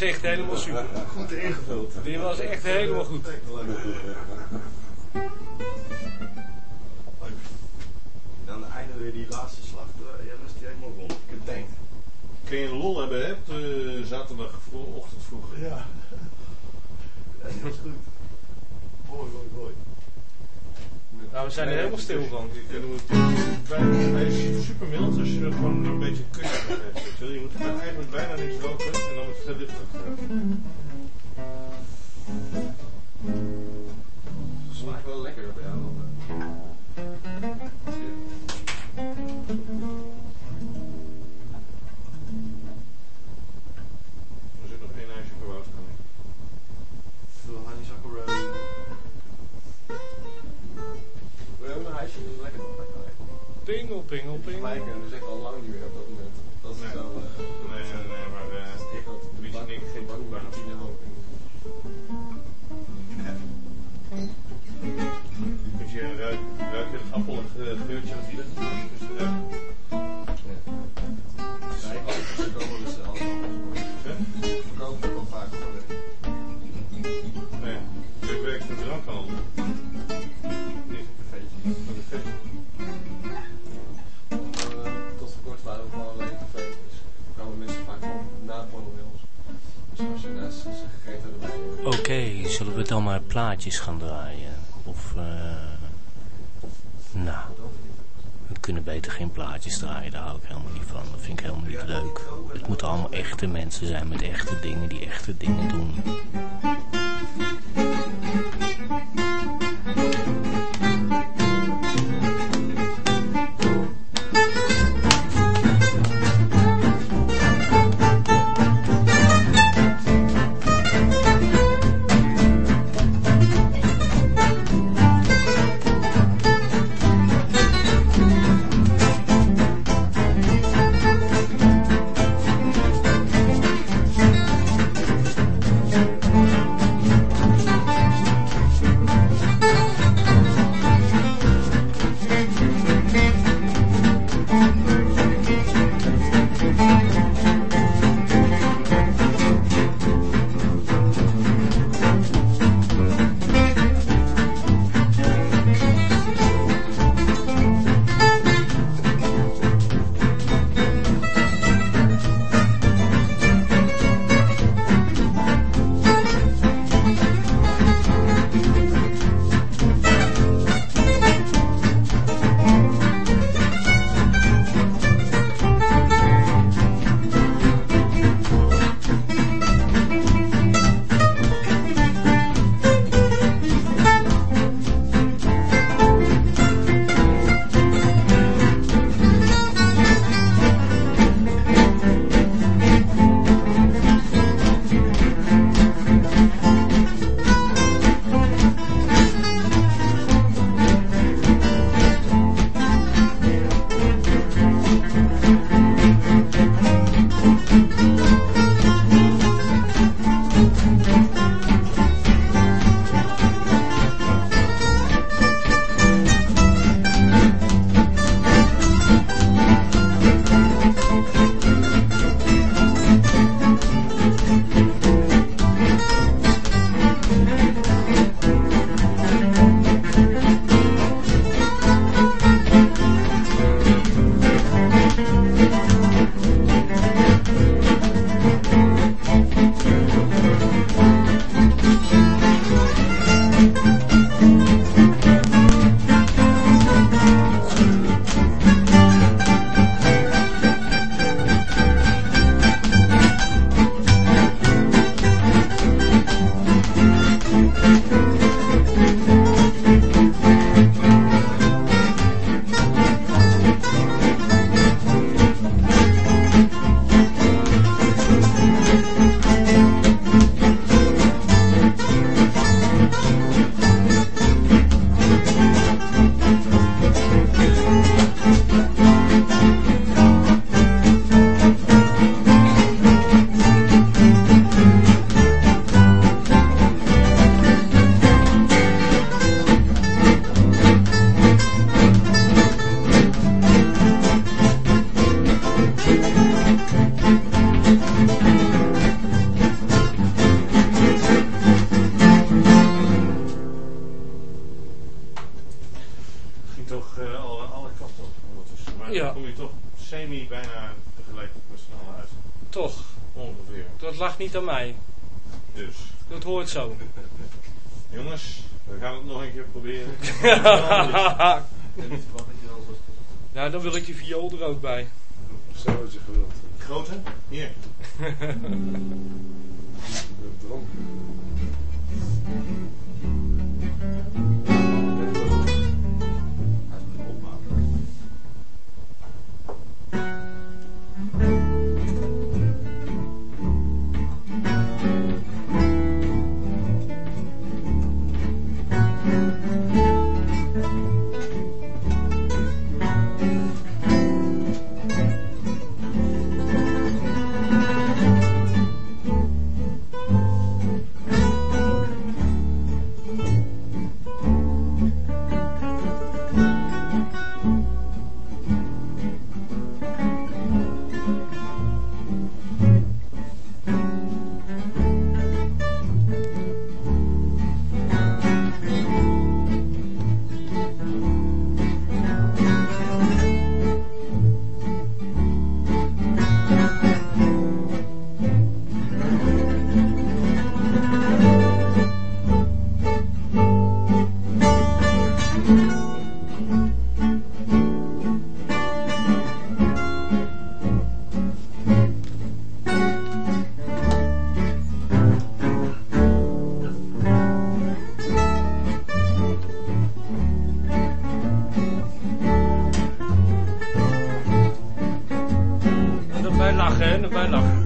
echt helemaal super. Goed ingevuld. gaan draaien. Of, eh, nou, we kunnen beter geen plaatjes draaien. Daar hou ik helemaal niet van. Dat vind ik helemaal niet leuk. Het moeten allemaal echte mensen zijn met echte dingen die echte dingen niet aan mij. Dus. Dat hoort zo. *laughs* Jongens, we gaan het nog een keer proberen. *laughs* nou, dan wil ik die viool er ook bij. Lachen, hè?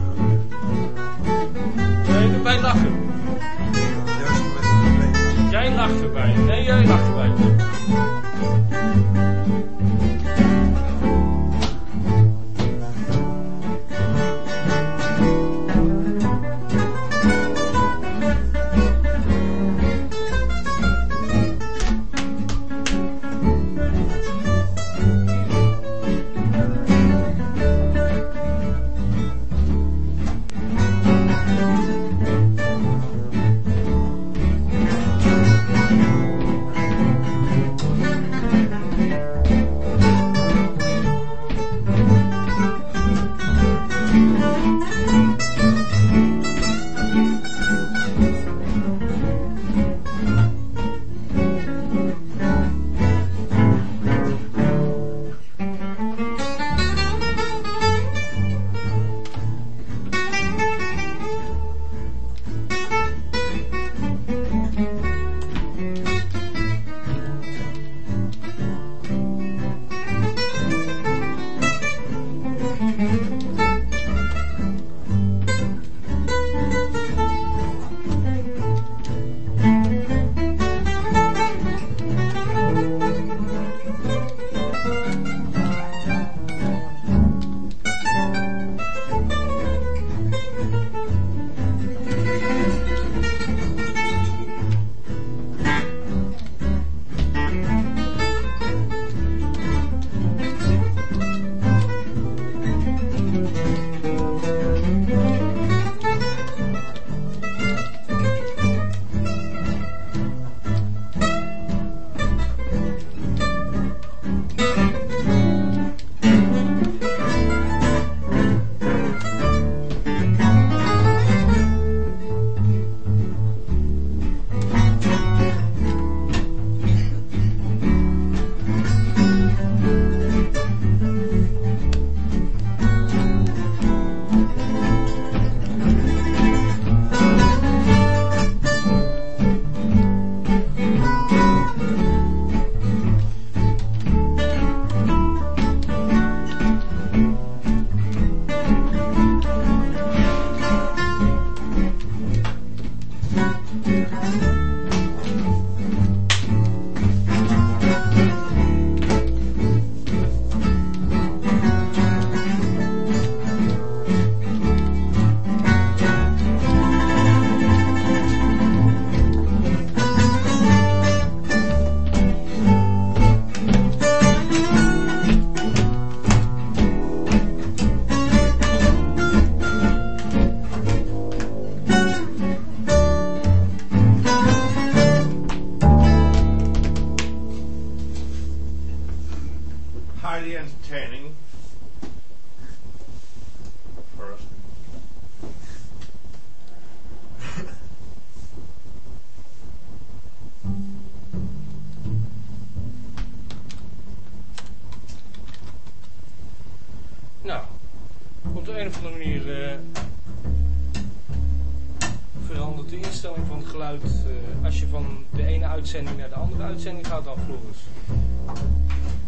uitzending naar de andere uitzending gaat dan, Floris.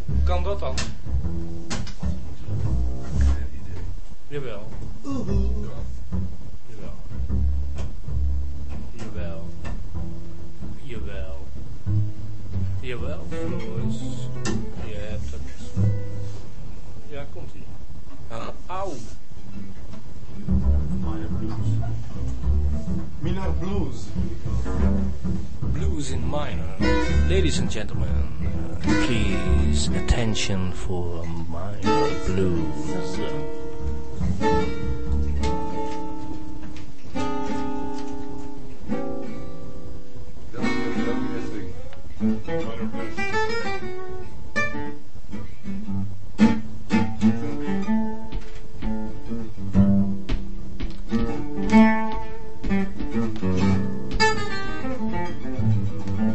Hoe kan dat dan? ダメだ!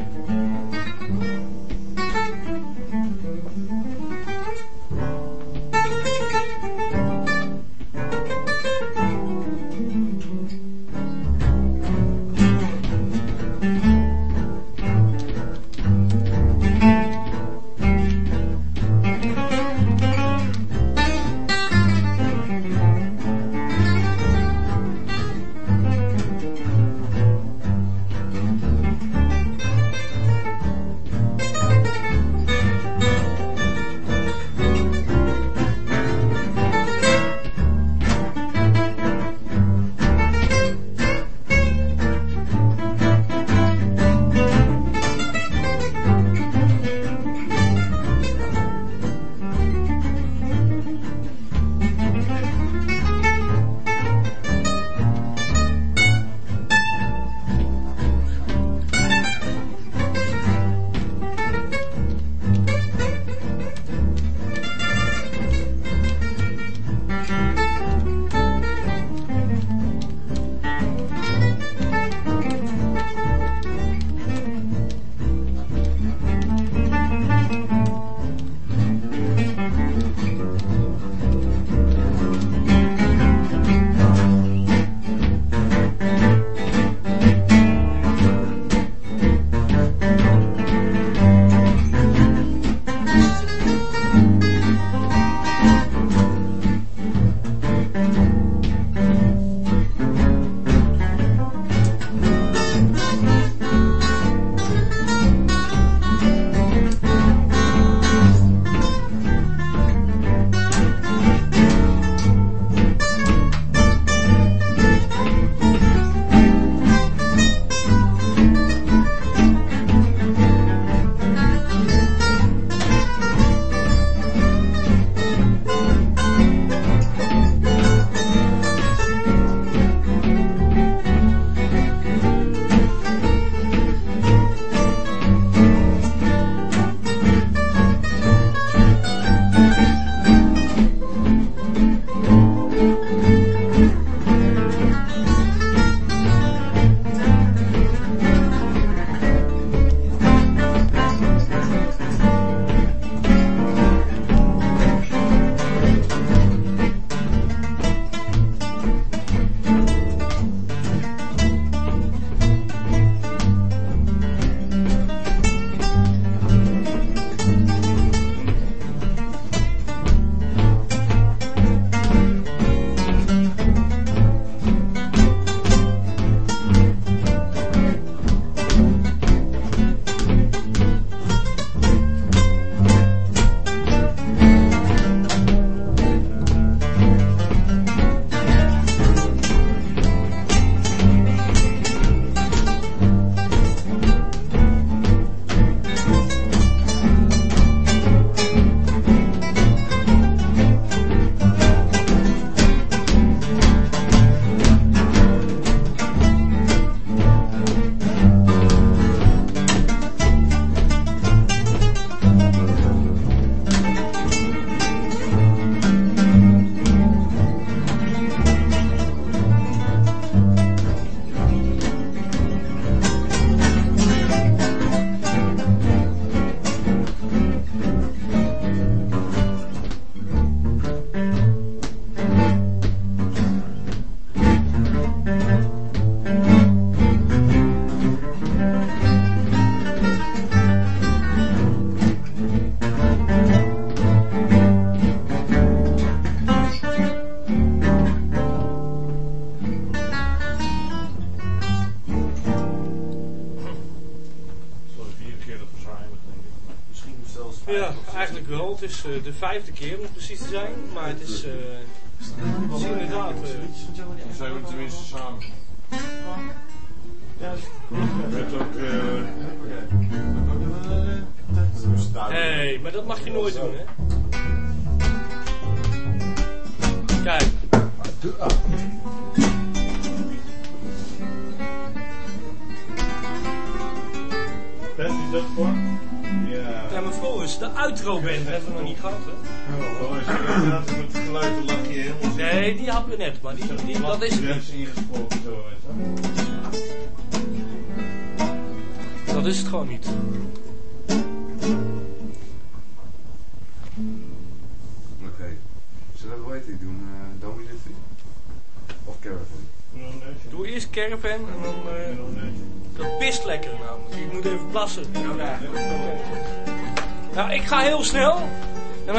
het is eh, de vijfde keer om precies te zijn. Maar het is eh,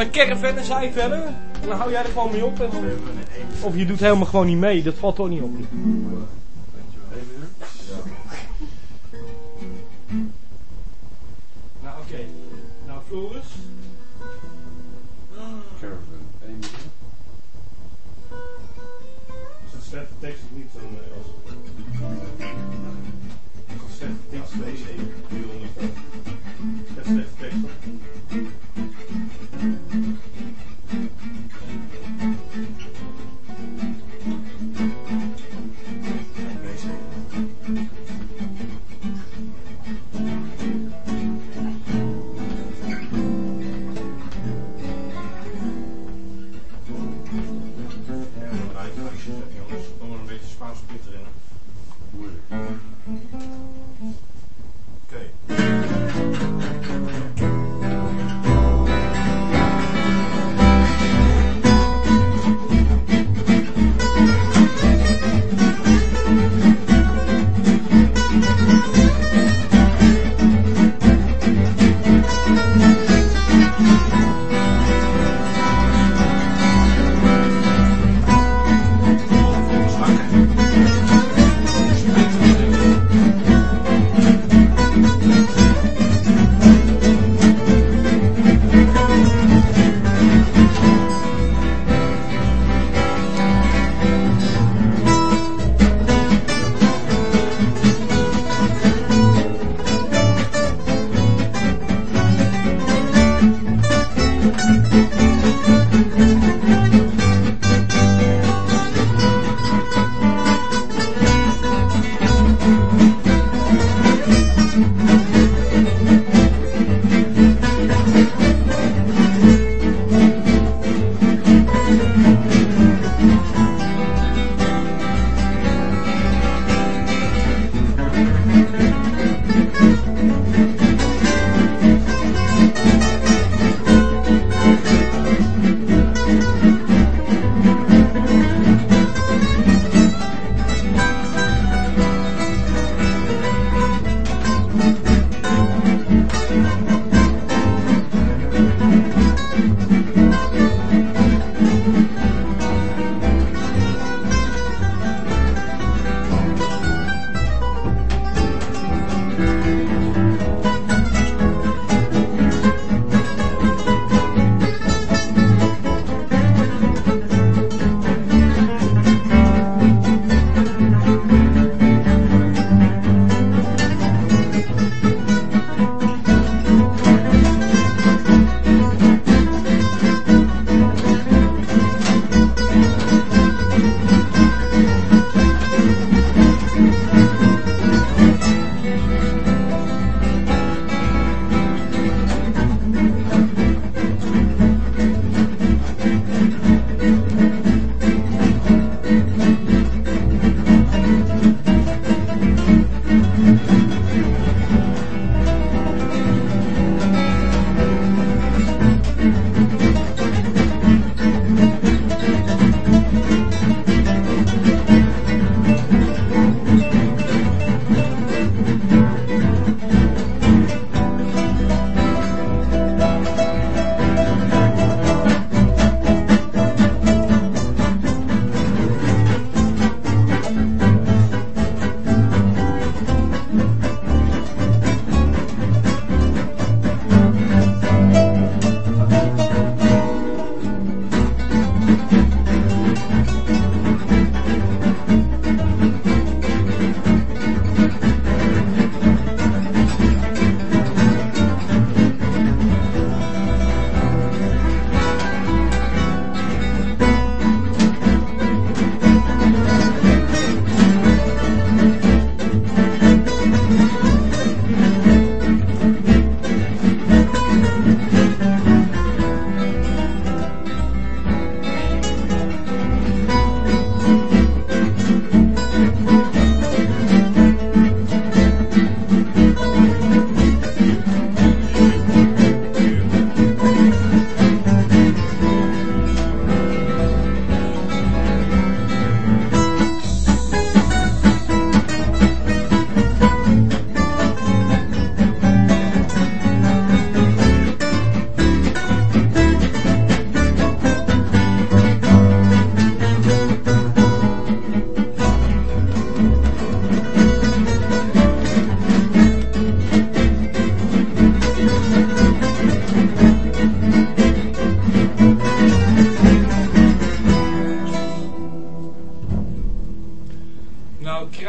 een caravan en zij verder. Dan hou jij er gewoon mee op. En, of je doet helemaal gewoon niet mee. Dat valt toch niet op.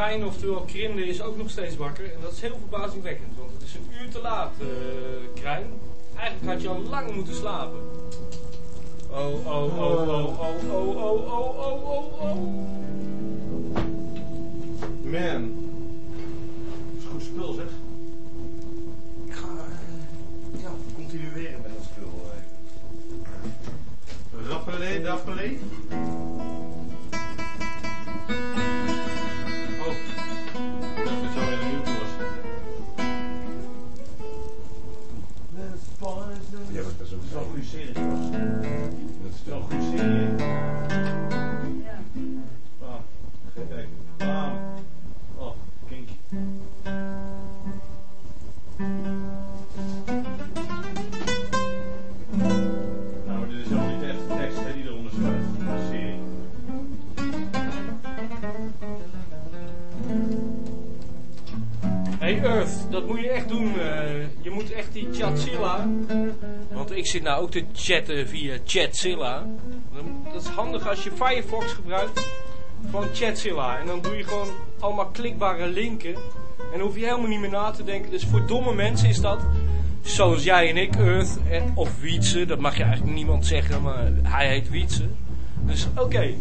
Krijn, oftewel Krinde, is ook nog steeds wakker. En dat is heel verbazingwekkend, want het is een uur te laat, uh, Krijn. Eigenlijk had je al lang moeten slapen. Oh, oh, oh, oh, oh, oh, oh, oh, oh, oh zit nou ook te chatten via Chatzilla. Dat is handig als je Firefox gebruikt. Gewoon Chatzilla. En dan doe je gewoon allemaal klikbare linken. En hoef je helemaal niet meer na te denken. Dus voor domme mensen is dat. Zoals jij en ik, Earth. Of Wietse. Dat mag je eigenlijk niemand zeggen. Maar hij heet Wietse. Dus oké.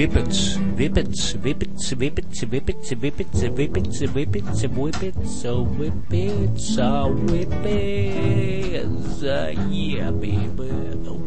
Whippets. Whippets, whippets, whippets, whippets, whippets, whippets, whippets, whippets, oh whippets, whippets, yeah baby,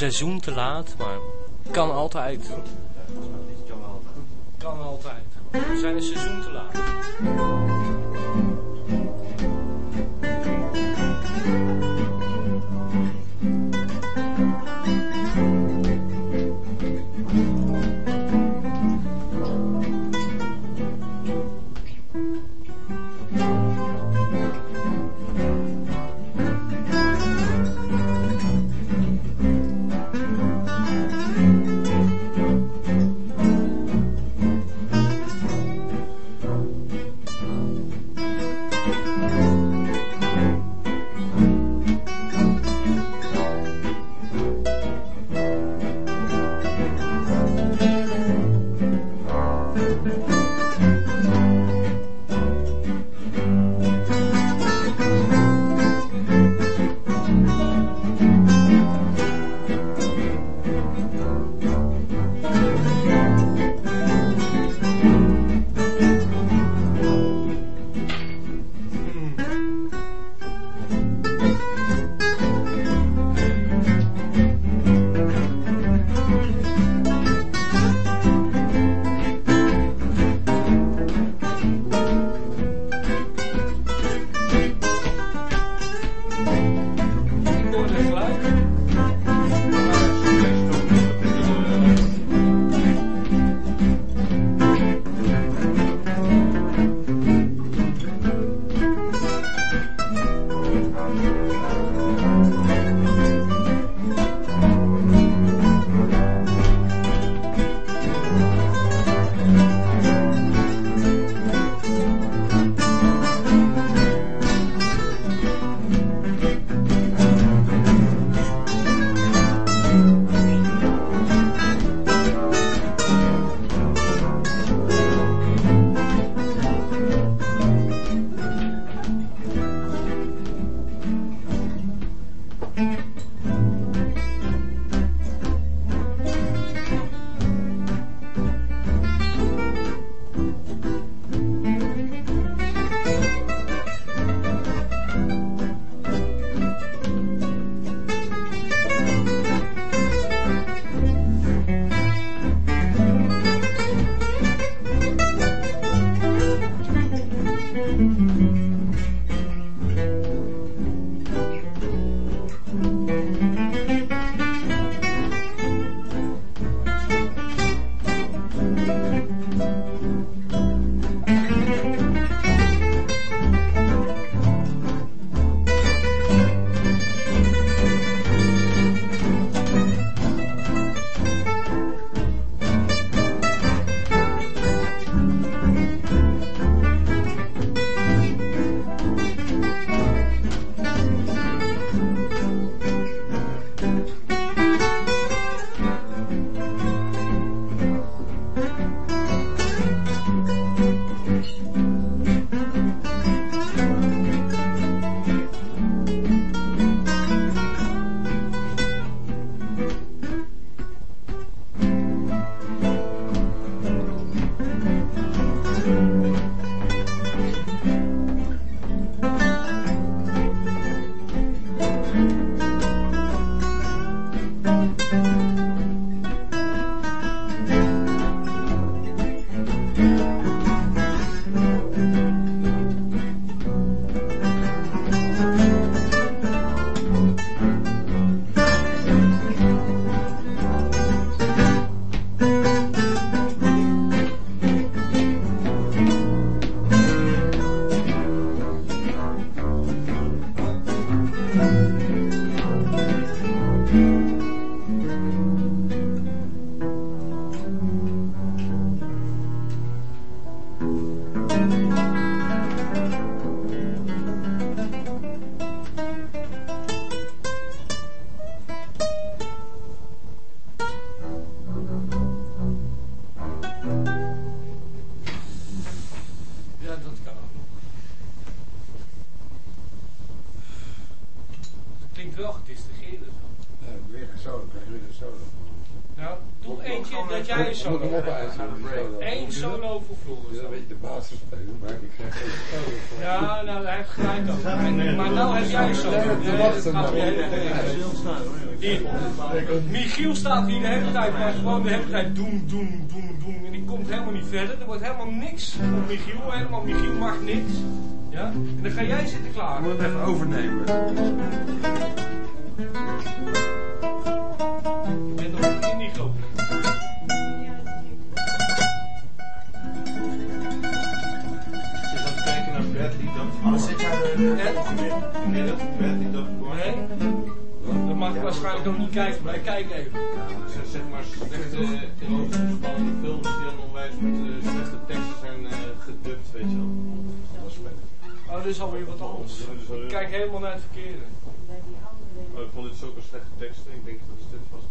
seizoen te laat, maar kan altijd. Kan altijd. We zijn een seizoen te laat. Een solo. Eén solo voor Floris. Ja, weet je, de basis spelen, maar ik krijg geen solo. voor. Ja, nou, hij heeft gelijk ook. Maar nou heb jij een solo. Michiel staat hier de hele tijd, maar gewoon de hele tijd doen, doen, doen, doen. En die komt helemaal niet verder. Er wordt helemaal niks op Michiel. Helemaal, Michiel mag niks. Ja? En dan ga jij zitten klaar. Ik moet het even overnemen. Ik niet kijken, maar ik kijk even. Zeg, zeg maar slechte spannende films die dan onwijs met eh, slechte teksten zijn eh, gedubt, weet je wel. Dat is spannend. Oh, dit is alweer wat anders. Ik kijk helemaal naar het verkeerde. Oh, ik vond dit zulke slechte teksten, ik denk dat het dit was.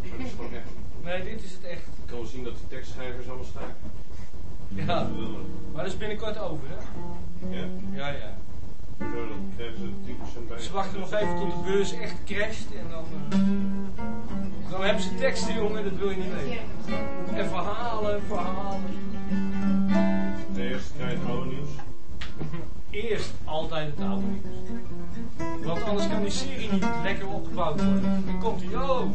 Maar het is gewoon echt. Nee, dit is het echt. Ik kan wel zien dat de tekstschrijvers allemaal staken. Ja. Maar dat is binnenkort over, hè? Ja? Ja, ja. Ze wachten nog even tot de beurs echt crasht en dan, uh, dan hebben ze teksten, jongen, dat wil je niet weten. En verhalen, verhalen. Eerst krijg je oude nieuws. *laughs* Eerst altijd het oude nieuws. Want anders kan die serie niet lekker opgebouwd worden. Dan komt hij, oh.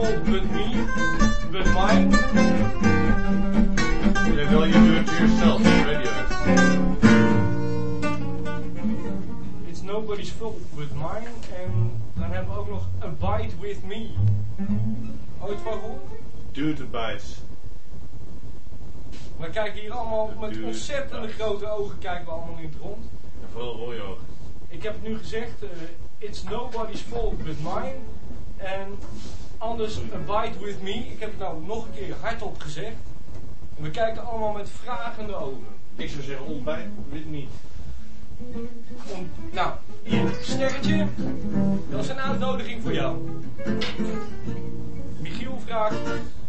Nobody's Fault But Me, But Mine? Jij wil je do it to yourself, radio. It's Nobody's Fault But Mine. En dan hebben we ook nog Abide With Me. Ooit van gehoord? Do the bites. We kijken hier allemaal met Dude. ontzettende grote ogen kijken we allemaal in het rond. En vooral rode ogen. Ik heb het nu gezegd, eh, it's nobody's fault but mine. Anders abide with me. Ik heb het nou nog een keer hardop gezegd. En we kijken allemaal met vragende ogen. Ik zou zeggen ontbijt, wit niet. Om, nou, hier, sterretje. Dat is een uitnodiging voor jou. Michiel vraagt,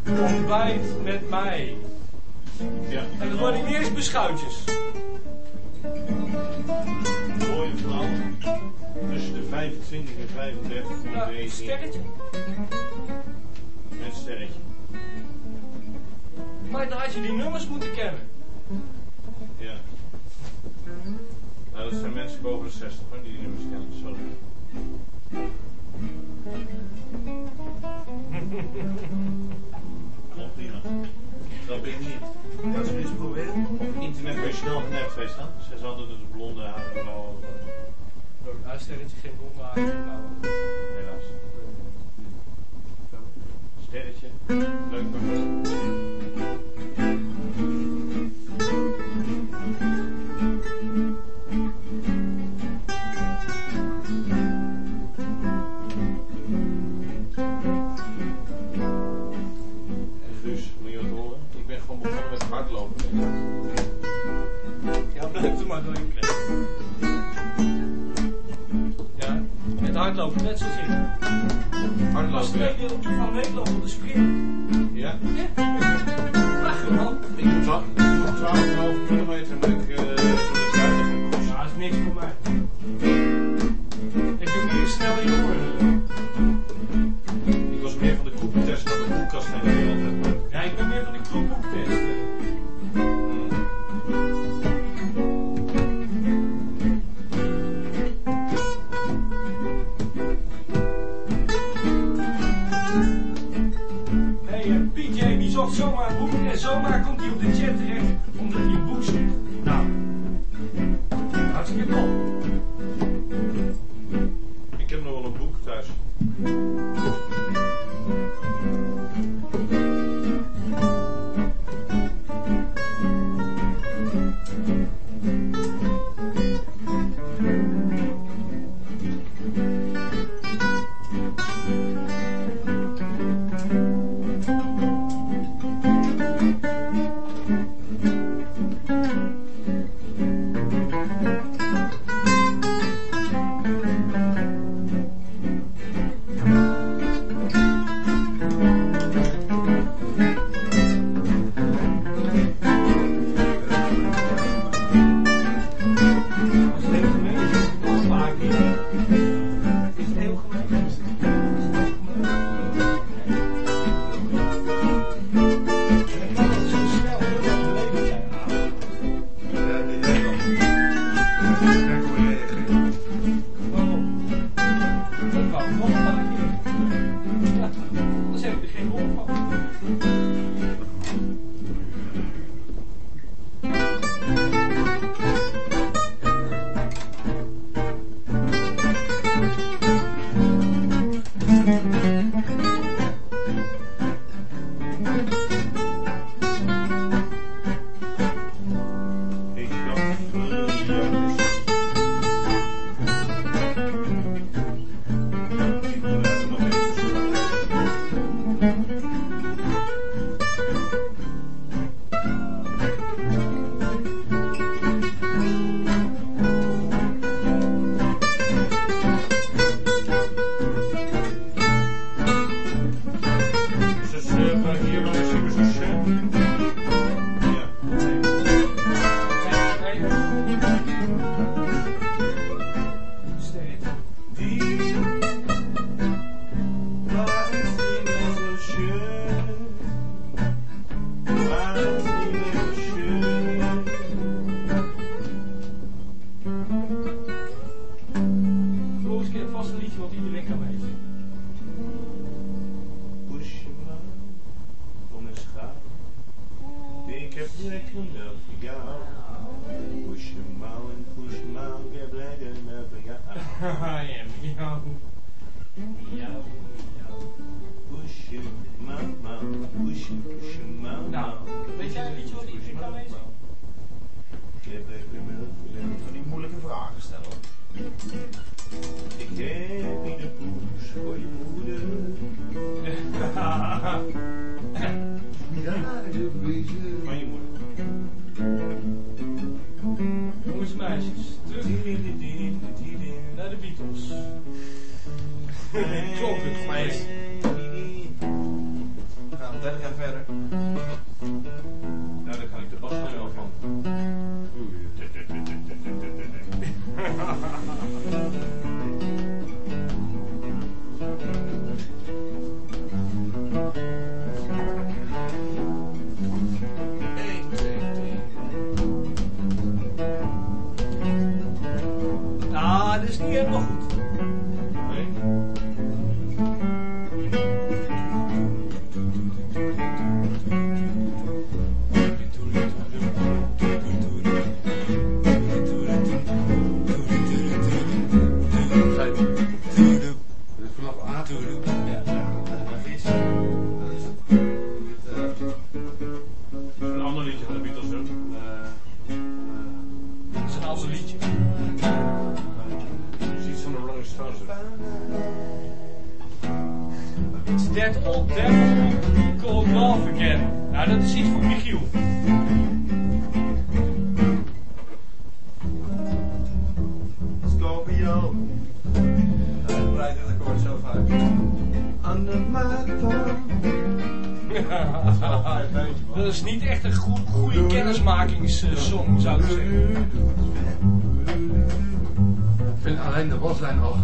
ontbijt met mij. Ja. En dat worden niet eens beschuitjes. Sterretje. Maar dan had je die nummers moeten kennen. Ja. Nou, dat zijn mensen boven de 60 hoor, die die nummers kennen. Sorry. *laughs* Klopt prima. Dat ben ik niet. Dat is eens proberen. Op internet ben je snel genept geweest dan. Ze is altijd een blonde haar, blauwe. Nou, sterretje, geen blonde haar, blauwe. Helaas. Sterretje. Leuk nummer. En Guus, moet je wat horen? Ik ben gewoon begonnen met hardlopen. weet je. Ja, blijf er maar doorheen krijgen. Ja, met hardlopen, net zoals ik. Hardlopen, ja. van Nederland op de sprint. Ja? Ja. Lachen man. Ik doe twa- ik doe 12,5 kilometer met ik eh, zo de zuiden van Koes. Ja, dat is niks voor mij. Zou ik zeggen. Ik vind alleen de waslijn al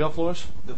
wel, Floris? De